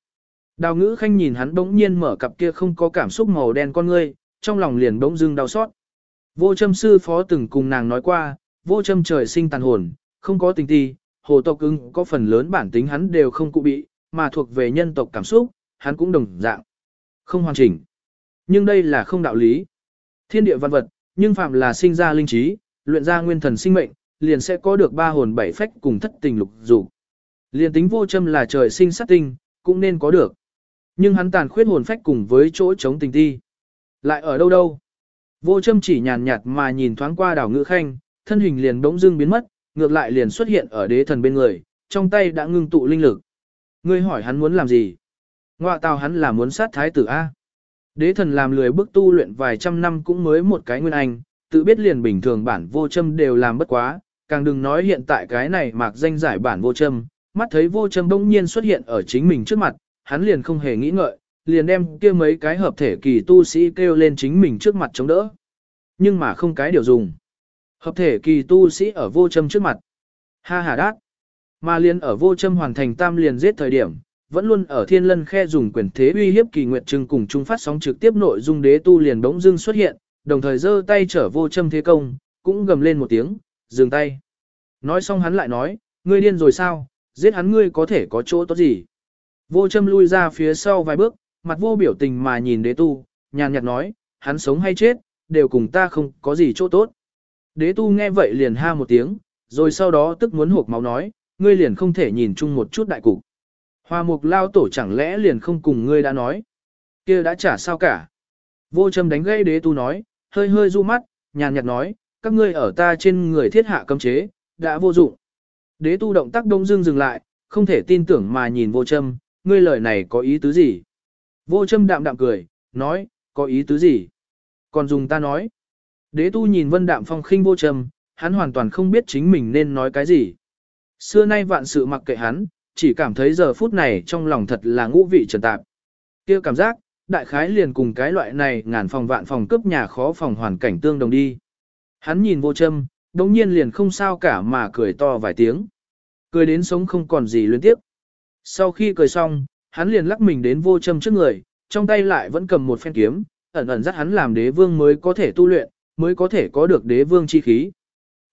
Đào ngữ khanh nhìn hắn bỗng nhiên mở cặp kia không có cảm xúc màu đen con ngươi, trong lòng liền bỗng dưng đau xót. Vô châm sư phó từng cùng nàng nói qua, vô châm trời sinh tàn hồn, không có tình ti, hồ tộc ưng có phần lớn bản tính hắn đều không cụ bị, mà thuộc về nhân tộc cảm xúc, hắn cũng đồng dạng. Không hoàn chỉnh. Nhưng đây là không đạo lý. Thiên địa văn vật, nhưng phạm là sinh ra linh trí, luyện ra nguyên thần sinh mệnh, liền sẽ có được ba hồn bảy phách cùng thất tình lục dục. Liền tính vô châm là trời sinh sát tinh, cũng nên có được. Nhưng hắn tàn khuyết hồn phách cùng với chỗ chống tình ti. Lại ở đâu đâu? Vô châm chỉ nhàn nhạt mà nhìn thoáng qua đảo ngữ khanh, thân hình liền bỗng dưng biến mất, ngược lại liền xuất hiện ở đế thần bên người, trong tay đã ngưng tụ linh lực. Ngươi hỏi hắn muốn làm gì? Ngoạ tào hắn là muốn sát thái tử A. Đế thần làm lười bước tu luyện vài trăm năm cũng mới một cái nguyên anh, tự biết liền bình thường bản vô châm đều làm bất quá, càng đừng nói hiện tại cái này mạc danh giải bản vô châm, mắt thấy vô châm bỗng nhiên xuất hiện ở chính mình trước mặt, hắn liền không hề nghĩ ngợi, liền đem kia mấy cái hợp thể kỳ tu sĩ kêu lên chính mình trước mặt chống đỡ. Nhưng mà không cái điều dùng. Hợp thể kỳ tu sĩ ở vô châm trước mặt. Ha ha đát. Mà liền ở vô châm hoàn thành tam liền giết thời điểm, vẫn luôn ở thiên lân khe dùng quyền thế uy hiếp kỳ nguyệt trưng cùng chung phát sóng trực tiếp nội dung đế tu liền bỗng dưng xuất hiện, đồng thời giơ tay trở vô châm thế công, cũng gầm lên một tiếng, dừng tay. Nói xong hắn lại nói, ngươi điên rồi sao, giết hắn ngươi có thể có chỗ tốt gì. Vô châm lui ra phía sau vài bước, mặt vô biểu tình mà nhìn đế tu, nhàn nhạt nói, hắn sống hay chết, đều cùng ta không có gì chỗ tốt. Đế tu nghe vậy liền ha một tiếng, rồi sau đó tức muốn hộp máu nói, ngươi liền không thể nhìn chung một chút đại cục. Hoa mục lao tổ chẳng lẽ liền không cùng ngươi đã nói. kia đã trả sao cả. Vô châm đánh gây đế tu nói, hơi hơi du mắt, nhàn nhạt nói, các ngươi ở ta trên người thiết hạ cấm chế, đã vô dụng. Đế tu động tác đông dương dừng lại, không thể tin tưởng mà nhìn vô châm, ngươi lời này có ý tứ gì? Vô châm đạm đạm cười, nói, có ý tứ gì? Còn dùng ta nói. Đế tu nhìn vân đạm phong khinh vô trầm, hắn hoàn toàn không biết chính mình nên nói cái gì. Xưa nay vạn sự mặc kệ hắn, chỉ cảm thấy giờ phút này trong lòng thật là ngũ vị trần tạp. kia cảm giác, đại khái liền cùng cái loại này ngàn phòng vạn phòng cướp nhà khó phòng hoàn cảnh tương đồng đi. Hắn nhìn vô châm, đống nhiên liền không sao cả mà cười to vài tiếng. Cười đến sống không còn gì liên tiếp. Sau khi cười xong, hắn liền lắc mình đến vô châm trước người, trong tay lại vẫn cầm một phen kiếm, ẩn ẩn dắt hắn làm đế vương mới có thể tu luyện, mới có thể có được đế vương chi khí.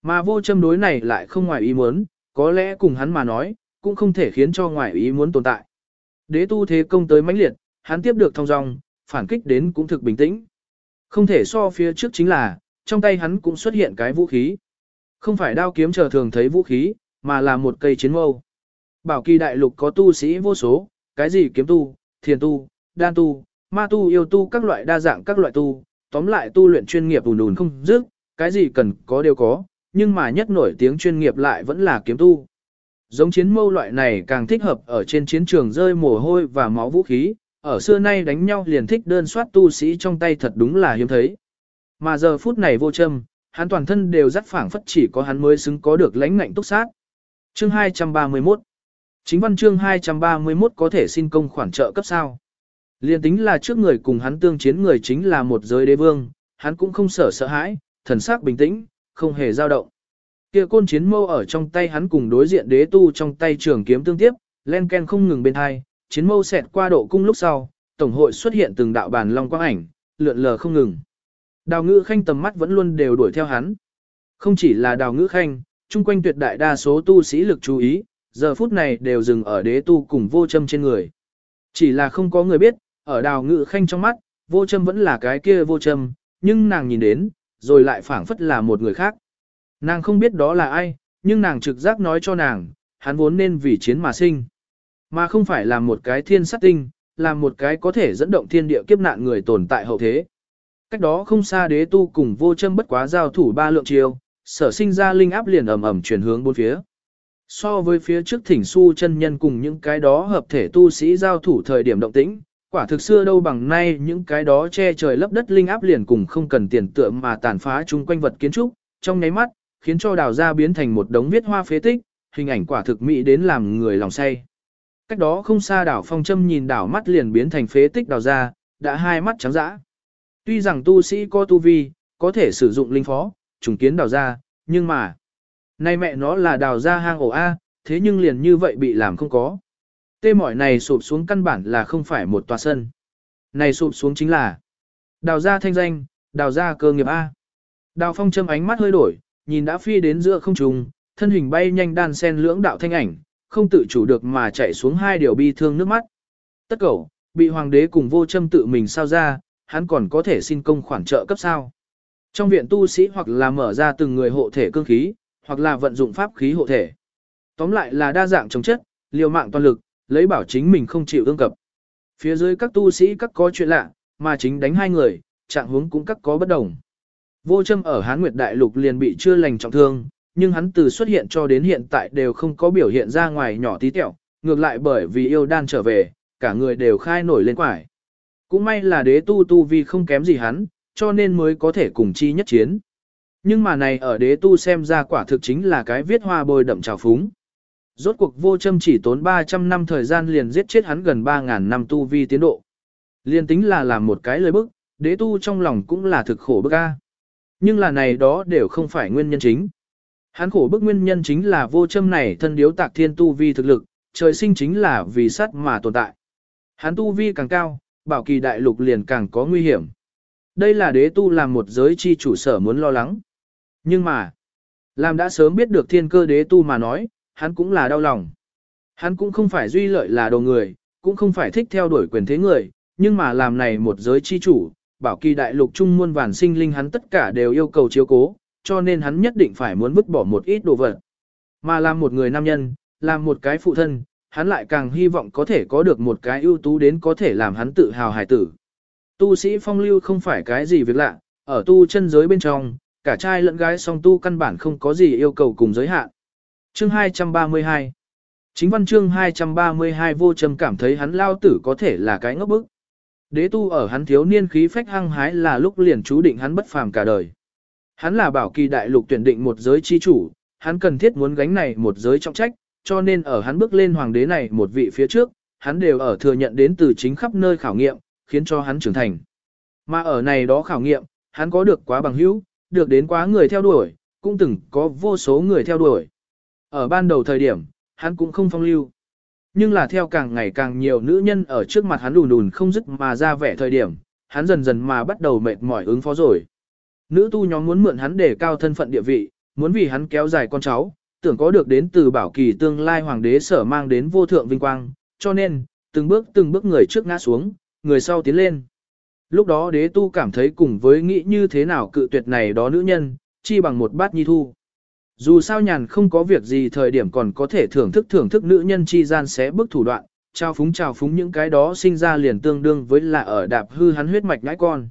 Mà vô châm đối này lại không ngoài ý muốn, có lẽ cùng hắn mà nói, cũng không thể khiến cho ngoài ý muốn tồn tại. Đế tu thế công tới mãnh liệt, hắn tiếp được thông dong, phản kích đến cũng thực bình tĩnh. Không thể so phía trước chính là, trong tay hắn cũng xuất hiện cái vũ khí. Không phải đao kiếm chờ thường thấy vũ khí, mà là một cây chiến mâu. Bảo kỳ đại lục có tu sĩ vô số, cái gì kiếm tu, thiền tu, đan tu, ma tu yêu tu các loại đa dạng các loại tu, tóm lại tu luyện chuyên nghiệp ùn ùn không dứt, cái gì cần có đều có, nhưng mà nhất nổi tiếng chuyên nghiệp lại vẫn là kiếm tu. Giống chiến mâu loại này càng thích hợp ở trên chiến trường rơi mồ hôi và máu vũ khí, ở xưa nay đánh nhau liền thích đơn soát tu sĩ trong tay thật đúng là hiếm thấy. Mà giờ phút này vô châm, hắn toàn thân đều dắt phảng phất chỉ có hắn mới xứng có được lãnh ngạnh túc sát. Chương 231 Chính văn chương 231 có thể xin công khoản trợ cấp sao. Liên tính là trước người cùng hắn tương chiến người chính là một giới đế vương, hắn cũng không sợ sợ hãi, thần sắc bình tĩnh, không hề dao động. Kia côn chiến mâu ở trong tay hắn cùng đối diện đế tu trong tay trường kiếm tương tiếp, len ken không ngừng bên hai, chiến mâu xẹt qua độ cung lúc sau, tổng hội xuất hiện từng đạo bàn long quang ảnh, lượn lờ không ngừng. Đào ngữ khanh tầm mắt vẫn luôn đều đuổi theo hắn. Không chỉ là đào ngữ khanh, chung quanh tuyệt đại đa số tu sĩ lực chú ý, giờ phút này đều dừng ở đế tu cùng vô châm trên người. Chỉ là không có người biết, ở đào ngự khanh trong mắt, vô châm vẫn là cái kia vô châm, nhưng nàng nhìn đến, rồi lại phảng phất là một người khác. Nàng không biết đó là ai, nhưng nàng trực giác nói cho nàng, hắn vốn nên vì chiến mà sinh. Mà không phải là một cái thiên sát tinh, là một cái có thể dẫn động thiên địa kiếp nạn người tồn tại hậu thế. Cách đó không xa đế tu cùng vô châm bất quá giao thủ ba lượng chiều, sở sinh ra linh áp liền ầm ầm chuyển hướng bốn phía. So với phía trước thỉnh su chân nhân cùng những cái đó hợp thể tu sĩ giao thủ thời điểm động tĩnh, quả thực xưa đâu bằng nay những cái đó che trời lấp đất linh áp liền cùng không cần tiền tựa mà tàn phá chung quanh vật kiến trúc, trong nháy mắt, khiến cho đào ra biến thành một đống viết hoa phế tích, hình ảnh quả thực mỹ đến làm người lòng say. Cách đó không xa đảo phong châm nhìn đảo mắt liền biến thành phế tích đào ra, đã hai mắt trắng dã. Tuy rằng tu sĩ có tu vi, có thể sử dụng linh phó, trùng kiến đào ra, nhưng mà, nay mẹ nó là đào ra hang ổ A, thế nhưng liền như vậy bị làm không có. Tê mỏi này sụp xuống căn bản là không phải một tòa sân. Này sụp xuống chính là đào ra thanh danh, đào ra cơ nghiệp A. Đào phong châm ánh mắt hơi đổi, nhìn đã phi đến giữa không trung, thân hình bay nhanh đan sen lưỡng đạo thanh ảnh, không tự chủ được mà chạy xuống hai điều bi thương nước mắt. Tất cẩu, bị hoàng đế cùng vô châm tự mình sao ra, hắn còn có thể xin công khoản trợ cấp sao. Trong viện tu sĩ hoặc là mở ra từng người hộ thể cương khí, hoặc là vận dụng pháp khí hộ thể. Tóm lại là đa dạng chống chất, liều mạng toàn lực, lấy bảo chính mình không chịu ương cập. Phía dưới các tu sĩ các có chuyện lạ, mà chính đánh hai người, trạng huống cũng các có bất đồng. Vô châm ở Hán Nguyệt Đại Lục liền bị chưa lành trọng thương, nhưng hắn từ xuất hiện cho đến hiện tại đều không có biểu hiện ra ngoài nhỏ tí tẹo, ngược lại bởi vì yêu đan trở về, cả người đều khai nổi lên quải. Cũng may là đế tu tu vi không kém gì hắn, cho nên mới có thể cùng chi nhất chiến. Nhưng mà này ở đế tu xem ra quả thực chính là cái viết hoa bôi đậm trào phúng. Rốt cuộc vô châm chỉ tốn 300 năm thời gian liền giết chết hắn gần 3.000 năm tu vi tiến độ. Liên tính là làm một cái lời bức, đế tu trong lòng cũng là thực khổ bức a. Nhưng là này đó đều không phải nguyên nhân chính. Hắn khổ bức nguyên nhân chính là vô châm này thân điếu tạc thiên tu vi thực lực, trời sinh chính là vì sắt mà tồn tại. Hắn tu vi càng cao, bảo kỳ đại lục liền càng có nguy hiểm. Đây là đế tu làm một giới chi chủ sở muốn lo lắng. Nhưng mà, làm đã sớm biết được thiên cơ đế tu mà nói, hắn cũng là đau lòng. Hắn cũng không phải duy lợi là đồ người, cũng không phải thích theo đuổi quyền thế người, nhưng mà làm này một giới chi chủ, bảo kỳ đại lục trung muôn vàn sinh linh hắn tất cả đều yêu cầu chiếu cố, cho nên hắn nhất định phải muốn vứt bỏ một ít đồ vật. Mà làm một người nam nhân, làm một cái phụ thân, hắn lại càng hy vọng có thể có được một cái ưu tú đến có thể làm hắn tự hào hài tử. Tu sĩ phong lưu không phải cái gì việc lạ, ở tu chân giới bên trong, cả trai lẫn gái song tu căn bản không có gì yêu cầu cùng giới hạn. Chương 232 Chính văn chương 232 vô trầm cảm thấy hắn lao tử có thể là cái ngốc bức. Đế tu ở hắn thiếu niên khí phách hăng hái là lúc liền chú định hắn bất phàm cả đời. Hắn là bảo kỳ đại lục tuyển định một giới chi chủ, hắn cần thiết muốn gánh này một giới trọng trách, cho nên ở hắn bước lên hoàng đế này một vị phía trước, hắn đều ở thừa nhận đến từ chính khắp nơi khảo nghiệm, khiến cho hắn trưởng thành. Mà ở này đó khảo nghiệm, hắn có được quá bằng hữu, được đến quá người theo đuổi, cũng từng có vô số người theo đuổi. Ở ban đầu thời điểm, hắn cũng không phong lưu. Nhưng là theo càng ngày càng nhiều nữ nhân ở trước mặt hắn đùn đùn không dứt mà ra vẻ thời điểm, hắn dần dần mà bắt đầu mệt mỏi ứng phó rồi. Nữ tu nhóm muốn mượn hắn để cao thân phận địa vị, muốn vì hắn kéo dài con cháu, tưởng có được đến từ bảo kỳ tương lai hoàng đế sở mang đến vô thượng vinh quang, cho nên, từng bước từng bước người trước ngã xuống, người sau tiến lên. Lúc đó đế tu cảm thấy cùng với nghĩ như thế nào cự tuyệt này đó nữ nhân, chi bằng một bát nhi thu. Dù sao nhàn không có việc gì thời điểm còn có thể thưởng thức thưởng thức nữ nhân chi gian sẽ bức thủ đoạn, trao phúng trao phúng những cái đó sinh ra liền tương đương với là ở đạp hư hắn huyết mạch ngãi con.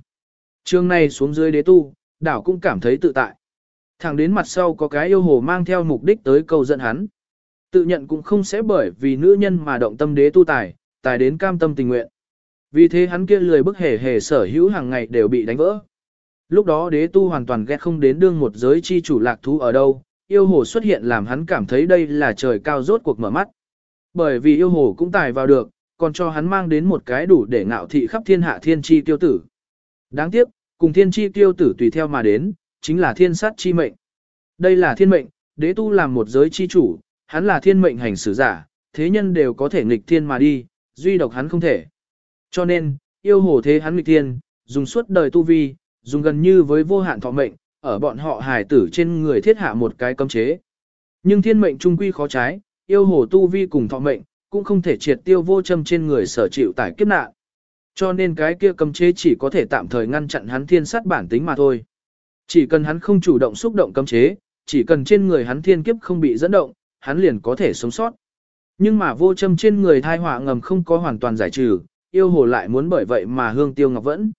Trường này xuống dưới đế tu, đảo cũng cảm thấy tự tại. Thẳng đến mặt sau có cái yêu hồ mang theo mục đích tới câu dẫn hắn. Tự nhận cũng không sẽ bởi vì nữ nhân mà động tâm đế tu tài, tài đến cam tâm tình nguyện. Vì thế hắn kia lười bức hề hề sở hữu hàng ngày đều bị đánh vỡ. Lúc đó đế tu hoàn toàn ghét không đến đương một giới chi chủ lạc thú ở đâu, yêu hồ xuất hiện làm hắn cảm thấy đây là trời cao rốt cuộc mở mắt. Bởi vì yêu hồ cũng tài vào được, còn cho hắn mang đến một cái đủ để ngạo thị khắp thiên hạ thiên chi tiêu tử. Đáng tiếc, cùng thiên chi tiêu tử tùy theo mà đến, chính là thiên sát chi mệnh. Đây là thiên mệnh, đế tu làm một giới chi chủ, hắn là thiên mệnh hành xử giả, thế nhân đều có thể nghịch thiên mà đi, duy độc hắn không thể. Cho nên, yêu hồ thế hắn nghịch thiên, dùng suốt đời tu vi, dùng gần như với vô hạn thọ mệnh, ở bọn họ hài tử trên người thiết hạ một cái cấm chế. Nhưng thiên mệnh trung quy khó trái, yêu hồ tu vi cùng thọ mệnh, cũng không thể triệt tiêu vô châm trên người sở chịu tải kiếp nạn. Cho nên cái kia cấm chế chỉ có thể tạm thời ngăn chặn hắn thiên sát bản tính mà thôi. Chỉ cần hắn không chủ động xúc động cấm chế, chỉ cần trên người hắn thiên kiếp không bị dẫn động, hắn liền có thể sống sót. Nhưng mà vô châm trên người thai họa ngầm không có hoàn toàn giải trừ, yêu hồ lại muốn bởi vậy mà hương tiêu ngọc vẫn.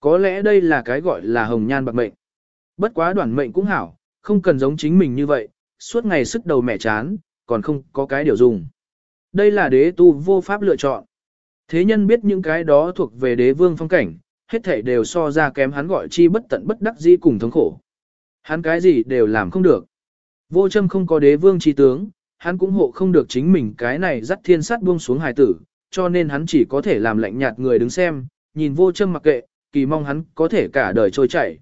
Có lẽ đây là cái gọi là hồng nhan bạc mệnh. Bất quá đoạn mệnh cũng hảo, không cần giống chính mình như vậy, suốt ngày sức đầu mẹ chán, còn không có cái điều dùng. Đây là đế tu vô pháp lựa chọn. Thế nhân biết những cái đó thuộc về đế vương phong cảnh, hết thảy đều so ra kém hắn gọi chi bất tận bất đắc dĩ cùng thống khổ. Hắn cái gì đều làm không được. Vô châm không có đế vương chi tướng, hắn cũng hộ không được chính mình cái này dắt thiên sát buông xuống hài tử, cho nên hắn chỉ có thể làm lạnh nhạt người đứng xem, nhìn vô châm mặc kệ, kỳ mong hắn có thể cả đời trôi chảy.